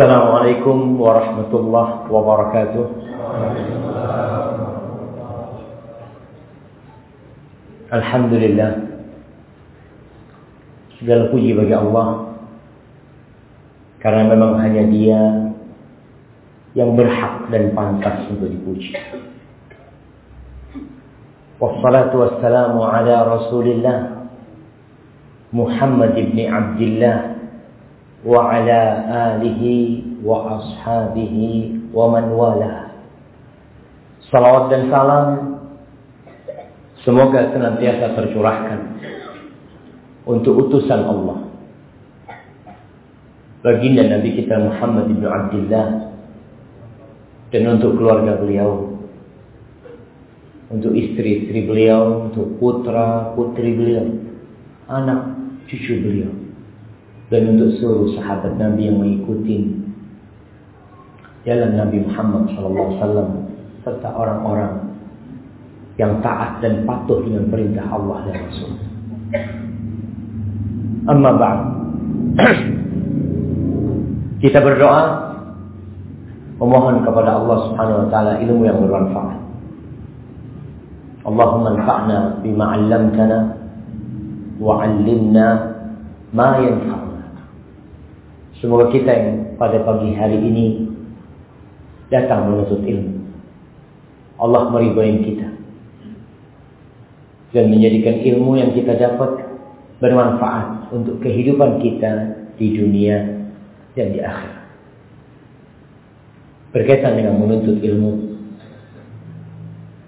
Assalamualaikum warahmatullahi wabarakatuh. Alhamdulillah. Segala puji bagi Allah. Karena memang hanya Dia yang berhak dan pantas untuk dipuji. Wassalatu wassalamu ala Rasulillah Muhammad ibn Abdullah wa ashabihi wa man wala. Salawat dan salam semoga senantiasa tercurahkan untuk utusan Allah. Baginda Nabi kita Muhammad ibn Abdullah dan untuk keluarga beliau, untuk istri-istri beliau, untuk putra-putri beliau, anak cucu beliau, dan untuk seluruh sahabat Nabi yang mengikuti jalan Nabi Muhammad SAW serta orang-orang yang taat dan patuh dengan perintah Allah dan Rasul. Amma ba'd. Kita berdoa memohon kepada Allah Subhanahu wa taala ilmu yang bermanfaat. Allahumma anfa'na bima 'allamtana wa 'allimna ma yanfa'una. Semoga kita yang pada pagi hari ini datang menuntut ilmu. Allah meridhai kita dan menjadikan ilmu yang kita dapat bermanfaat untuk kehidupan kita di dunia dan di akhirat berkaitan dengan menuntut ilmu.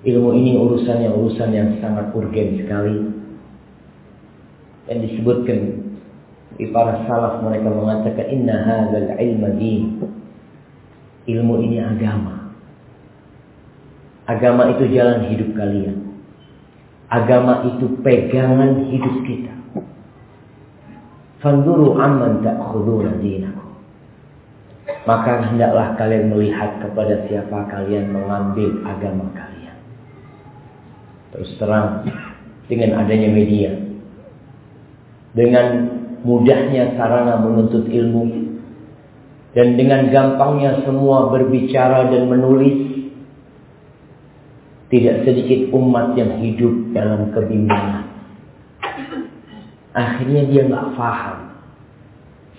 Ilmu ini urusannya urusan yang sangat urgen sekali. Dan disebutkan di para salaf mereka mengatakan inna hadzal ilma din. Ilmu ini agama. Agama itu jalan hidup kalian. Agama itu pegangan hidup kita. Fanduru amman ta'khuduna dinakum maka hendaklah kalian melihat kepada siapa kalian mengambil agama kalian. Terus terang dengan adanya media, dengan mudahnya sarana menuntut ilmu, dan dengan gampangnya semua berbicara dan menulis, tidak sedikit umat yang hidup dalam kebimbangan. Akhirnya dia nggak paham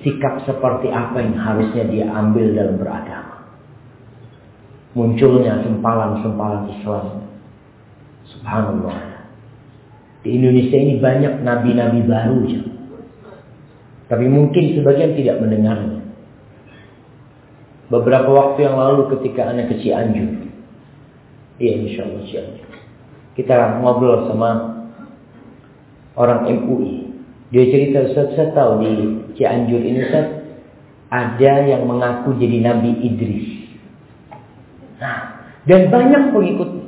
sikap seperti apa yang harusnya dia ambil dalam beragama. Munculnya sempalan-sempalan Islam. Subhanallah. Di Indonesia ini banyak nabi-nabi baru. Ya. Tapi mungkin sebagian tidak mendengarnya. Beberapa waktu yang lalu ketika anak ke Cianjur. Iya insya Allah Cianjur. Kita ngobrol sama orang MUI. Dia cerita, Ustaz, saya tahu di Cianjur ini Ustaz, ada yang mengaku jadi Nabi Idris. Nah, dan banyak pengikutnya.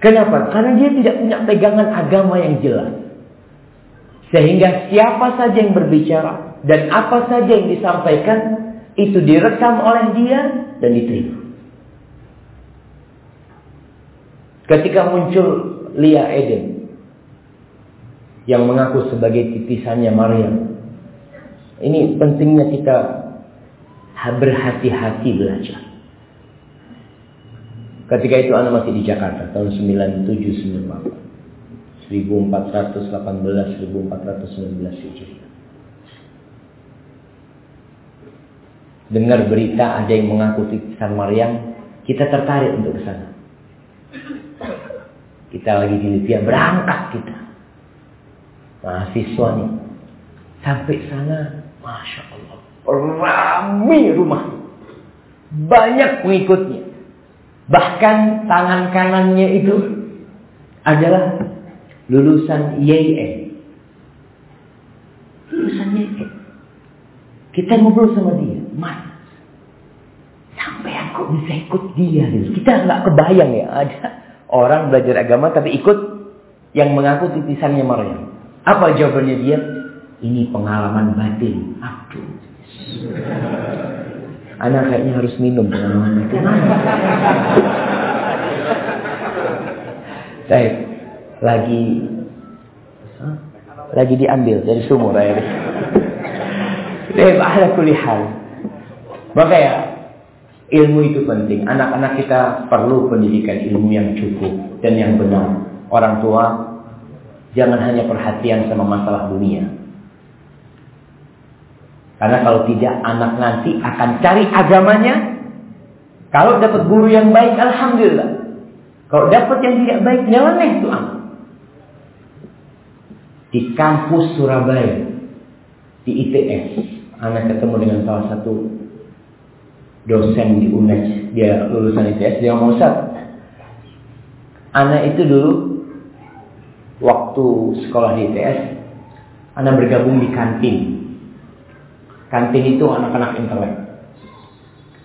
Kenapa? Karena dia tidak punya pegangan agama yang jelas. Sehingga siapa saja yang berbicara dan apa saja yang disampaikan itu direkam oleh dia dan diterima. Ketika muncul Lia Eden yang mengaku sebagai titisannya Maryam. Ini pentingnya kita berhati-hati belajar. Ketika itu anak masih di Jakarta tahun 97 98. 1418 1419 Hijriah. Dengar berita ada yang mengaku titisan Maryam, kita tertarik untuk ke sana. Kita lagi di Libya, berangkat kita mahasiswa nih. Sampai sana, Masya Allah. Rame rumah. Banyak pengikutnya. Bahkan tangan kanannya itu adalah lulusan YN. Lulusan YN. Kita ngobrol sama dia. Mas, sampai aku bisa ikut dia. Kita nggak kebayang ya. Ada orang belajar agama tapi ikut yang mengaku titisannya Maryam. Apa jawabannya dia? Ini pengalaman batin. Aduh. Anak kayaknya harus minum pengalaman batin. Saya lagi lagi diambil dari sumur air. Deh, ala kulli Maka ya, ilmu itu penting. Anak-anak kita perlu pendidikan ilmu yang cukup dan yang benar. Orang tua jangan hanya perhatian sama masalah dunia. Karena kalau tidak anak nanti akan cari agamanya. Kalau dapat guru yang baik, alhamdulillah. Kalau dapat yang tidak baik, nyeleneh anak. Di kampus Surabaya, di ITS, anak ketemu dengan salah satu dosen di UNES, dia lulusan ITS, dia ngomong, Ustaz, anak itu dulu waktu sekolah di ITS, anak bergabung di kantin. Kantin itu anak-anak intelek.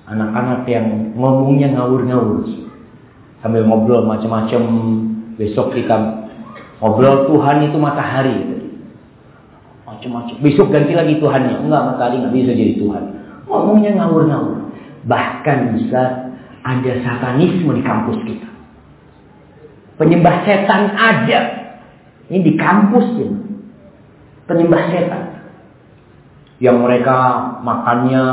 Anak-anak yang ngomongnya ngawur-ngawur. Sambil ngobrol macam-macam. Besok kita ngobrol Tuhan itu matahari. Macam-macam. Besok ganti lagi Tuhannya. Enggak, matahari nggak bisa jadi Tuhan. Ngomongnya ngawur-ngawur. Bahkan bisa ada satanisme di kampus kita. Penyembah setan ada. Ini di kampus ya. Penyembah setan. Yang mereka makannya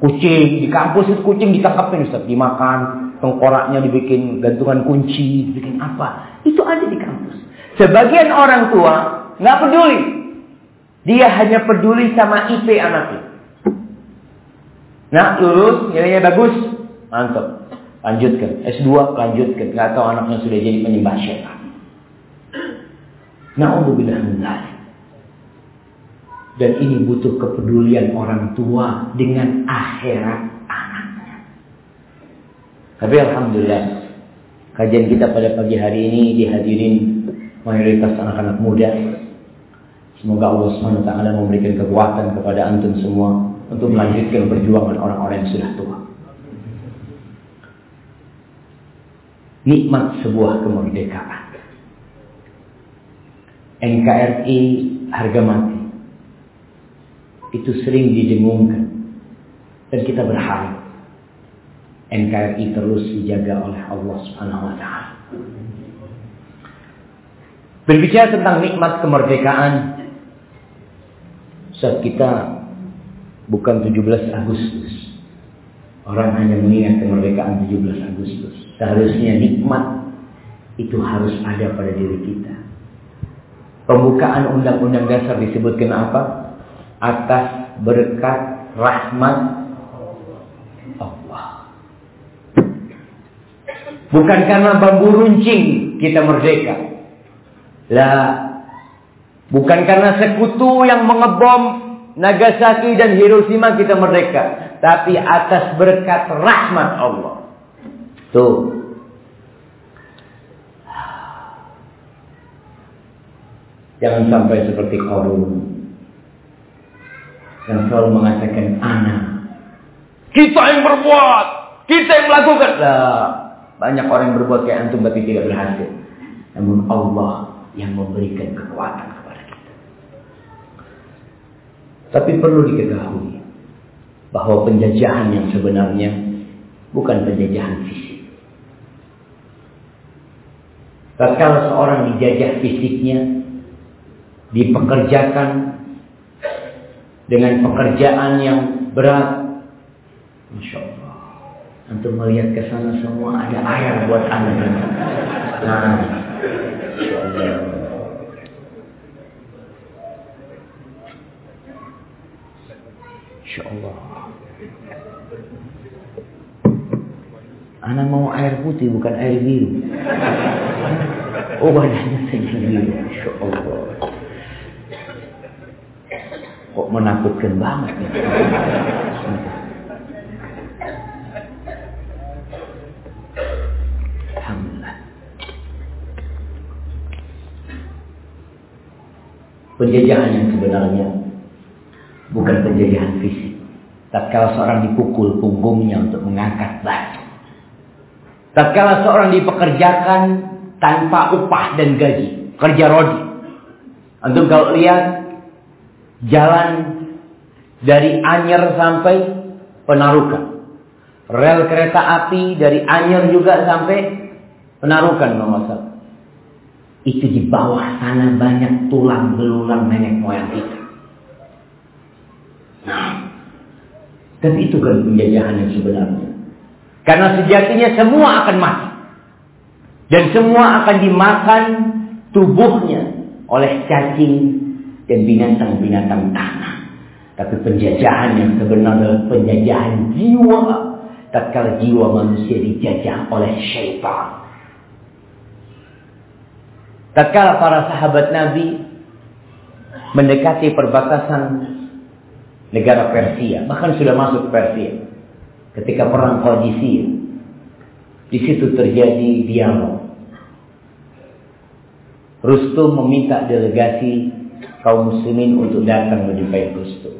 kucing. Di kampus itu kucing ditangkapin Ustaz. Dimakan. Tengkoraknya dibikin gantungan kunci. Dibikin apa. Itu ada di kampus. Sebagian orang tua nggak peduli. Dia hanya peduli sama IP anaknya. Nah, lulus, nilainya bagus, mantap. Lanjutkan. S2, lanjutkan. Nggak tahu anaknya sudah jadi penyembah syaitan. Na'udzubillah min Dan ini butuh kepedulian orang tua dengan akhirat anaknya. Tapi Alhamdulillah, kajian kita pada pagi hari ini dihadirin mayoritas anak-anak muda. Semoga Allah SWT memberikan kekuatan kepada antum semua untuk melanjutkan perjuangan orang-orang yang sudah tua. Nikmat sebuah kemerdekaan. NKRI harga mati. Itu sering didengungkan. Dan kita berharap NKRI terus dijaga oleh Allah taala. Berbicara tentang nikmat kemerdekaan, saat kita bukan 17 Agustus. Orang hanya mengingat kemerdekaan 17 Agustus. Seharusnya nikmat itu harus ada pada diri kita. Pembukaan Undang-Undang Dasar disebutkan apa? Atas berkat rahmat Allah. Bukan karena bambu runcing kita merdeka. Lah, bukan karena sekutu yang mengebom Nagasaki dan Hiroshima kita merdeka. Tapi atas berkat rahmat Allah. Tuh. Jangan sampai seperti Korun. Yang selalu mengatakan anak. Kita yang berbuat. Kita yang melakukan. Lah, banyak orang yang berbuat kayak antum tapi tidak berhasil. Namun Allah yang memberikan kekuatan tapi perlu diketahui bahwa penjajahan yang sebenarnya bukan penjajahan fisik. Tatkala seorang dijajah fisiknya, dipekerjakan dengan pekerjaan yang berat, Masya Allah. Untuk melihat ke sana semua ada air buat anda. Nah. Insya. Anak mau air putih bukan air biru. Oh saja biru. Insya Allah. Kok menakutkan banget ya. Alhamdulillah. Penjajahan yang sebenarnya bukan penjajahan fisik. Tatkala seorang dipukul punggungnya untuk mengangkat batu. Tatkala seorang dipekerjakan tanpa upah dan gaji, kerja rodi. Untuk kalau lihat jalan dari Anyer sampai Penarukan. Rel kereta api dari Anyer juga sampai Penarukan Mama Itu di bawah sana banyak tulang belulang nenek moyang kita. Nah, tapi itu kan penjajahan yang sebenarnya. Karena sejatinya semua akan mati. Dan semua akan dimakan tubuhnya oleh cacing dan binatang-binatang tanah. Tapi penjajahan yang sebenarnya penjajahan jiwa. Tatkala jiwa manusia dijajah oleh syaitan. Tatkala para sahabat Nabi mendekati perbatasan negara Persia, bahkan sudah masuk Persia. Ketika perang Qadisiyah, di situ terjadi dialog. Rustum meminta delegasi kaum muslimin untuk datang menjumpai Rustum.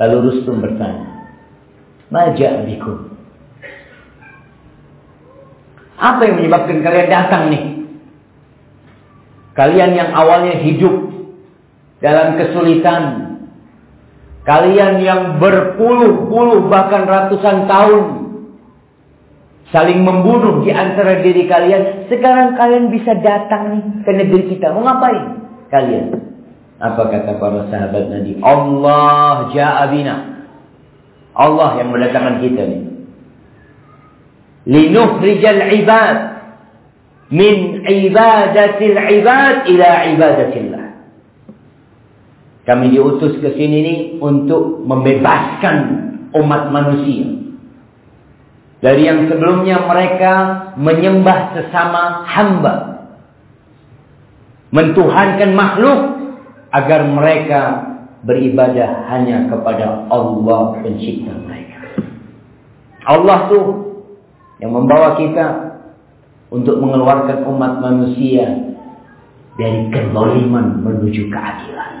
Lalu Rustum bertanya, Maja bikum. Apa yang menyebabkan kalian datang nih? Kalian yang awalnya hidup dalam kesulitan. Kalian yang berpuluh-puluh bahkan ratusan tahun saling membunuh di antara diri kalian. Sekarang kalian bisa datang nih ke negeri kita. Mau ngapain kalian? Apa kata para sahabat Nabi? Allah ja'abina. Allah yang mendatangkan kita nih. Linukhrijal ibad min ibadatil ibad ila ibadatillah. Kami diutus ke sini nih untuk membebaskan umat manusia dari yang sebelumnya mereka menyembah sesama hamba. Mentuhankan makhluk agar mereka beribadah hanya kepada Allah pencipta mereka. Allah tuh yang membawa kita untuk mengeluarkan umat manusia dari kezaliman menuju keadilan.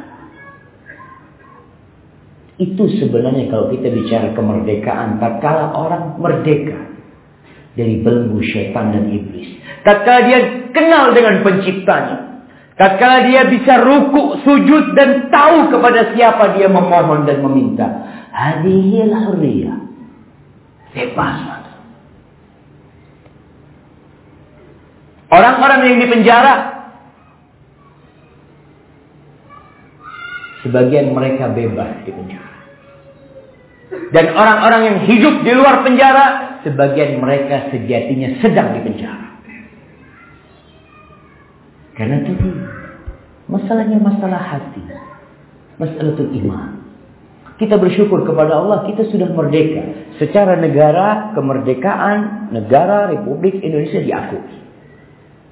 Itu sebenarnya kalau kita bicara kemerdekaan, tak kala orang merdeka dari belenggu syaitan dan iblis. Tak kala dia kenal dengan penciptanya. Tak kala dia bisa ruku, sujud dan tahu kepada siapa dia memohon dan meminta. Hadihil hurriyah. Bebas. Orang-orang yang di penjara sebagian mereka bebas di penjara. Dan orang-orang yang hidup di luar penjara sebagian mereka sejatinya sedang di penjara. Karena tadi masalahnya masalah hati. Masalah itu iman. Kita bersyukur kepada Allah kita sudah merdeka. Secara negara, kemerdekaan negara Republik Indonesia diakui.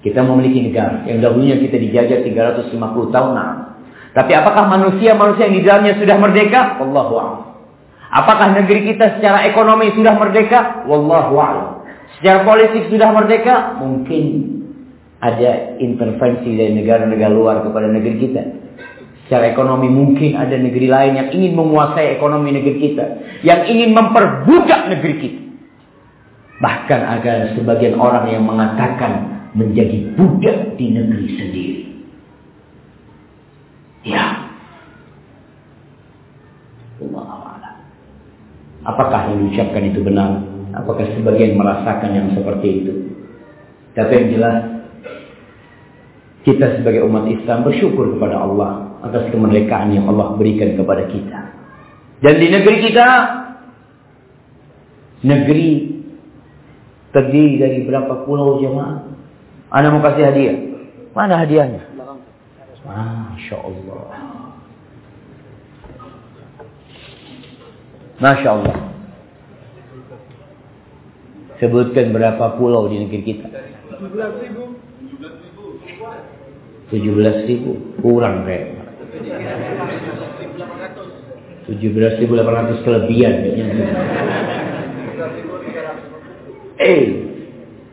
Kita memiliki negara yang dahulunya kita dijajah 350 tahun. Nah. Tapi apakah manusia-manusia yang di dalamnya sudah merdeka? Wallahu a'lam. Apakah negeri kita secara ekonomi sudah merdeka? Wallahu a'lam. Secara politik sudah merdeka? Mungkin ada intervensi dari negara-negara luar kepada negeri kita. Secara ekonomi mungkin ada negeri lain yang ingin menguasai ekonomi negeri kita. Yang ingin memperbudak negeri kita. Bahkan ada sebagian orang yang mengatakan menjadi budak di negeri sendiri. Ya. Allah Apakah yang diucapkan itu benar? Apakah sebagian merasakan yang seperti itu? Tapi yang jelas, kita sebagai umat Islam bersyukur kepada Allah atas kemerdekaan yang Allah berikan kepada kita. Dan di negeri kita, negeri terdiri dari berapa pulau jemaah? Anda mau kasih hadiah. Mana hadiahnya? Masya Allah. Masya Allah. Sebutkan berapa pulau di negeri kita. 17 ribu. Kurang kayak. 17.800 kelebihan. Eh,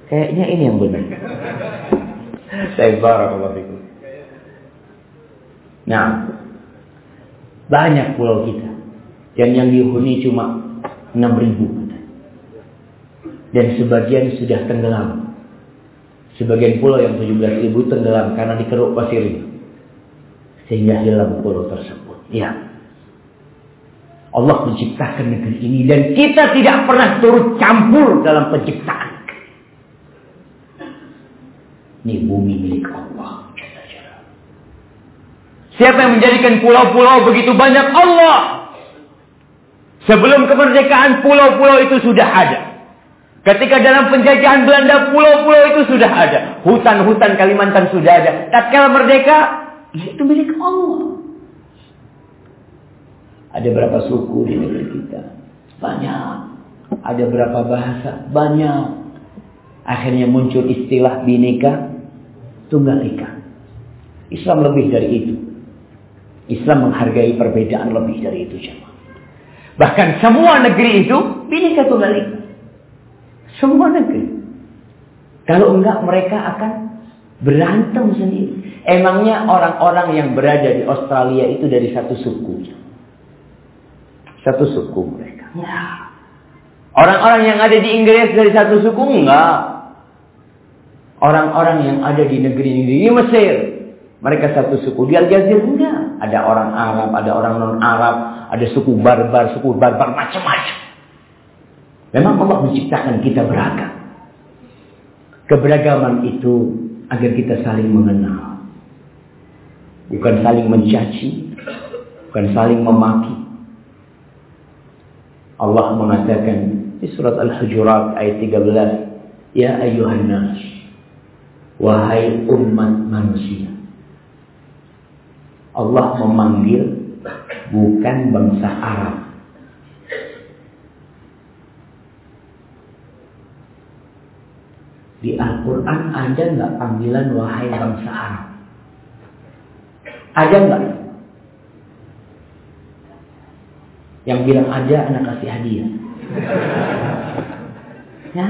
kayaknya ini yang benar. Saya barakallahu fikum. Nah, banyak pulau kita. Dan yang dihuni cuma 6 ribu. Dan sebagian sudah tenggelam. Sebagian pulau yang 17 ribu tenggelam karena dikeruk pasir. Sehingga hilang pulau tersebut. Ya. Allah menciptakan negeri ini dan kita tidak pernah turut campur dalam penciptaan. Ini bumi milik Allah. Siapa yang menjadikan pulau-pulau begitu banyak? Allah. Sebelum kemerdekaan pulau-pulau itu sudah ada. Ketika dalam penjajahan Belanda pulau-pulau itu sudah ada. Hutan-hutan Kalimantan sudah ada. Tatkala merdeka, itu milik Allah. Ada berapa suku di negeri kita? Banyak. Ada berapa bahasa? Banyak. Akhirnya muncul istilah bineka tunggal ika. Islam lebih dari itu. Islam menghargai perbedaan lebih dari itu. Bahkan semua negeri itu bineka tunggal ika. Semua negeri. Kalau enggak mereka akan berantem sendiri. Emangnya orang-orang yang berada di Australia itu dari satu suku. Satu suku mereka. Ya. Orang-orang yang ada di Inggris dari satu suku enggak. Orang-orang yang ada di negeri-negeri di Mesir. Mereka satu suku. Di Aljazair enggak. Ada orang Arab, ada orang non-Arab. Ada suku barbar, suku barbar, macam-macam. Memang Allah menciptakan kita beragam. Keberagaman itu agar kita saling mengenal. Bukan saling mencaci, bukan saling memaki. Allah mengatakan di surat Al-Hujurat ayat 13, "Ya ayuhan nas, wahai umat manusia." Allah memanggil bukan bangsa Arab, Di Al-Quran ada nggak panggilan wahai bangsa Arab? Ada nggak? Yang bilang ada, anak kasih hadiah. Ya.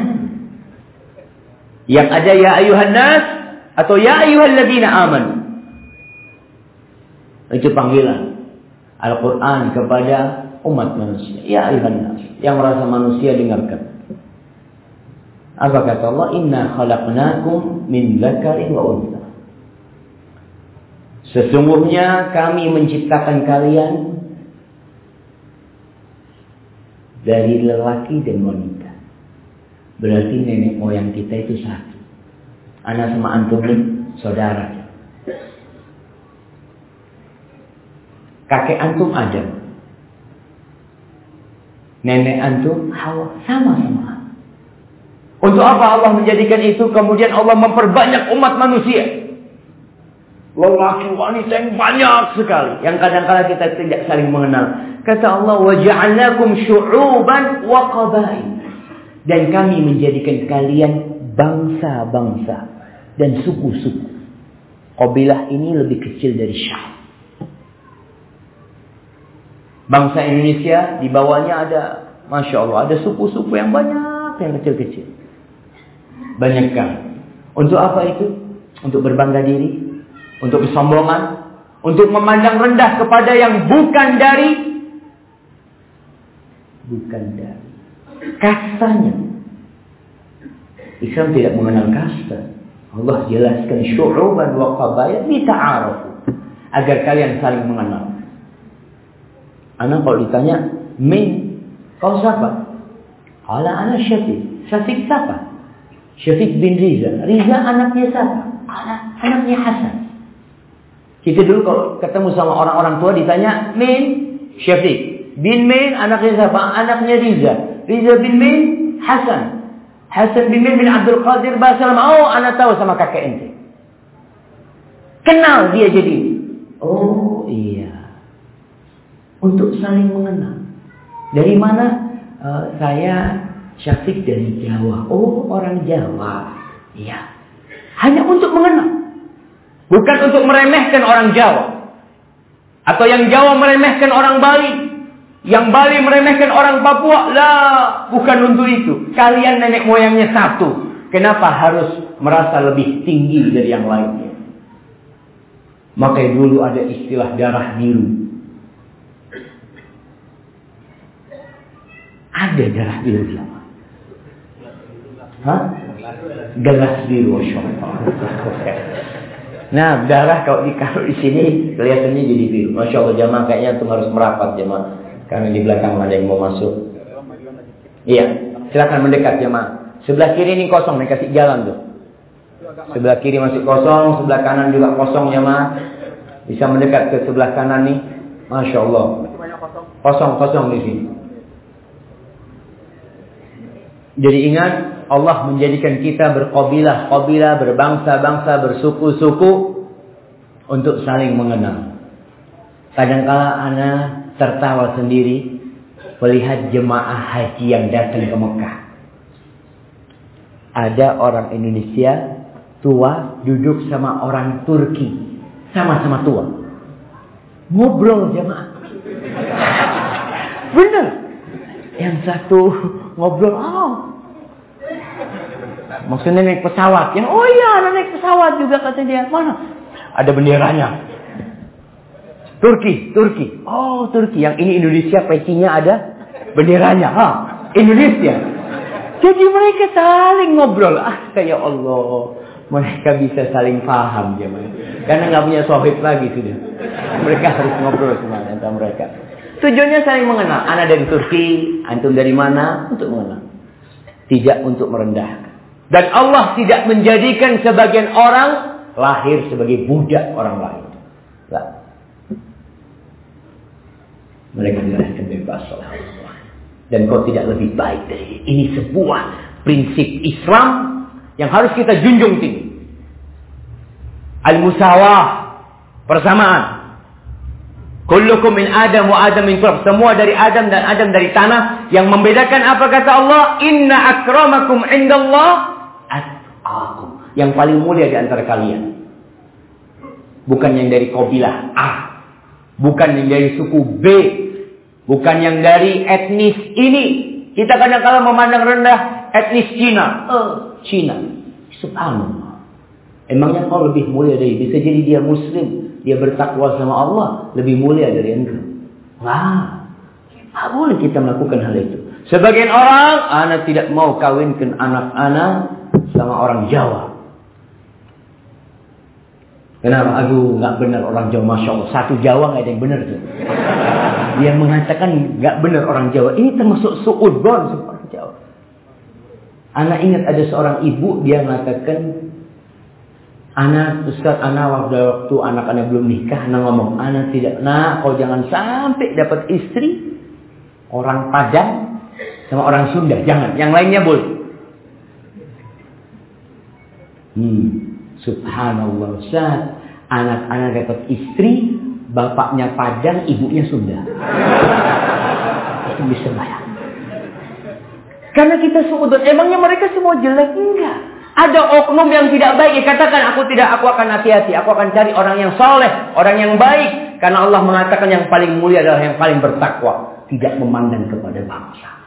Yang ada ya ayuhan nas atau ya ayuhan ladina aman. Itu panggilan Al-Quran kepada umat manusia. Ya ayuhan nas. Yang merasa manusia dengarkan. Apa kata Allah? Inna khalaqnakum min dzakarin wa untha. Sesungguhnya kami menciptakan kalian dari lelaki dan wanita. Berarti nenek moyang kita itu satu. Anak sama antum ini saudara. Kakek antum ada. Nenek antum Hawa sama-sama untuk apa Allah menjadikan itu? Kemudian Allah memperbanyak umat manusia. Lelaki wanita yang banyak sekali. Yang kadang-kadang kita tidak saling mengenal. Kata Allah, وَجَعَلْنَاكُمْ شُعُوبًا وَقَبَائِنَ dan kami menjadikan kalian bangsa-bangsa dan suku-suku. Qabilah ini lebih kecil dari Syam. Bangsa Indonesia di bawahnya ada, Masya Allah, ada suku-suku yang banyak, yang kecil-kecil. Banyakkan. Untuk apa itu? Untuk berbangga diri, untuk kesombongan, untuk memandang rendah kepada yang bukan dari bukan dari kastanya. Islam tidak mengenal kasta. Allah jelaskan syu'uban wa qabail lita'arafu agar kalian saling mengenal. Anak kalau ditanya, "Min, kau siapa?" Ala ana Syafiq. Syafiq siapa? Syafiq bin Riza. Riza anaknya siapa? Anak, anaknya Hasan. Kita dulu kalau ketemu sama orang-orang tua ditanya, Min, Syafiq. Bin Min, anaknya siapa? Anaknya Riza. Riza bin Min, Hasan. Hasan bin Min bin Abdul Qadir Basalam. Oh, anak tahu sama kakek ente. Kenal dia jadi. Oh, iya. Untuk saling mengenal. Dari mana uh, saya Syafiq dari Jawa. Oh, orang Jawa. Iya. Hanya untuk mengenal. Bukan untuk meremehkan orang Jawa. Atau yang Jawa meremehkan orang Bali. Yang Bali meremehkan orang Papua. Lah, bukan untuk itu. Kalian nenek moyangnya satu. Kenapa harus merasa lebih tinggi dari yang lainnya? Makanya dulu ada istilah darah biru. Ada darah biru sama. Hah? Gelas biru, Nah, darah kalau di sini kelihatannya jadi biru. Masya Allah jamaah kayaknya tuh harus merapat jamaah. Karena di belakang ada yang mau masuk. Iya, silakan mendekat jamaah. Sebelah kiri ini kosong, nih kasih jalan tuh. Sebelah kiri masih kosong, sebelah kanan juga kosong jamaah. Bisa mendekat ke sebelah kanan nih. Masya Allah. Kosong-kosong di sini. Jadi ingat, Allah menjadikan kita berkobilah-kobilah, berbangsa-bangsa, bersuku-suku untuk saling mengenal. Kadangkala ana tertawa sendiri melihat jemaah haji yang datang ke Mekah. Ada orang Indonesia tua duduk sama orang Turki, sama-sama tua. Ngobrol jemaah. Benar. Yang satu ngobrol, oh. Maksudnya naik pesawat. Yang, oh iya, naik pesawat juga kata dia. Mana? Ada benderanya. Turki, Turki. Oh, Turki. Yang ini Indonesia, pecinya ada benderanya. Ha, Indonesia. Jadi mereka saling ngobrol. Ah, kayak Allah. Mereka bisa saling paham dia Karena nggak punya sohib lagi sudah. Mereka harus ngobrol sama antara mereka. Tujuannya saling mengenal. Anak dari Turki, antum dari mana? Untuk mengenal. Tidak untuk merendahkan. Dan Allah tidak menjadikan sebagian orang lahir sebagai budak orang lain. Nah. Mereka dilahirkan bebas oleh. Dan kau tidak lebih baik dari ini. Ini sebuah prinsip Islam yang harus kita junjung tinggi. Al-musawah, persamaan. Kullukum min Adam wa Adam min turab. Semua dari Adam dan Adam dari tanah. Yang membedakan apa kata Allah? Inna akramakum indallah atqakum. Yang paling mulia di antara kalian. Bukan yang dari kabilah A. Bukan yang dari suku B. Bukan yang dari etnis ini. Kita kadang-kadang memandang rendah etnis Cina. Oh, Cina. Subhanallah. Emangnya kau lebih mulia dari bisa jadi dia muslim dia bertakwa sama Allah lebih mulia dari engkau. Wah, tak boleh kita melakukan hal itu. Sebagian orang, anak tidak mau kawinkan anak anak sama orang Jawa. Kenapa? Aduh, nggak benar orang Jawa, masya Allah. Satu Jawa nggak ada yang benar tuh. Dia mengatakan nggak benar orang Jawa. Ini termasuk suudon orang Jawa. Anak ingat ada seorang ibu dia mengatakan Anak, Ustaz, anak waktu, waktu anak-anak belum nikah, anak ngomong, anak tidak, nak, kau jangan sampai dapat istri orang Padang sama orang Sunda, jangan. Yang lainnya boleh. Hmm, subhanallah, Ustaz, anak-anak dapat istri, bapaknya Padang, ibunya Sunda. Itu bisa bayang. Karena kita suudon, emangnya mereka semua jelek? Enggak. Ada oknum yang tidak baik, ya katakan aku tidak, aku akan hati-hati, aku akan cari orang yang soleh, orang yang baik. Karena Allah mengatakan yang paling mulia adalah yang paling bertakwa, tidak memandang kepada bangsa.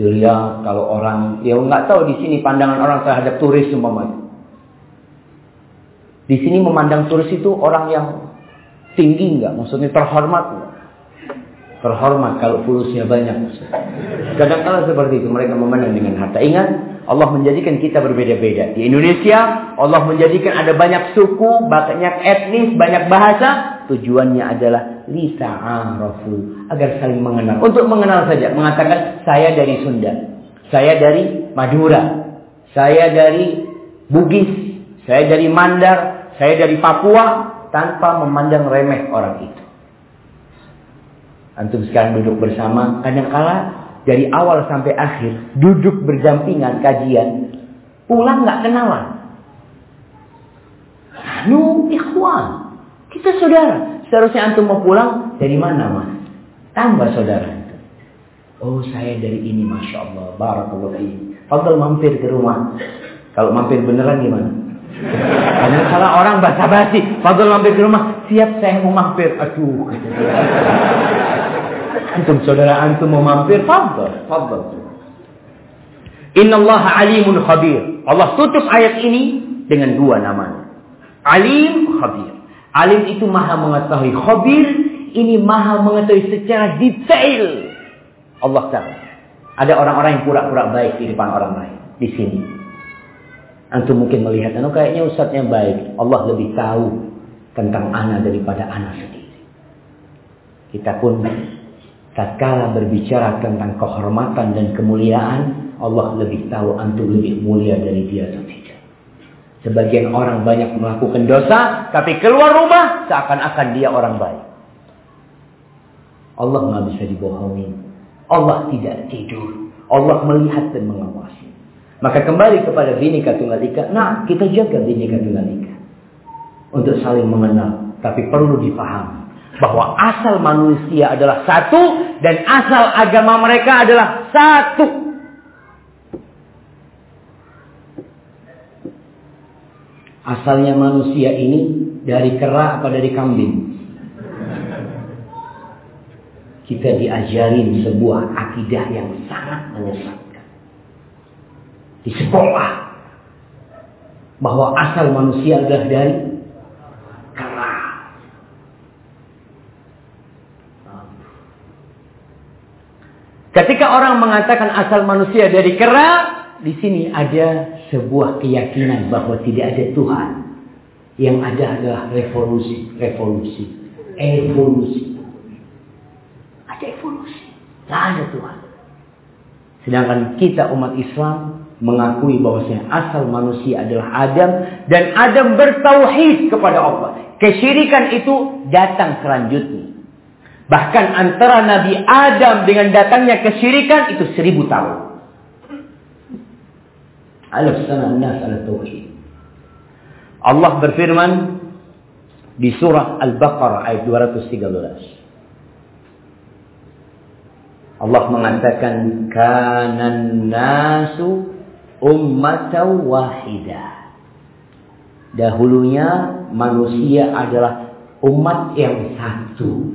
Dilihat kalau orang, ya nggak tahu di sini pandangan orang terhadap turis umpamanya. Di sini memandang turis itu orang yang tinggi nggak, maksudnya terhormat terhormat kalau fulusnya banyak. Kadang-kadang seperti itu mereka memandang dengan harta. Ingat, Allah menjadikan kita berbeda-beda. Di Indonesia, Allah menjadikan ada banyak suku, banyak etnis, banyak bahasa. Tujuannya adalah lita'arafu, agar saling mengenal. Untuk mengenal saja, mengatakan saya dari Sunda, saya dari Madura, saya dari Bugis, saya dari Mandar, saya dari Papua, tanpa memandang remeh orang itu. Antum sekarang duduk bersama, kadang-kala dari awal sampai akhir duduk berdampingan kajian, pulang nggak kenalan. Nu ikhwan, kita saudara. Seharusnya antum mau pulang dari mana mas? Tambah saudara. Oh saya dari ini masya Allah, barakallahu fiik. Fadl mampir ke rumah. Kalau mampir beneran gimana? Karena salah orang basa-basi. Fadl mampir ke rumah. Siap saya mau mampir. Aduh. Antum saudara antum mau mampir, fadl, fadl. Inna Allah alimun khabir. Allah tutup ayat ini dengan dua nama. Alim, khabir. Alim itu maha mengetahui. Khabir ini maha mengetahui secara detail. Allah tahu. Ada orang-orang yang pura-pura baik di depan orang lain. Di sini. Antum mungkin melihat, anu kayaknya ustadznya baik. Allah lebih tahu tentang anak daripada anak sendiri. Kita pun tatkala berbicara tentang kehormatan dan kemuliaan, Allah lebih tahu antum lebih mulia dari dia tidak. Sebagian orang banyak melakukan dosa, tapi keluar rumah seakan-akan dia orang baik. Allah nggak bisa dibohongi. Allah tidak tidur. Allah melihat dan mengawasi. Maka kembali kepada Bhinneka Tunggal Ika. Nah, kita jaga Bhinneka Tunggal Ika. Untuk saling mengenal. Tapi perlu dipahami. Bahwa asal manusia adalah satu. Dan asal agama mereka adalah satu. Asalnya manusia ini dari kera apa dari kambing? Kita diajarin sebuah akidah yang sangat menyesatkan. Di sekolah. Bahwa asal manusia adalah dari kera. Ketika orang mengatakan asal manusia dari kera, di sini ada sebuah keyakinan bahwa tidak ada Tuhan. Yang ada adalah revolusi, revolusi, evolusi. Ada evolusi, tidak ada Tuhan. Sedangkan kita umat Islam mengakui bahwasanya asal manusia adalah Adam dan Adam bertauhid kepada Allah. Kesyirikan itu datang selanjutnya. Bahkan antara Nabi Adam dengan datangnya kesyirikan itu seribu tahun. Alaf sana nas ala tauhid. Allah berfirman di surah Al-Baqarah ayat 213. Allah mengatakan kanan nasu ummatan wahidah. Dahulunya manusia adalah umat yang satu.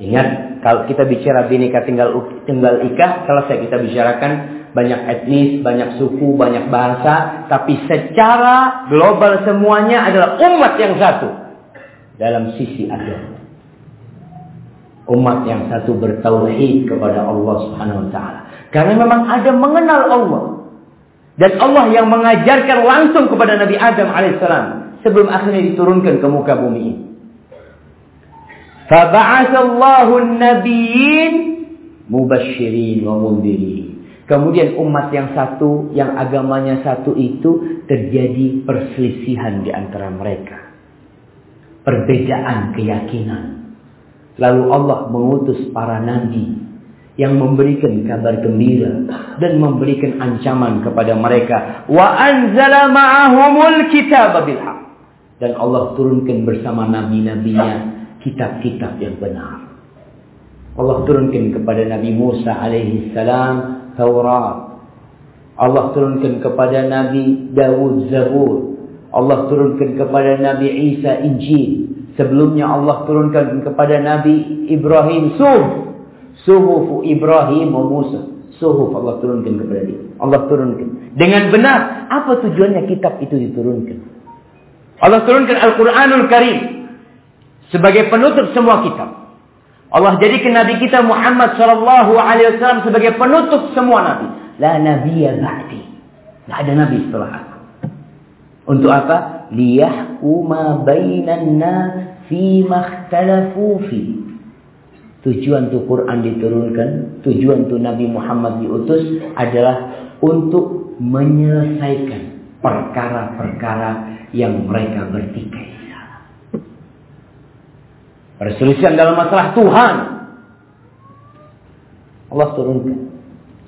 Ingat kalau kita bicara bineka tinggal tinggal ika, selesai kita bicarakan banyak etnis, banyak suku, banyak bahasa, tapi secara global semuanya adalah umat yang satu dalam sisi agama. Umat yang satu bertauhid kepada Allah Subhanahu wa taala. Karena memang ada mengenal Allah. Dan Allah yang mengajarkan langsung kepada Nabi Adam alaihissalam sebelum akhirnya diturunkan ke muka bumi ini. Faba'athallahu an-nabiyyin mubasysyirin wa mundirin. Kemudian umat yang satu, yang agamanya satu itu terjadi perselisihan di antara mereka. Perbedaan keyakinan. Lalu Allah mengutus para nabi yang memberikan kabar gembira dan memberikan ancaman kepada mereka. Wa anzala ma'ahumul kitab bilhaq. Dan Allah turunkan bersama nabi-nabinya kitab-kitab yang benar. Allah turunkan kepada Nabi Musa alaihi salam Taurat. Allah turunkan kepada Nabi Dawud Zabur. Allah turunkan kepada Nabi Isa Injil. Sebelumnya Allah turunkan kepada Nabi Ibrahim Suhuf. Suhuf Ibrahim wa Musa. Suhuf Allah turunkan kepada dia. Allah turunkan. Dengan benar. Apa tujuannya kitab itu diturunkan? Allah turunkan Al-Quranul Karim. Sebagai penutup semua kitab. Allah jadikan Nabi kita Muhammad sallallahu alaihi wasallam sebagai penutup semua nabi. La nabiyya ba'di. Tidak ada nabi setelah aku. Untuk apa? Liyahkuma bainan nas fi makhtalafu fi. Tujuan tu Quran diturunkan, tujuan tu Nabi Muhammad diutus adalah untuk menyelesaikan perkara-perkara yang mereka bertikai. Perselisihan dalam masalah Tuhan. Allah turunkan.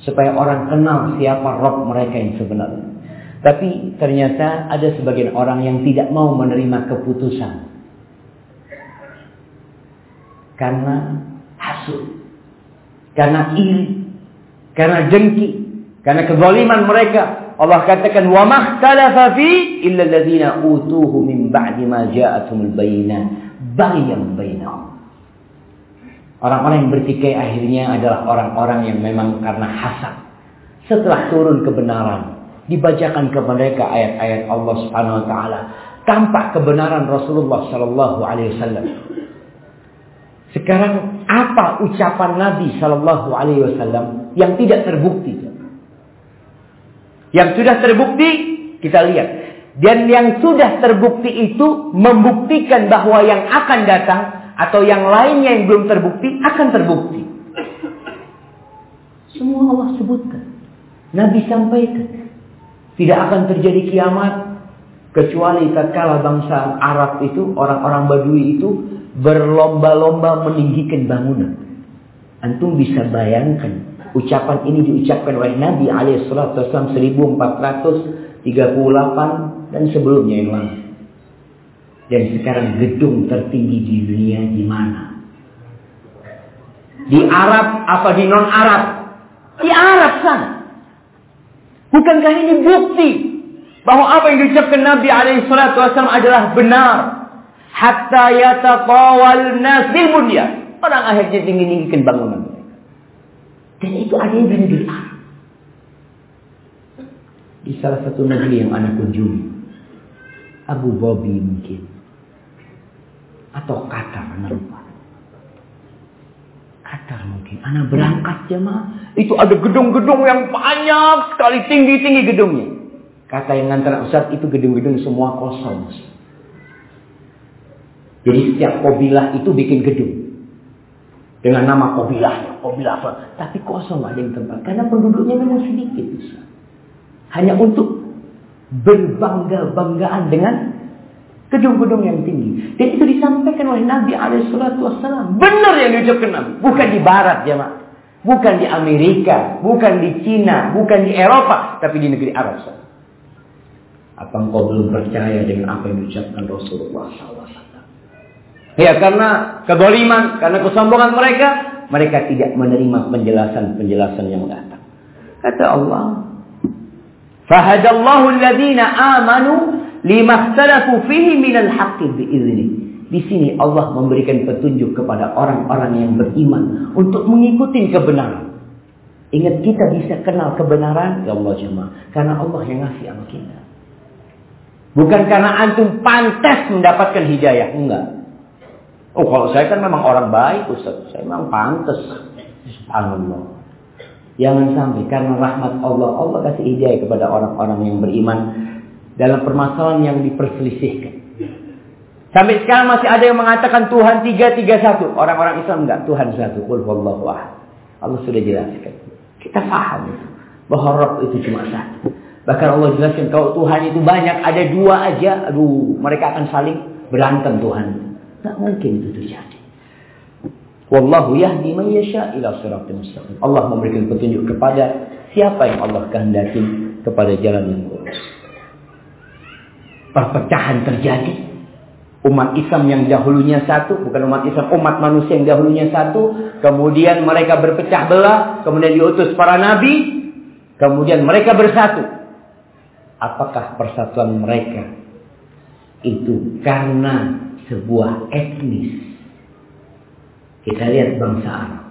Supaya orang kenal siapa Rob mereka yang sebenarnya. Tapi ternyata ada sebagian orang yang tidak mau menerima keputusan. Karena hasut. Karena iri. Karena dengki. Karena kezaliman mereka. Allah katakan wa makhtalafa fi illa alladziina utuhu min ba'di ma ja'atumul bayyinat bayam bainahum. Orang-orang yang bertikai akhirnya adalah orang-orang yang memang karena hasad. Setelah turun kebenaran, dibacakan kepada mereka ayat-ayat Allah Subhanahu wa taala, tampak kebenaran Rasulullah sallallahu alaihi wasallam. Sekarang apa ucapan Nabi sallallahu alaihi wasallam yang tidak terbukti? Yang sudah terbukti kita lihat dan yang sudah terbukti itu membuktikan bahwa yang akan datang atau yang lainnya yang belum terbukti akan terbukti. Semua Allah sebutkan. Nabi sampaikan. Tidak akan terjadi kiamat Kecuali tatkala bangsa Arab itu, orang-orang Badui itu berlomba-lomba meninggikan bangunan. Antum bisa bayangkan ucapan ini diucapkan oleh Nabi alaihissalam 1438 dan sebelumnya yang lalu. Dan sekarang gedung tertinggi di dunia di mana? Di Arab apa di non Arab? Di Arab sana. Bukankah ini bukti bahwa apa yang diucapkan Nabi alaihi salatu wasallam adalah benar. Hatta yataqawal nas bunyan. Orang akhirnya tinggi-tinggikan bangunan. Dan itu ada yang dari. Di salah satu negeri yang anak kunjungi. Abu Dhabi mungkin. Atau Qatar, anak lupa. Qatar mungkin. Anak berangkat jemaah. Itu ada gedung-gedung yang banyak sekali tinggi-tinggi gedungnya. Kata yang ngantar Ustaz itu gedung-gedung semua kosong. Jadi setiap kobilah itu bikin gedung. Dengan nama kobilahnya, kobilah apa. Tapi kosong ada yang tempat. Karena penduduknya memang sedikit. Hanya untuk berbangga-banggaan dengan gedung-gedung yang tinggi. Dan itu disampaikan oleh Nabi Alaihissalam. Benar yang diucapkan Nabi. Bukan di Barat mak. Bukan di Amerika. Bukan di Cina. Bukan di Eropa. Tapi di negeri Arab. Apa engkau belum percaya dengan apa yang diucapkan Rasulullah SAW? Ya karena kegoliman, karena kesombongan mereka, mereka tidak menerima penjelasan-penjelasan yang datang. Kata Allah, Fahadallahu alladhina amanu lima ikhtalafu fihi minal haqqi biizni. Di sini Allah memberikan petunjuk kepada orang-orang yang beriman untuk mengikuti kebenaran. Ingat kita bisa kenal kebenaran ya Allah jemaah karena Allah yang ngasih sama kita. Bukan karena antum pantas mendapatkan hidayah, enggak. Oh kalau saya kan memang orang baik Ustaz, saya memang pantas. Subhanallah. Jangan sampai karena rahmat Allah, Allah kasih hidayah kepada orang-orang yang beriman dalam permasalahan yang diperselisihkan. Sampai sekarang masih ada yang mengatakan Tuhan tiga tiga satu. Orang-orang Islam enggak Tuhan satu. Qul Allah sudah jelaskan. Kita paham itu. Bahwa Rabb itu cuma satu. Bahkan Allah jelaskan kalau Tuhan itu banyak, ada dua aja, aduh, mereka akan saling berantem Tuhan. Tak mungkin itu terjadi. Wallahu yahdi man yasha ila mustaqim. Allah memberikan petunjuk kepada siapa yang Allah kehendaki kepada jalan yang lurus. Perpecahan terjadi. Umat Islam yang dahulunya satu, bukan umat Islam, umat manusia yang dahulunya satu, kemudian mereka berpecah belah, kemudian diutus para nabi, kemudian mereka bersatu. Apakah persatuan mereka itu karena sebuah etnis kita lihat bangsa Arab.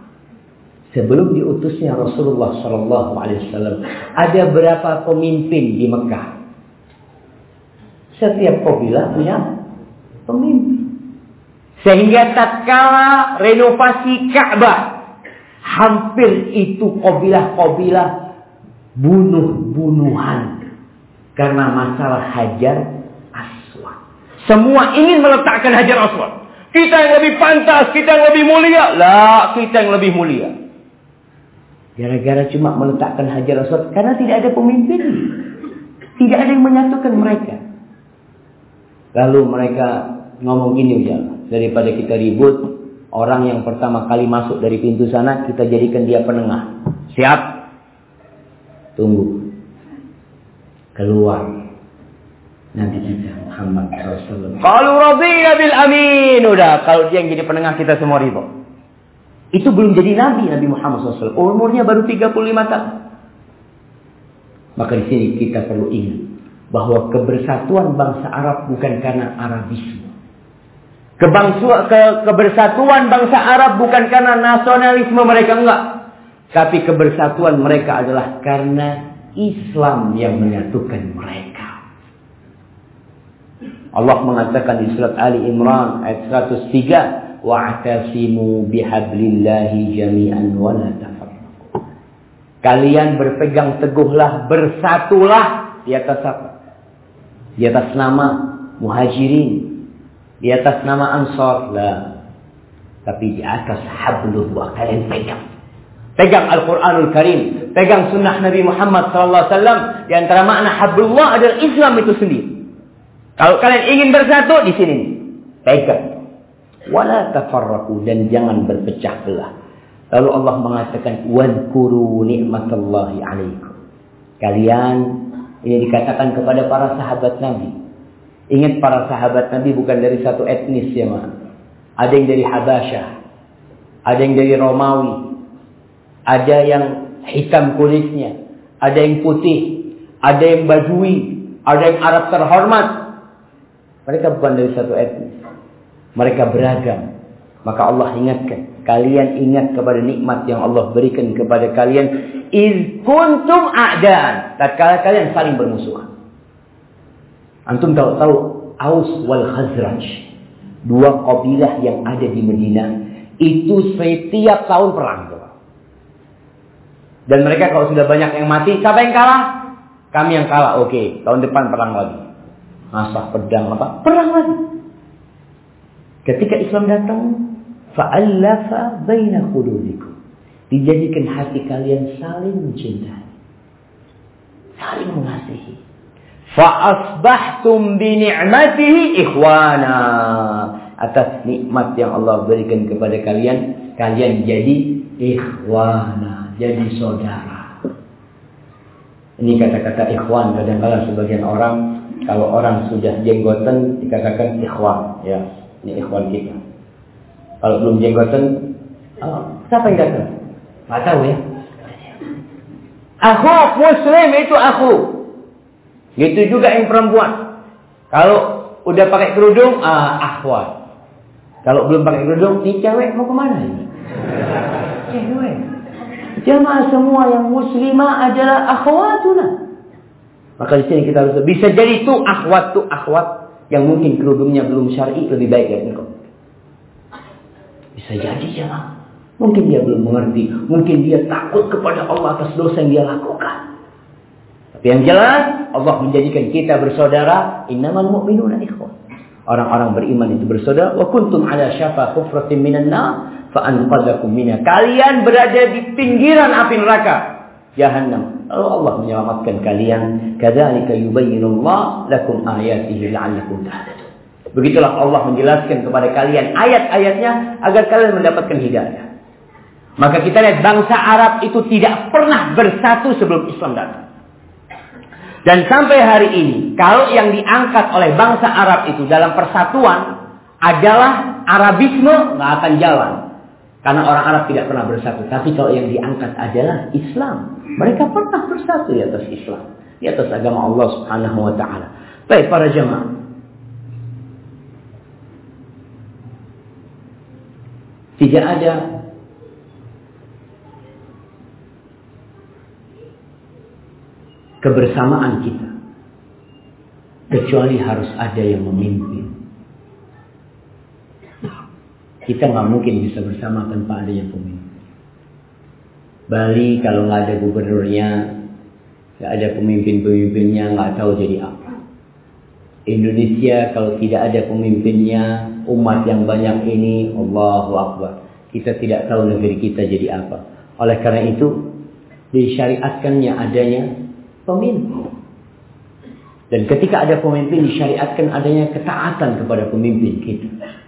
Sebelum diutusnya Rasulullah Shallallahu Alaihi Wasallam, ada berapa pemimpin di Mekah? Setiap kabilah punya pemimpin. Sehingga tatkala renovasi Ka'bah, hampir itu kabilah-kabilah bunuh-bunuhan karena masalah hajar aswad. Semua ingin meletakkan hajar aswad. Kita yang lebih pantas, kita yang lebih mulia. Lah, kita yang lebih mulia. Gara-gara cuma meletakkan hajar aswad karena tidak ada pemimpin. Tidak ada yang menyatukan mereka. Lalu mereka ngomong gini ya, daripada kita ribut, orang yang pertama kali masuk dari pintu sana kita jadikan dia penengah. Siap? Tunggu. Keluar Nabi kita Muhammad SAW. Kalau radina bil amin. Udah, kalau dia yang jadi penengah kita semua ribu. Itu belum jadi Nabi Nabi Muhammad SAW. Umurnya baru 35 tahun. Maka di sini kita perlu ingat bahwa kebersatuan bangsa Arab bukan karena Arabisme. Kebangsa, ke, kebersatuan bangsa Arab bukan karena nasionalisme mereka enggak. Tapi kebersatuan mereka adalah karena Islam yang menyatukan mereka. Allah mengatakan di surat Ali Imran ayat 103, "Wa'tasimu bihablillahi jami'an wa la tafarraqu." Kalian berpegang teguhlah, bersatulah di atas apa? Di atas nama Muhajirin, di atas nama Ansar lah. Tapi di atas hablullah kalian pegang. Pegang Al-Quranul Karim. Pegang sunnah Nabi Muhammad SAW. Di antara makna hablullah adalah Islam itu sendiri. Kalau kalian ingin bersatu di sini, pegang. Wala tafarraqu dan jangan berpecah belah. Lalu Allah mengatakan wadkuru nikmatallahi alaikum. Kalian ini dikatakan kepada para sahabat Nabi. Ingat para sahabat Nabi bukan dari satu etnis ya, Ma. Ada yang dari Habasyah, ada yang dari Romawi, ada yang hitam kulitnya, ada yang putih, ada yang Badui, ada yang Arab terhormat. Mereka bukan dari satu etnis. Mereka beragam. Maka Allah ingatkan. Kalian ingat kepada nikmat yang Allah berikan kepada kalian. Iz kuntum a'dan. Tatkala kalian saling bermusuhan. Antum tahu tahu Aus wal Khazraj. Dua kabilah yang ada di Medina. Itu setiap tahun perang. Dan mereka kalau sudah banyak yang mati, siapa yang kalah? Kami yang kalah. Oke, tahun depan perang lagi. Masa pedang apa? Perang lagi. Ketika Islam datang, fa'allafa baina qulubikum. Dijadikan hati kalian saling mencintai. Saling mengasihi. Fa'asbahtum bi ni'matihi ikhwana. Atas nikmat yang Allah berikan kepada kalian, kalian jadi ikhwana, jadi saudara. Ini kata-kata ikhwan kadang-kala sebagian orang kalau orang sudah jenggotan dikatakan ikhwan, ya. Ini ikhwan kita. Kalau belum jenggotan, oh, siapa yang datang? Tidak tahu ya. Aku muslim itu aku. Gitu juga yang perempuan. Kalau udah pakai kerudung, ah, akhwat. Kalau belum pakai kerudung, ini cewek mau ke mana ini? Cewek. Jamaah semua yang muslimah adalah akhwatuna. Maka di sini kita harus bisa jadi tuh akhwat tuh akhwat yang mungkin kerudungnya belum syar'i lebih baik dari engkau. Bisa jadi jemaah. Mungkin dia belum mengerti, mungkin dia takut kepada Allah atas dosa yang dia lakukan. Tapi yang jelas Allah menjadikan kita bersaudara, innamal mu'minuna ikhwah. Orang-orang beriman itu bersaudara. Wa kuntum ala syafa kufratin minan nar fa. Kalian berada di pinggiran api neraka jahannam. Lalu Allah menyelamatkan kalian. Kadzalika yubayyinullah lakum ayatihi la'allakum tahtadun. Begitulah Allah menjelaskan kepada kalian ayat-ayatnya agar kalian mendapatkan hidayah. Maka kita lihat bangsa Arab itu tidak pernah bersatu sebelum Islam datang. Dan sampai hari ini, kalau yang diangkat oleh bangsa Arab itu dalam persatuan adalah Arabisme, nggak akan jalan. Karena orang Arab tidak pernah bersatu. Tapi kalau yang diangkat adalah Islam. Mereka pernah bersatu di atas Islam. Di atas agama Allah subhanahu wa ta'ala. Baik para jemaah. Tidak ada kebersamaan kita. Kecuali harus ada yang memimpin. Kita nggak mungkin bisa bersama tanpa ada yang pemimpin. Bali kalau nggak ada gubernurnya, nggak ada pemimpin-pemimpinnya, nggak tahu jadi apa. Indonesia kalau tidak ada pemimpinnya, umat yang banyak ini, Allahu Akbar. Kita tidak tahu negeri kita jadi apa. Oleh karena itu, disyariatkannya adanya pemimpin. Dan ketika ada pemimpin disyariatkan adanya ketaatan kepada pemimpin kita.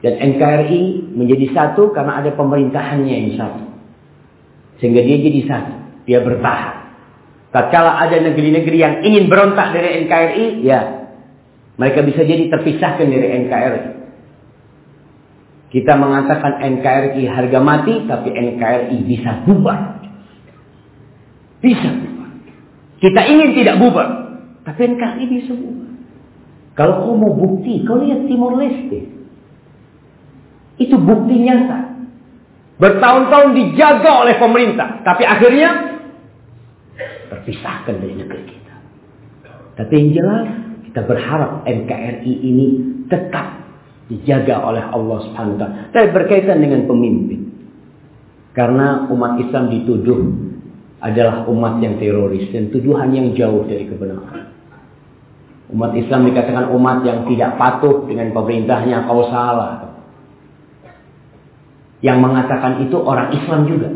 Dan NKRI menjadi satu karena ada pemerintahannya yang satu. Sehingga dia jadi satu. Dia bertahan. Tatkala ada negeri-negeri yang ingin berontak dari NKRI, ya mereka bisa jadi terpisahkan dari NKRI. Kita mengatakan NKRI harga mati, tapi NKRI bisa bubar. Bisa kita ingin tidak bubar. Tapi NKRI bisa bubar. Kalau kau mau bukti, kau lihat Timor Leste. Itu bukti nyata. Bertahun-tahun dijaga oleh pemerintah. Tapi akhirnya terpisahkan dari negeri kita. Tapi yang jelas kita berharap NKRI ini tetap dijaga oleh Allah Subhanahu wa. Tapi berkaitan dengan pemimpin. Karena umat Islam dituduh adalah umat yang teroris dan tuduhan yang jauh dari kebenaran. Umat Islam dikatakan umat yang tidak patuh dengan pemerintahnya, kau salah. Yang mengatakan itu orang Islam juga.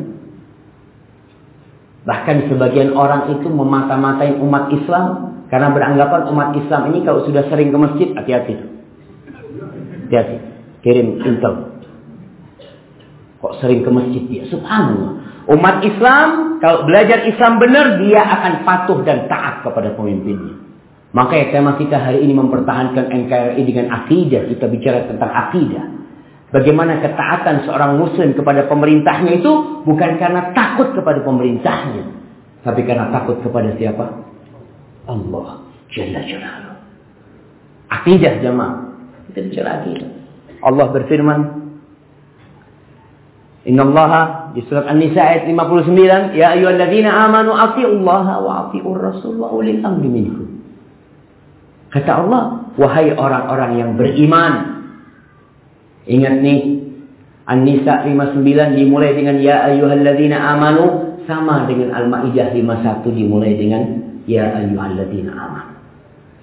Bahkan sebagian orang itu memata-matain umat Islam Karena beranggapan umat Islam ini kalau sudah sering ke masjid, hati-hati. Hati-hati. Kirim intel. Kok sering ke masjid dia? Subhanallah. Umat Islam, kalau belajar Islam benar, dia akan patuh dan taat kepada pemimpinnya. Makanya tema kita hari ini mempertahankan NKRI dengan akidah. Kita bicara tentang akidah. Bagaimana ketaatan seorang muslim kepada pemerintahnya itu bukan karena takut kepada pemerintahnya. Tapi karena takut kepada siapa? Allah Jalla Jalla. Akidah jemaah. Kita bicara akidah. Allah berfirman, Inna Allah di surat An-Nisa ayat 59, Ya ayyuhalladzina amanu atiullaha wa atiur rasul wa ulil amri minkum. Kata Allah, wahai orang-orang yang beriman, Ingat nih, An-Nisa 59 dimulai dengan Ya ayyuhalladzina amanu. Sama dengan Al-Ma'idah 51 dimulai dengan Ya ayyuhalladzina amanu.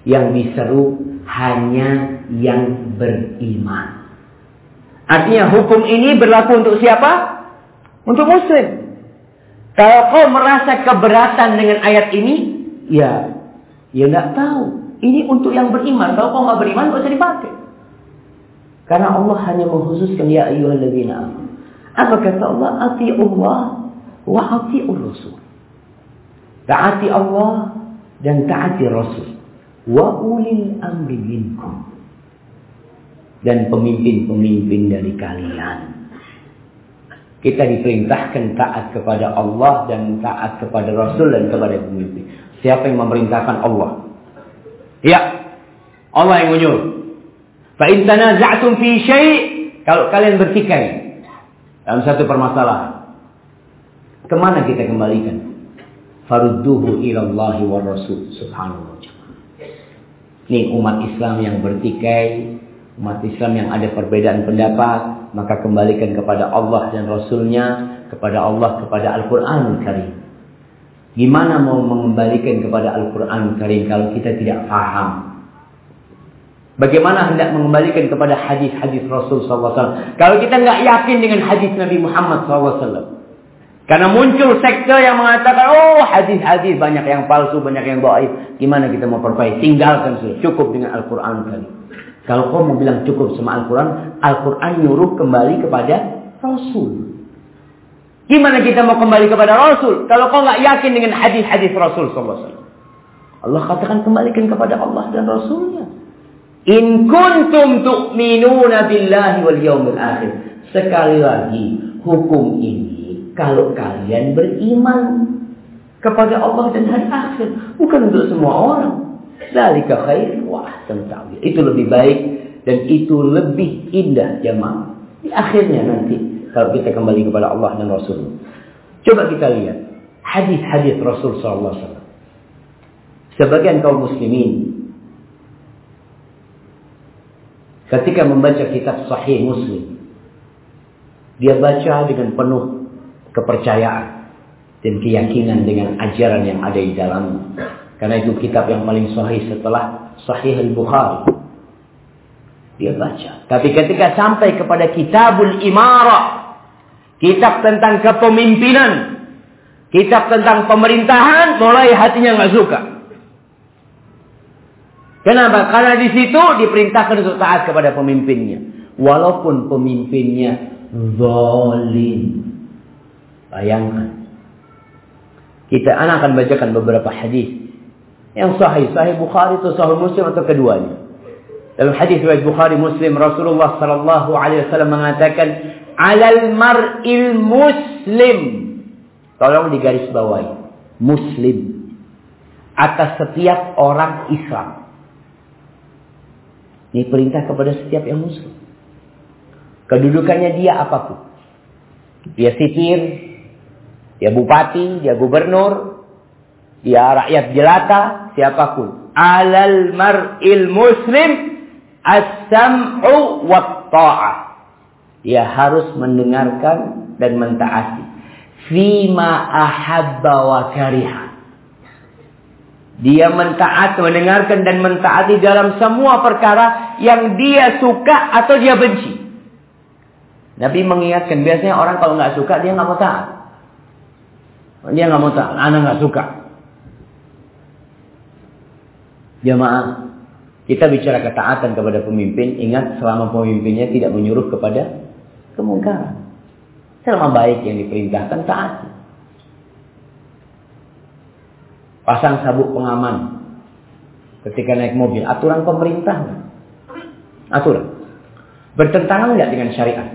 Yang diseru hanya yang beriman. Artinya hukum ini berlaku untuk siapa? Untuk muslim. Kalau kau merasa keberatan dengan ayat ini, ya, ya nggak tahu. Ini untuk yang beriman. Kalau kau nggak beriman, gak usah dipakai. Karena Allah hanya mengkhususkan ya ayyuhalladzina. Apa kata Allah? Allah wa ati'ur rasul. Taati Allah dan taati Rasul. Wa ulil amri minkum. Dan pemimpin-pemimpin dari kalian. Kita diperintahkan taat kepada Allah dan taat kepada Rasul dan kepada pemimpin. Siapa yang memerintahkan Allah? Ya, Allah yang menyuruh. Fa in fi syai' kalau kalian bertikai dalam satu permasalahan, ke mana kita kembalikan? Farudduhu Allah wa rasul subhanahu. Ini umat Islam yang bertikai, umat Islam yang ada perbedaan pendapat, maka kembalikan kepada Allah dan Rasulnya, kepada Allah, kepada Al-Quran Karim. Gimana mau mengembalikan kepada Al-Quran Karim kalau kita tidak paham Bagaimana hendak mengembalikan kepada hadis-hadis Rasul SAW. Kalau kita nggak yakin dengan hadis Nabi Muhammad SAW. Karena muncul sektor yang mengatakan, oh hadis-hadis banyak yang palsu, banyak yang baik. Gimana kita mau perbaiki? Tinggalkan sudah. Cukup dengan Al-Quran kali. Kalau kau mau bilang cukup sama Al-Quran, Al-Quran nyuruh kembali kepada Rasul. Gimana kita mau kembali kepada Rasul? Kalau kau nggak yakin dengan hadis-hadis Rasul SAW. Allah katakan kembalikan kepada Allah dan Rasulnya. In kuntum tu'minuna billahi wal yawmil akhir. Sekali lagi, hukum ini kalau kalian beriman kepada Allah dan hari akhir, bukan untuk semua orang. Dzalika khair wa ahsan. Itu lebih baik dan itu lebih indah jemaah. Di akhirnya nanti kalau kita kembali kepada Allah dan Rasul. Coba kita lihat hadis-hadis Rasul sallallahu alaihi wasallam. Sebagian kaum muslimin ketika membaca kitab Sahih Muslim. Dia baca dengan penuh kepercayaan dan keyakinan dengan ajaran yang ada di dalam. Karena itu kitab yang paling sahih setelah Sahih Al-Bukhari. Dia baca. Tapi ketika sampai kepada Kitabul Imarah, kitab tentang kepemimpinan, kitab tentang pemerintahan, mulai hatinya nggak suka. Kenapa? Karena di situ diperintahkan untuk taat kepada pemimpinnya. Walaupun pemimpinnya zalim. Bayangkan. Kita anak akan bacakan beberapa hadis yang sahih, sahih Bukhari atau sahih Muslim atau keduanya. Dalam hadis riwayat Bukhari Muslim Rasulullah sallallahu alaihi wasallam mengatakan, "Alal mar'il muslim." Tolong digaris bawahi. Muslim atas setiap orang Islam ini perintah kepada setiap yang muslim. Kedudukannya dia apa pun. Dia sipir, dia bupati, dia gubernur, dia rakyat jelata, siapa pun. Alal mar'il muslim as-sam'u wa ta'ah. Dia harus mendengarkan dan mentaati. Fima ahabba wa kariha. Dia mentaat, mendengarkan dan mentaati dalam semua perkara yang dia suka atau dia benci. Nabi mengingatkan, biasanya orang kalau nggak suka dia nggak mau taat. Dia nggak mau taat, anak nggak suka. Jamaah, kita bicara ketaatan kepada pemimpin, ingat selama pemimpinnya tidak menyuruh kepada kemungkaran. Selama baik yang diperintahkan taat. Pasang sabuk pengaman ketika naik mobil, aturan pemerintah. Aturan. Bertentangan nggak dengan syariat?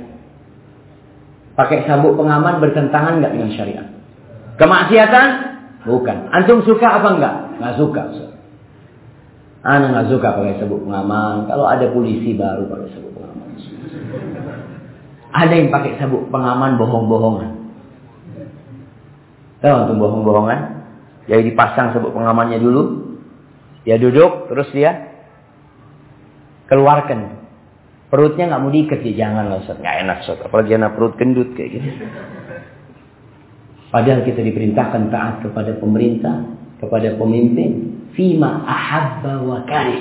Pakai sabuk pengaman bertentangan nggak dengan syariat? Kemaksiatan? Bukan. Antum suka apa enggak? Nggak suka. Anak nggak suka pakai sabuk pengaman. Kalau ada polisi baru pakai sabuk pengaman. Ada yang pakai sabuk pengaman bohong-bohongan. Tahu antum bohong-bohongan? Jadi dipasang sabuk pengamannya dulu. Dia duduk, terus dia keluarkan Perutnya nggak mau diikat ya jangan lah Ustaz. Nggak enak Ustaz. Apalagi anak perut gendut kayak gitu. Padahal kita diperintahkan taat kepada pemerintah, kepada pemimpin. Fima ahabba wa kari.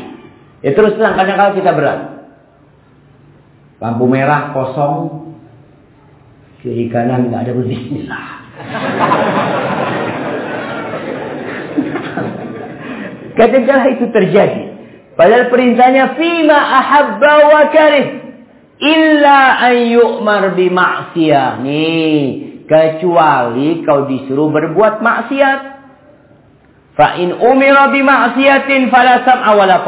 Ya terus terang kadang-kadang kita berat. Lampu merah kosong. Kiri kanan nggak ada berbismillah. Kadang-kadang itu terjadi. Padahal perintahnya fima ahabba wa karih illa an yu'mar bi ma'siyah. Nih, kecuali kau disuruh berbuat maksiat. Fa in umira bi ma'siyatin fala sam'a wala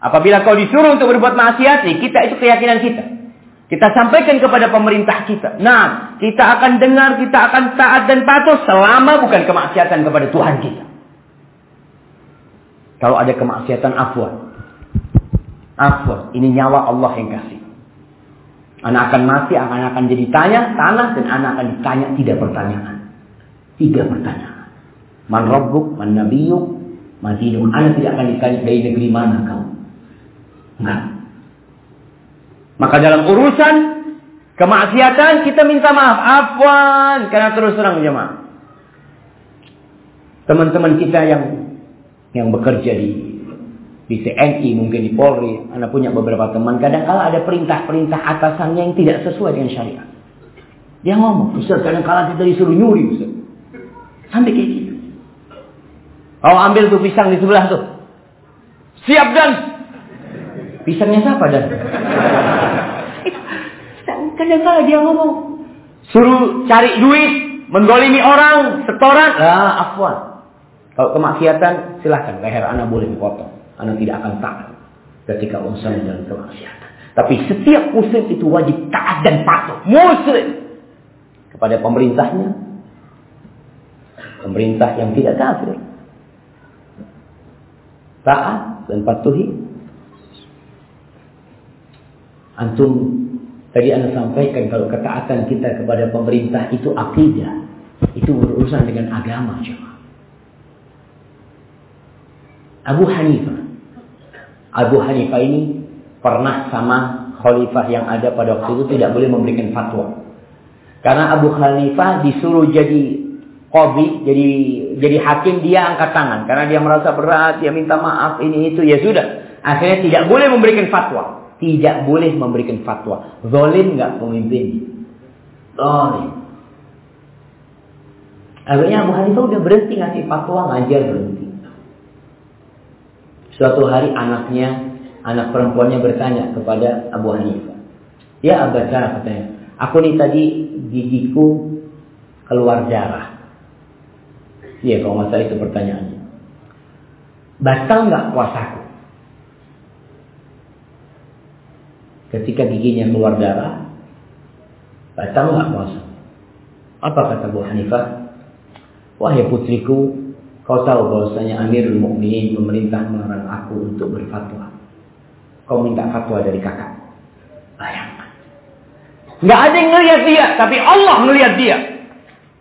Apabila kau disuruh untuk berbuat maksiat, nih kita itu keyakinan kita. Kita sampaikan kepada pemerintah kita. Nah, kita akan dengar, kita akan taat dan patuh selama bukan kemaksiatan kepada Tuhan kita. Kalau ada kemaksiatan afwan. Afwan. Ini nyawa Allah yang kasih. Anak akan mati, anak akan jadi tanya, tanah, dan anak akan ditanya tidak pertanyaan. Tiga pertanyaan. Man rabbuk, man nabiyuk, man dinuk. Anak tidak akan ditanya dari negeri mana kau. Enggak. Maka dalam urusan kemaksiatan kita minta maaf. Afwan. Karena terus terang jemaah. Teman-teman kita yang yang bekerja di di TNI mungkin di Polri, Anda punya beberapa teman, kadang kala ada perintah-perintah atasannya yang tidak sesuai dengan syariat. Dia ngomong, Ustaz, kadang kala kita disuruh nyuri, Ustaz. Sampai kayak gitu. Kau ambil tuh pisang di sebelah tuh. Siap dan. Pisangnya siapa dan? kadang kala dia ngomong. Suruh cari duit, menggolimi orang, setoran. Ah, afwan. Kalau kemaksiatan, silahkan. Leher anak boleh dipotong. Anak tidak akan taat ketika urusan dalam kemaksiatan. Tapi setiap muslim itu wajib taat dan patuh. Muslim. Kepada pemerintahnya. Pemerintah yang tidak kafir. Taat dan patuhi. Antum tadi anda sampaikan kalau ketaatan kita kepada pemerintah itu akidah. Itu berurusan dengan agama. Cuma. Abu Hanifah. Abu Hanifah ini pernah sama khalifah yang ada pada waktu itu tidak boleh memberikan fatwa. Karena Abu Hanifah disuruh jadi qadhi, jadi jadi hakim dia angkat tangan karena dia merasa berat, dia minta maaf ini itu ya sudah. Akhirnya tidak boleh memberikan fatwa. Tidak boleh memberikan fatwa. Zalim nggak pemimpin? Zalim. Akhirnya Abu Hanifah udah berhenti ngasih fatwa, ngajar berhenti. Suatu hari anaknya, anak perempuannya bertanya kepada Abu Hanifah. Ya Abu Bakar katanya, aku nih tadi gigiku keluar darah. Iya kalau masalah itu pertanyaannya. Batal nggak puasaku? Ketika giginya keluar darah, batal nggak puasa? Apa kata Abu Hanifah? Wahai putriku, Kau tahu bahwasanya Amirul Mukminin pemerintah melarang aku untuk berfatwa. Kau minta fatwa dari kakak. Bayangkan. Nggak ada yang melihat dia, tapi Allah melihat dia.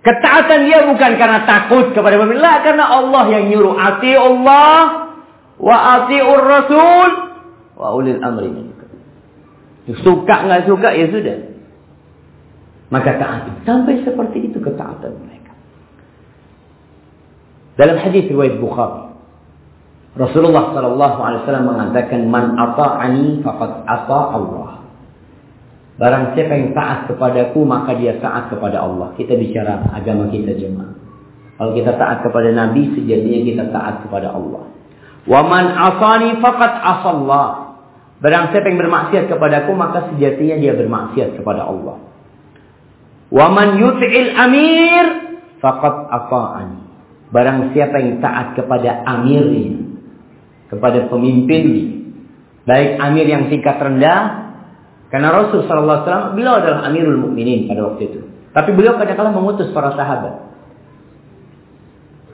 Ketaatan dia bukan karena takut kepada pemerintah, karena Allah yang nyuruh. Ati Allah wa atiur Rasul wa ulil amri Suka nggak suka ya sudah. Maka taat. Sampai seperti itu ketaatan mereka. Dalam hadis riwayat Bukhari, Rasulullah Shallallahu Alaihi Wasallam mengatakan, "Man ata'ani faqad ata Allah." Barang siapa yang taat kepadaku, maka dia taat kepada Allah. Kita bicara agama kita jemaah. Kalau kita taat kepada Nabi, sejatinya kita taat kepada Allah. Wa man asani faqad asallah. Barang siapa yang bermaksiat kepadaku maka sejatinya dia bermaksiat kepada Allah. Wa man yut'il amir faqad ata'ani. Barang siapa yang taat kepada amirnya, kepada pemimpinnya, baik amir yang tingkat rendah, karena Rasul sallallahu alaihi beliau adalah amirul mukminin pada waktu itu. Tapi beliau kadang-kadang mengutus para sahabat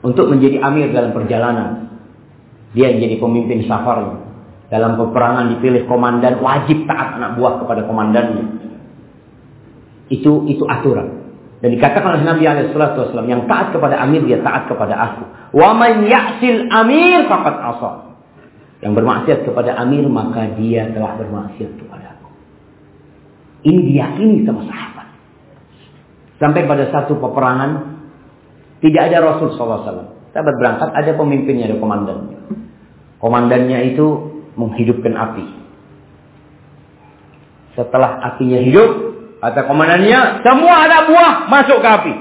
untuk menjadi amir dalam perjalanan. Dia jadi pemimpin safar. Dalam peperangan dipilih komandan, wajib taat anak buah kepada komandannya. Itu itu aturan. Dan dikatakan oleh Nabi SAW, yang taat kepada amir, dia taat kepada aku. Wa ya'sil amir faqad asal. Yang bermaksiat kepada amir, maka dia telah bermaksiat kepada aku. Ini diyakini sama sahabat. Sampai pada satu peperangan, tidak ada Rasul SAW. Sahabat berangkat, ada pemimpinnya, ada komandannya. Komandannya itu menghidupkan api. Setelah apinya hidup, kata komandannya, semua anak buah masuk ke api.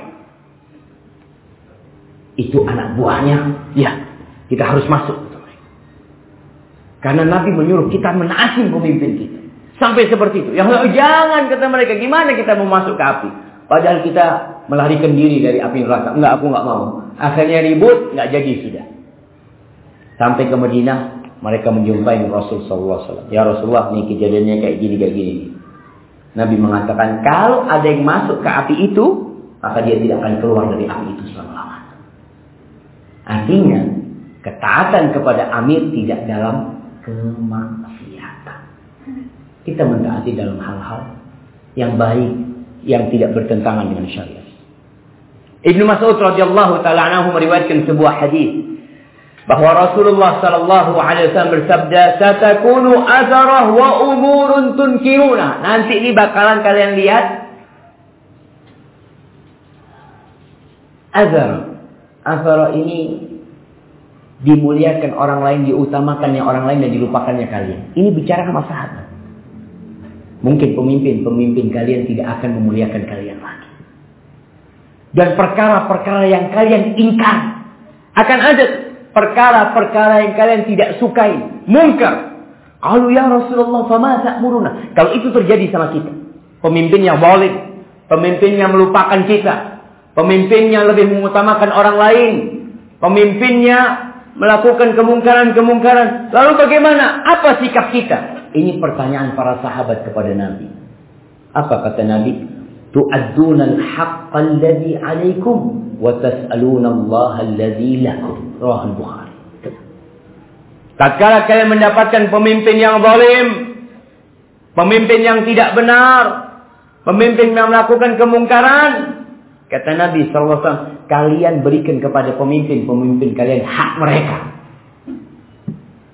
Itu anak buahnya, ya kita harus masuk. Karena Nabi menyuruh kita menaati pemimpin kita. Sampai seperti itu. Yang jangan kata mereka, gimana kita mau masuk ke api? Padahal kita melarikan diri dari api neraka. Enggak, aku enggak mau. Akhirnya ribut, enggak jadi sudah. Sampai ke Madinah, mereka menjumpai Rasul sallallahu alaihi wasallam. Ya Rasulullah, ini kejadiannya kayak gini kayak gini. Nabi mengatakan, kalau ada yang masuk ke api itu, maka dia tidak akan keluar dari api itu selama-lamanya. Artinya, ketaatan kepada amir tidak dalam kemaksiatan. Kita mentaati dalam hal-hal yang baik, yang tidak bertentangan dengan syariat. Ibnu Mas'ud radhiyallahu taala anhu meriwayatkan sebuah hadis bahwa Rasulullah sallallahu alaihi wasallam bersabda, "Satakunu azarah wa umurun tunkiruna." Nanti ini bakalan kalian lihat azar. Azar ini dimuliakan orang lain, diutamakannya orang lain dan dilupakannya kalian. Ini bicara sama sahabat. Mungkin pemimpin-pemimpin kalian tidak akan memuliakan kalian lagi. Dan perkara-perkara yang kalian ingkar akan ada perkara-perkara yang kalian tidak sukai, mungkar. Kalau ya Rasulullah, fama ta'muruna. Kalau itu terjadi sama kita, pemimpin yang zalim, pemimpin yang melupakan kita, pemimpin yang lebih mengutamakan orang lain, pemimpinnya melakukan kemungkaran-kemungkaran. Lalu bagaimana? Apa sikap kita? Ini pertanyaan para sahabat kepada Nabi. Apa kata Nabi? Al-haqqa alladhi 'alaikum wa tas'aluna Allah alladhi lakum. Rawahul Bukhari. Tatkala kalian mendapatkan pemimpin yang zalim, pemimpin yang tidak benar, pemimpin yang melakukan kemungkaran, kata Nabi SAW, kalian berikan kepada pemimpin-pemimpin kalian hak mereka.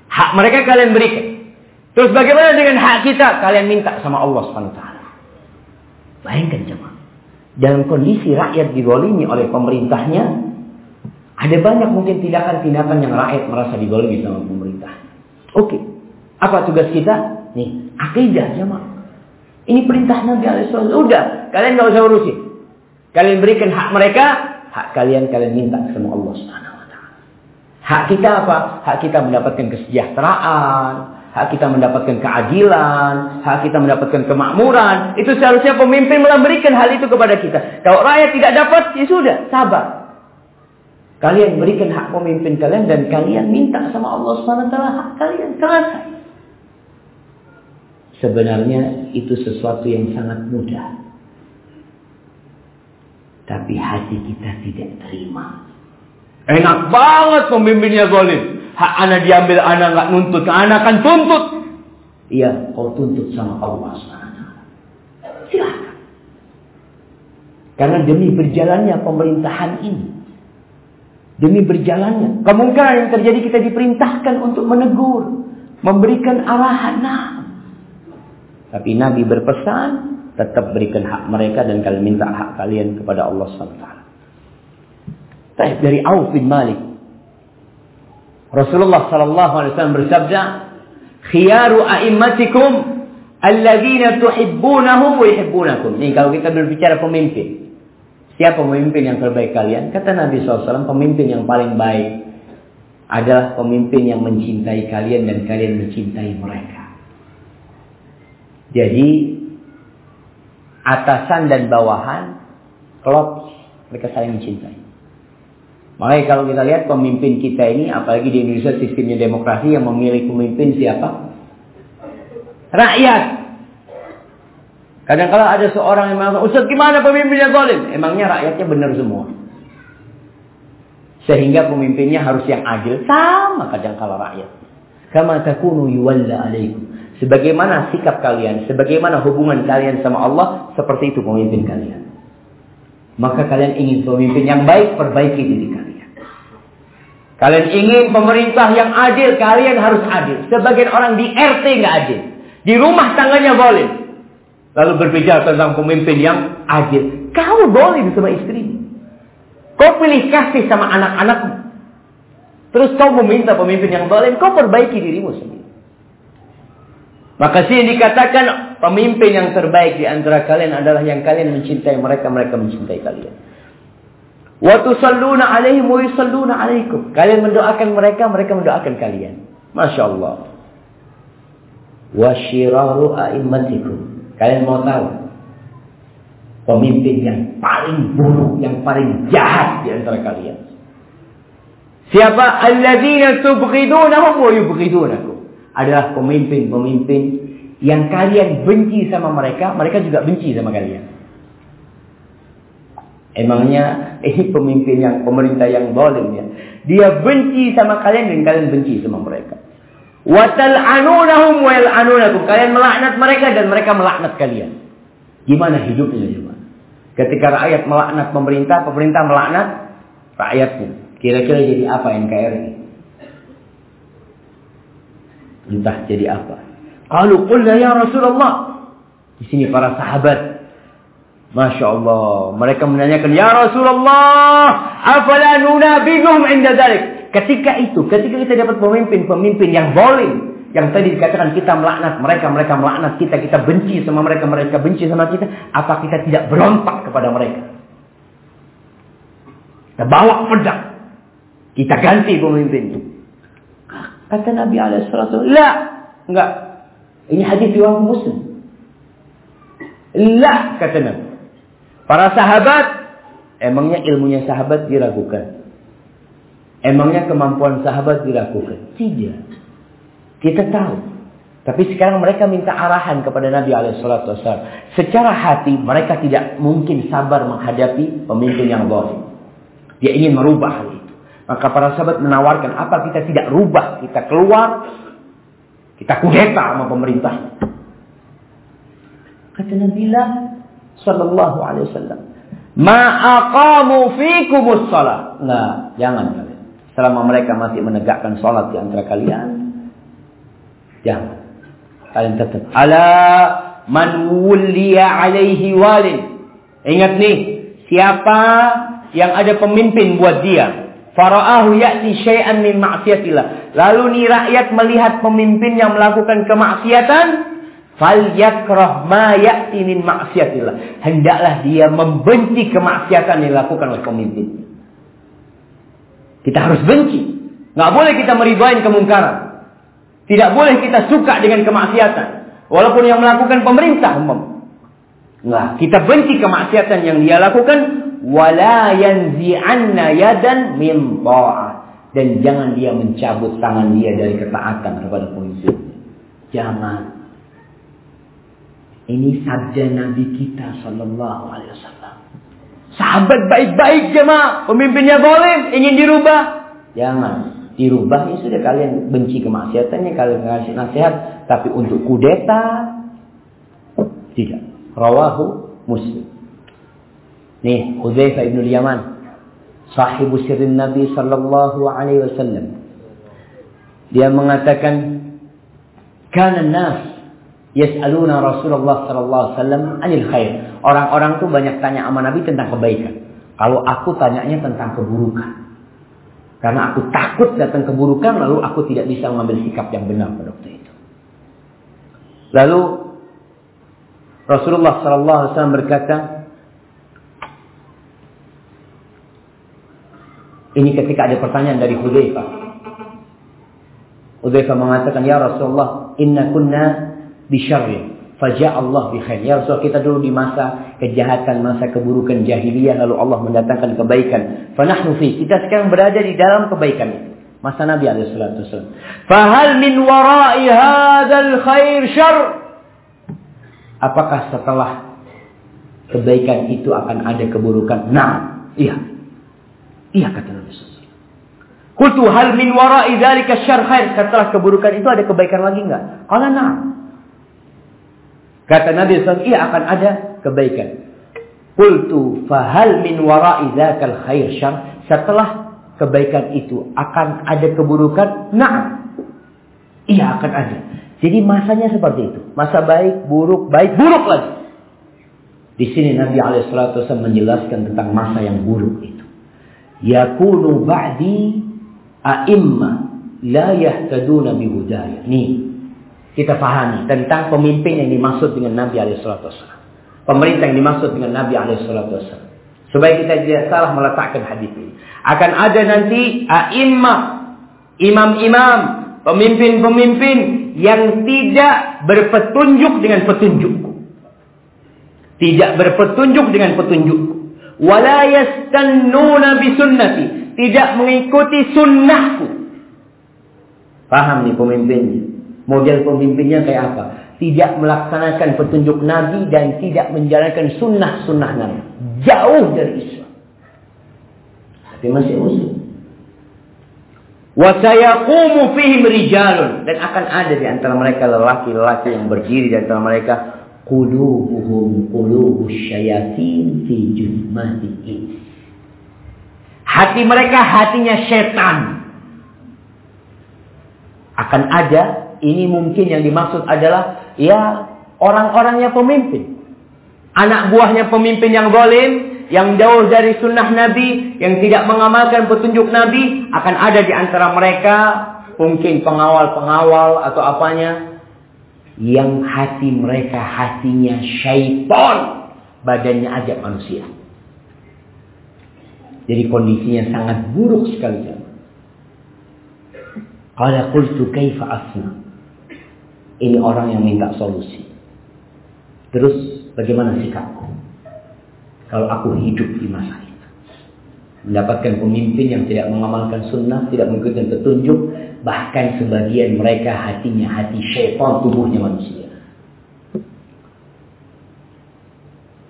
Hak mereka kalian berikan. Terus bagaimana dengan hak kita? Kalian minta sama Allah SWT. Bayangkan jemaah. Dalam kondisi rakyat digolimi oleh pemerintahnya, ada banyak mungkin tindakan-tindakan yang rakyat merasa digolongi sama pemerintah. Oke. Apa tugas kita? Nih, akidah jemaah. Ini perintah Nabi Alaihissalam. Udah, kalian nggak usah urusin. Kalian berikan hak mereka, hak kalian kalian minta sama Allah Subhanahu wa taala. Hak kita apa? Hak kita mendapatkan kesejahteraan, hak kita mendapatkan keadilan, hak kita mendapatkan kemakmuran. Itu seharusnya pemimpin memberikan hal itu kepada kita. Kalau rakyat tidak dapat, ya sudah, sabar. Kalian berikan hak pemimpin kalian dan kalian minta sama Allah SWT hak kalian selesai. Sebenarnya itu sesuatu yang sangat mudah. Tapi hati kita tidak terima. Enak banget pemimpinnya zalim. Hak anak diambil anak nggak nuntut, anak akan tuntut. Iya, kau tuntut sama Allah SWT. Silahkan. Karena demi berjalannya pemerintahan ini, Demi berjalannya. Kemungkinan yang terjadi kita diperintahkan untuk menegur. Memberikan arahan. Nah. Tapi Nabi berpesan. Tetap berikan hak mereka dan kalian minta hak kalian kepada Allah SWT. Dari Auf bin Malik. Rasulullah SAW bersabda. Khiyaru a'immatikum. Alladzina tuhibbunahum wa yuhibbunakum. Ini kalau kita berbicara pemimpin. Siapa pemimpin yang terbaik kalian? Kata Nabi SAW, pemimpin yang paling baik adalah pemimpin yang mencintai kalian dan kalian mencintai mereka. Jadi atasan dan bawahan klop mereka saling mencintai. Makanya kalau kita lihat pemimpin kita ini, apalagi di Indonesia sistemnya demokrasi yang memilih pemimpin siapa? Rakyat. Kadang-kala ada seorang yang mengatakan, Ustaz gimana pemimpinnya zalim? Emangnya rakyatnya benar semua. Sehingga pemimpinnya harus yang adil. Sama kadang-kala rakyat. Kama takunu yuwalla alaikum. Sebagaimana sikap kalian, sebagaimana hubungan kalian sama Allah, seperti itu pemimpin kalian. Maka kalian ingin pemimpin yang baik, perbaiki diri kalian. Kalian ingin pemerintah yang adil, kalian harus adil. Sebagian orang di RT nggak adil. Di rumah tangganya boleh. Lalu berbicara tentang pemimpin yang adil. Kau boleh sama istri. Kau pilih kasih sama anak-anakmu. Terus kau meminta pemimpin yang boleh, kau perbaiki dirimu sendiri. Maka sini dikatakan pemimpin yang terbaik di antara kalian adalah yang kalian mencintai mereka, mereka mencintai kalian. Wa tusalluna alaihim wa yusalluna alaikum. Kalian mendoakan mereka, mereka mendoakan kalian. Masya Allah. Wa syiraru a'immatikum. Kalian mau tahu pemimpin yang paling buruk, yang paling jahat di antara kalian. Siapa? Alladzina tubghidunahum wa yubghidunakum adalah pemimpin-pemimpin yang kalian benci sama mereka, mereka juga benci sama kalian. Emangnya ini pemimpin yang pemerintah yang zalim ya. Dia benci sama kalian dan kalian benci sama mereka. Watal anunahum wal anunakum. Kalian melaknat mereka dan mereka melaknat kalian. Gimana hidupnya coba? Ketika rakyat melaknat pemerintah, pemerintah melaknat rakyatnya. Kira-kira jadi apa NKRI? entah jadi apa. Kalau qulna ya Rasulullah. Di sini para sahabat Masya Allah. Mereka menanyakan, Ya Rasulullah, afala nunabidhum inda dalik. Ketika itu, ketika kita dapat pemimpin-pemimpin yang boleh, yang tadi dikatakan kita melaknat mereka, mereka melaknat kita, kita benci sama mereka, mereka benci sama kita, apa kita tidak berontak kepada mereka? Kita bawa pedang. Kita ganti pemimpin. Kata Nabi alaihissalatu La. Enggak. Ini hadis riwayat Muslim. La kata Nabi. Para sahabat emangnya ilmunya sahabat diragukan. Emangnya kemampuan sahabat diragukan? Tidak. Kita tahu. Tapi sekarang mereka minta arahan kepada Nabi alaihissalatu Secara hati mereka tidak mungkin sabar menghadapi pemimpin yang boleh. Dia ingin merubah hal itu. Maka para sahabat menawarkan, apa kita tidak rubah, kita keluar, kita kudeta sama pemerintah. Kata Nabi Sallallahu Alaihi Wasallam, Ma'aqamu fikumus salat. Nah, jangan kalian. Selama mereka masih menegakkan salat di antara kalian, jangan. Kalian tetap. Ala man wuliya alaihi walin. Ingat nih, siapa yang ada pemimpin buat dia, Fara'ahu ya'ti syai'an min ma'siyatillah. Lalu nih rakyat melihat pemimpin yang melakukan kemaksiatan, falyakrah ma ya'ti min ma'siyatillah. Hendaklah dia membenci kemaksiatan yang dilakukan oleh pemimpin. Kita harus benci. Nggak boleh kita meribain kemungkaran. Tidak boleh kita suka dengan kemaksiatan. Walaupun yang melakukan pemerintah. Nggak. Kita benci kemaksiatan yang dia lakukan wala yanzi'anna yadan min ta'ah dan jangan dia mencabut tangan dia dari ketaatan kepada pemimpin. Jangan. Ini sabda Nabi kita sallallahu alaihi wasallam. Sahabat baik-baik jemaah, pemimpinnya boleh ingin dirubah. Jangan dirubah ya sudah kalian benci kemaksiatannya kalian kasih nasihat tapi untuk kudeta tidak. Rawahu Muslim. Nih, Hudzaifah bin Yaman, sahibu sirrin Nabi sallallahu alaihi wasallam. Dia mengatakan, "Kana nas yas'aluna Rasulullah sallallahu alaihi wasallam anil khair." Orang-orang tuh banyak tanya sama Nabi tentang kebaikan. Kalau aku tanyanya tentang keburukan. Karena aku takut datang keburukan lalu aku tidak bisa mengambil sikap yang benar pada waktu itu. Lalu Rasulullah sallallahu alaihi wasallam berkata, Ini ketika ada pertanyaan dari Hudzaifah. Hudzaifah mengatakan, "Ya Rasulullah, inna kunna bisyarrin." Fajah Allah bi khair. Ya Rasul kita dulu di masa kejahatan, masa keburukan jahiliyah lalu Allah mendatangkan kebaikan. Fanahnu fi. Kita sekarang berada di dalam kebaikan. Masa Nabi alaihi salatu wasallam. Fahal min wara'i hadzal khair syarr? Apakah setelah kebaikan itu akan ada keburukan? Nah, iya. Iya kata Nabi SAW. Kultu hal min wara'i dzalika syarr khair? Setelah keburukan itu ada kebaikan lagi enggak? Qala na'am. Kata Nabi SAW, iya akan ada kebaikan. Qultu fahal min wara'i dzakal khair syarr? Setelah kebaikan itu akan ada keburukan? Nah, iya akan ada. Jadi masanya seperti itu. Masa baik, buruk, baik, buruk lagi. Di sini Nabi Alaihissalam menjelaskan tentang masa yang buruk itu. Yakunu ba'di a'imma la yahtaduna bihudaya. Nih, kita pahami tentang pemimpin yang dimaksud dengan Nabi Alaihissalam. Pemerintah yang dimaksud dengan Nabi Alaihissalam. Supaya kita tidak salah meletakkan hadis ini. Akan ada nanti a'immah, imam-imam, pemimpin-pemimpin yang tidak berpetunjuk dengan petunjukku. Tidak berpetunjuk dengan petunjukku. Wala yastannuna bisunnati. Tidak mengikuti sunnahku. Paham nih pemimpinnya. Model pemimpinnya kayak apa? Tidak melaksanakan petunjuk Nabi dan tidak menjalankan sunnah-sunnah Nabi. Jauh dari Islam. Tapi masih muslim. Wasayakumu fihim rijalun. Dan akan ada di antara mereka lelaki-lelaki yang berdiri di antara mereka. Qulubuhum qulubus syayatin fi jumati Hati mereka hatinya setan. Akan ada, ini mungkin yang dimaksud adalah ya orang-orangnya pemimpin. Anak buahnya pemimpin yang zalim, yang jauh dari sunnah Nabi, yang tidak mengamalkan petunjuk Nabi, akan ada di antara mereka mungkin pengawal-pengawal atau apanya yang hati mereka hatinya syaitan, badannya aja manusia. Jadi kondisinya sangat buruk sekali. Qala qultu kaifa asna? Ini orang yang minta solusi. Terus bagaimana sikapku? Kalau aku hidup di masa itu. Mendapatkan pemimpin yang tidak mengamalkan sunnah, tidak mengikuti petunjuk, bahkan sebagian mereka hatinya hati syaitan, tubuhnya manusia.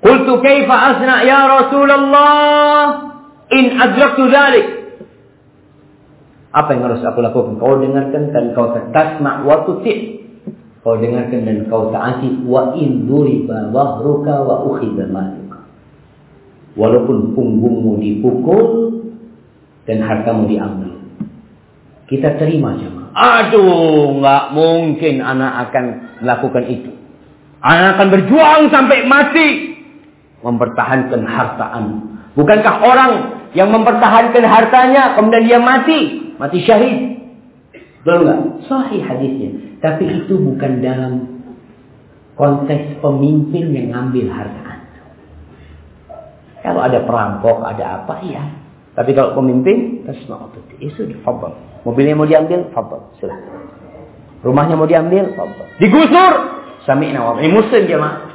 Qultu kaifa asna ya Rasulullah in adraktu dzalik. Apa yang harus aku lakukan? Kau dengarkan dan kau tasma' wa tuti'. Kau dengarkan dan kau taati wa in duriba wahruka wa ukhidha maluka. Walaupun punggungmu dipukul dan hartamu diambil. Kita terima jemaah. Aduh, nggak mungkin anak akan melakukan itu. Anak akan berjuang sampai mati mempertahankan harta anak. Bukankah orang yang mempertahankan hartanya kemudian dia mati, mati syahid? Betul nggak? Sahih hadisnya. Tapi itu bukan dalam konteks pemimpin yang ngambil harta. Kalau ada perampok, ada apa, ya. Tapi kalau pemimpin, tasma Itu difabel. Mobilnya mau diambil, fabel. Silahkan. Rumahnya mau diambil, fabel. Digusur, sami'na wa muslim jemaah.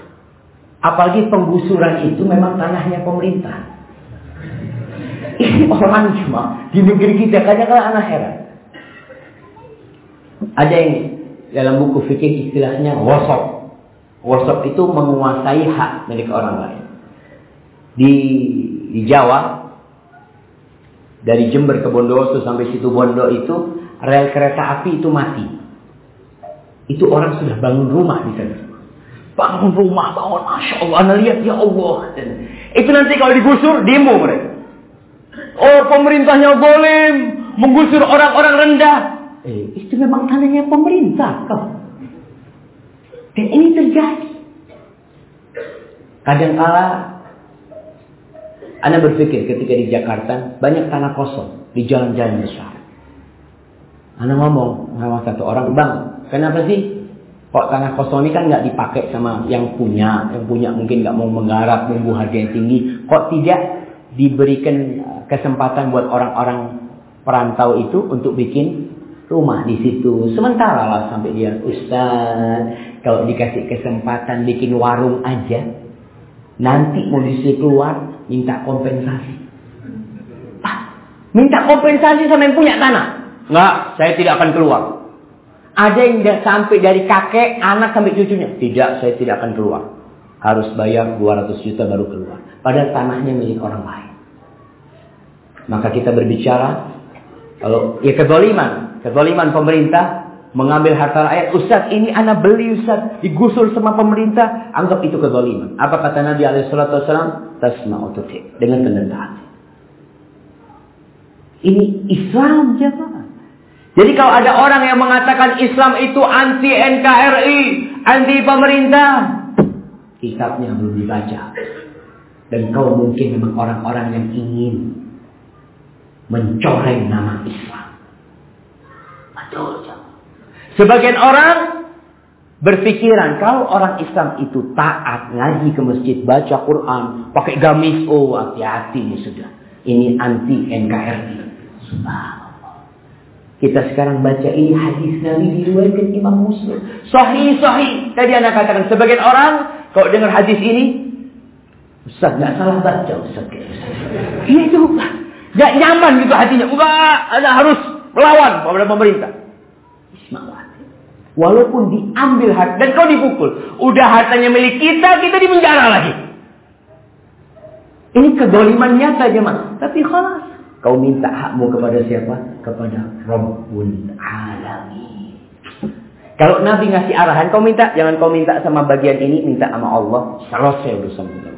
Apalagi penggusuran itu memang tanahnya pemerintah. Ini orang cuma di negeri kita kadang-kadang anak heran. Ada yang dalam buku fikih istilahnya wasop. Wasop itu menguasai hak milik orang lain. Di, di Jawa, dari Jember ke Bondowoso sampai situ Bondo itu, rel kereta api itu mati. Itu orang sudah bangun rumah di sana. Bangun rumah, bangun Masya Allah. Anda lihat, ya Allah. Itu nanti kalau digusur, demo mereka. Oh pemerintahnya golim. Menggusur orang-orang rendah. Eh, itu memang tanahnya pemerintah kau. Dan ini terjadi. Kadang-kala Anda berpikir ketika di Jakarta banyak tanah kosong di jalan-jalan besar. Anda ngomong sama satu orang, bang, kenapa sih kok tanah kosong ini kan nggak dipakai sama yang punya, yang punya mungkin nggak mau menggarap, nunggu harga yang tinggi, kok tidak diberikan kesempatan buat orang-orang perantau itu untuk bikin rumah di situ. Sementara lah sampai dia Ustaz, kalau dikasih kesempatan bikin warung aja, nanti disuruh keluar minta kompensasi. Pak, minta kompensasi sama yang punya tanah. Enggak, saya tidak akan keluar. Ada yang sampai dari kakek, anak sampai cucunya. Tidak, saya tidak akan keluar. Harus bayar 200 juta baru keluar. Padahal tanahnya milik orang lain. Maka kita berbicara, kalau ya kezaliman, kezaliman pemerintah mengambil harta rakyat. Ustaz ini anak beli Ustaz. Digusur sama pemerintah. Anggap itu kezaliman. Apa kata Nabi SAW? Tasma'u tuti. Dengan hati. Ini Islam jemaah. Jadi kalau ada orang yang mengatakan Islam itu anti NKRI, anti pemerintah, kitabnya belum dibaca. Dan kau mungkin memang orang-orang yang ingin mencoreng nama Islam. Betul. Sebagian orang berpikiran kalau orang Islam itu taat ngaji ke masjid, baca Quran, pakai gamis, oh hati-hati ini sudah. Ini anti NKRI. Subhanallah. Kita sekarang baca ini hadis Nabi diriwayatkan Imam Muslim. Sahih, sahih. Tadi anak katakan sebagian orang kalau dengar hadis ini, Ustaz nggak salah baca Ustaz. Iya itu. Gak nyaman gitu hatinya. Enggak, ada harus melawan kepada pemerintah. Walaupun diambil harta dan kau dipukul. Udah hartanya milik kita, kita di penjara lagi. Ini kedoliman nyata jemaah. Tapi khalas. Kau minta hakmu kepada siapa? Kepada Rabbul Alamin. Kalau Nabi ngasih arahan, kau minta. Jangan kau minta sama bagian ini, minta sama Allah. Selesai urusan kita.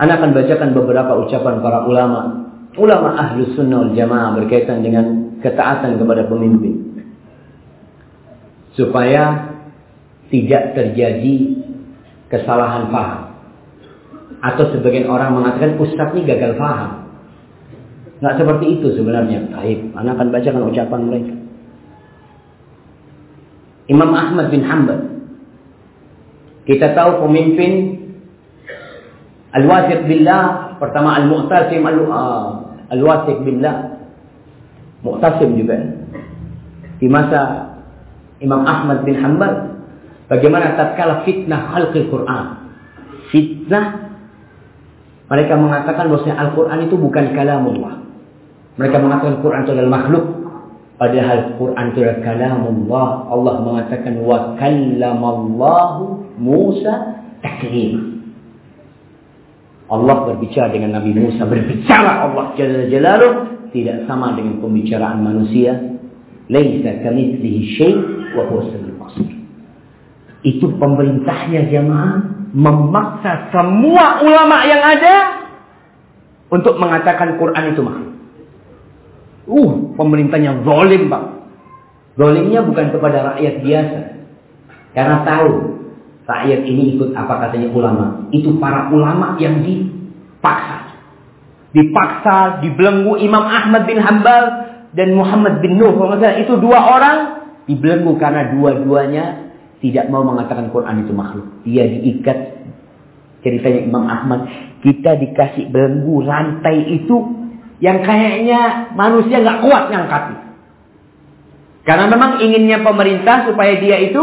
Anda akan bacakan beberapa ucapan para ulama. Ulama ahlu sunnah jamaah berkaitan dengan ketaatan kepada pemimpin. Supaya tidak terjadi kesalahan paham. Atau sebagian orang mengatakan ustaz ini gagal paham. Nggak seperti itu sebenarnya. Baik, Anda akan bacakan ucapan mereka. Imam Ahmad bin Hanbal. Kita tahu pemimpin Al-Wasiq billah, pertama Al-Mu'tasim Al-Wasiq billah. Mu'tasim juga. Di masa Imam Ahmad bin Hanbal, bagaimana tatkala fitnah khalqil Quran. Fitnah mereka mengatakan bahwa Al-Quran itu bukan kalamullah. Mereka mengatakan Quran itu adalah makhluk. Padahal Quran itu adalah kalamullah. Allah mengatakan wa kallamallahu Musa taklim. Allah berbicara dengan Nabi Musa. Berbicara Allah Jalla Jalaluh. Tidak sama dengan pembicaraan manusia. Laisa kamitslihi syai' wa huwa basir. Itu pemerintahnya jemaah memaksa semua ulama yang ada untuk mengatakan Quran itu makhluk. Uh, pemerintahnya zalim, Pak. Zalimnya bukan kepada rakyat biasa. Karena tahu rakyat ini ikut apa katanya ulama. Itu para ulama yang dipaksa. Dipaksa, dibelenggu Imam Ahmad bin Hambal dan Muhammad bin Nuh. Itu dua orang dibelenggu karena dua-duanya tidak mau mengatakan Quran itu makhluk. Dia diikat ceritanya Imam Ahmad. Kita dikasih belenggu rantai itu yang kayaknya manusia nggak kuat ngangkat. Karena memang inginnya pemerintah supaya dia itu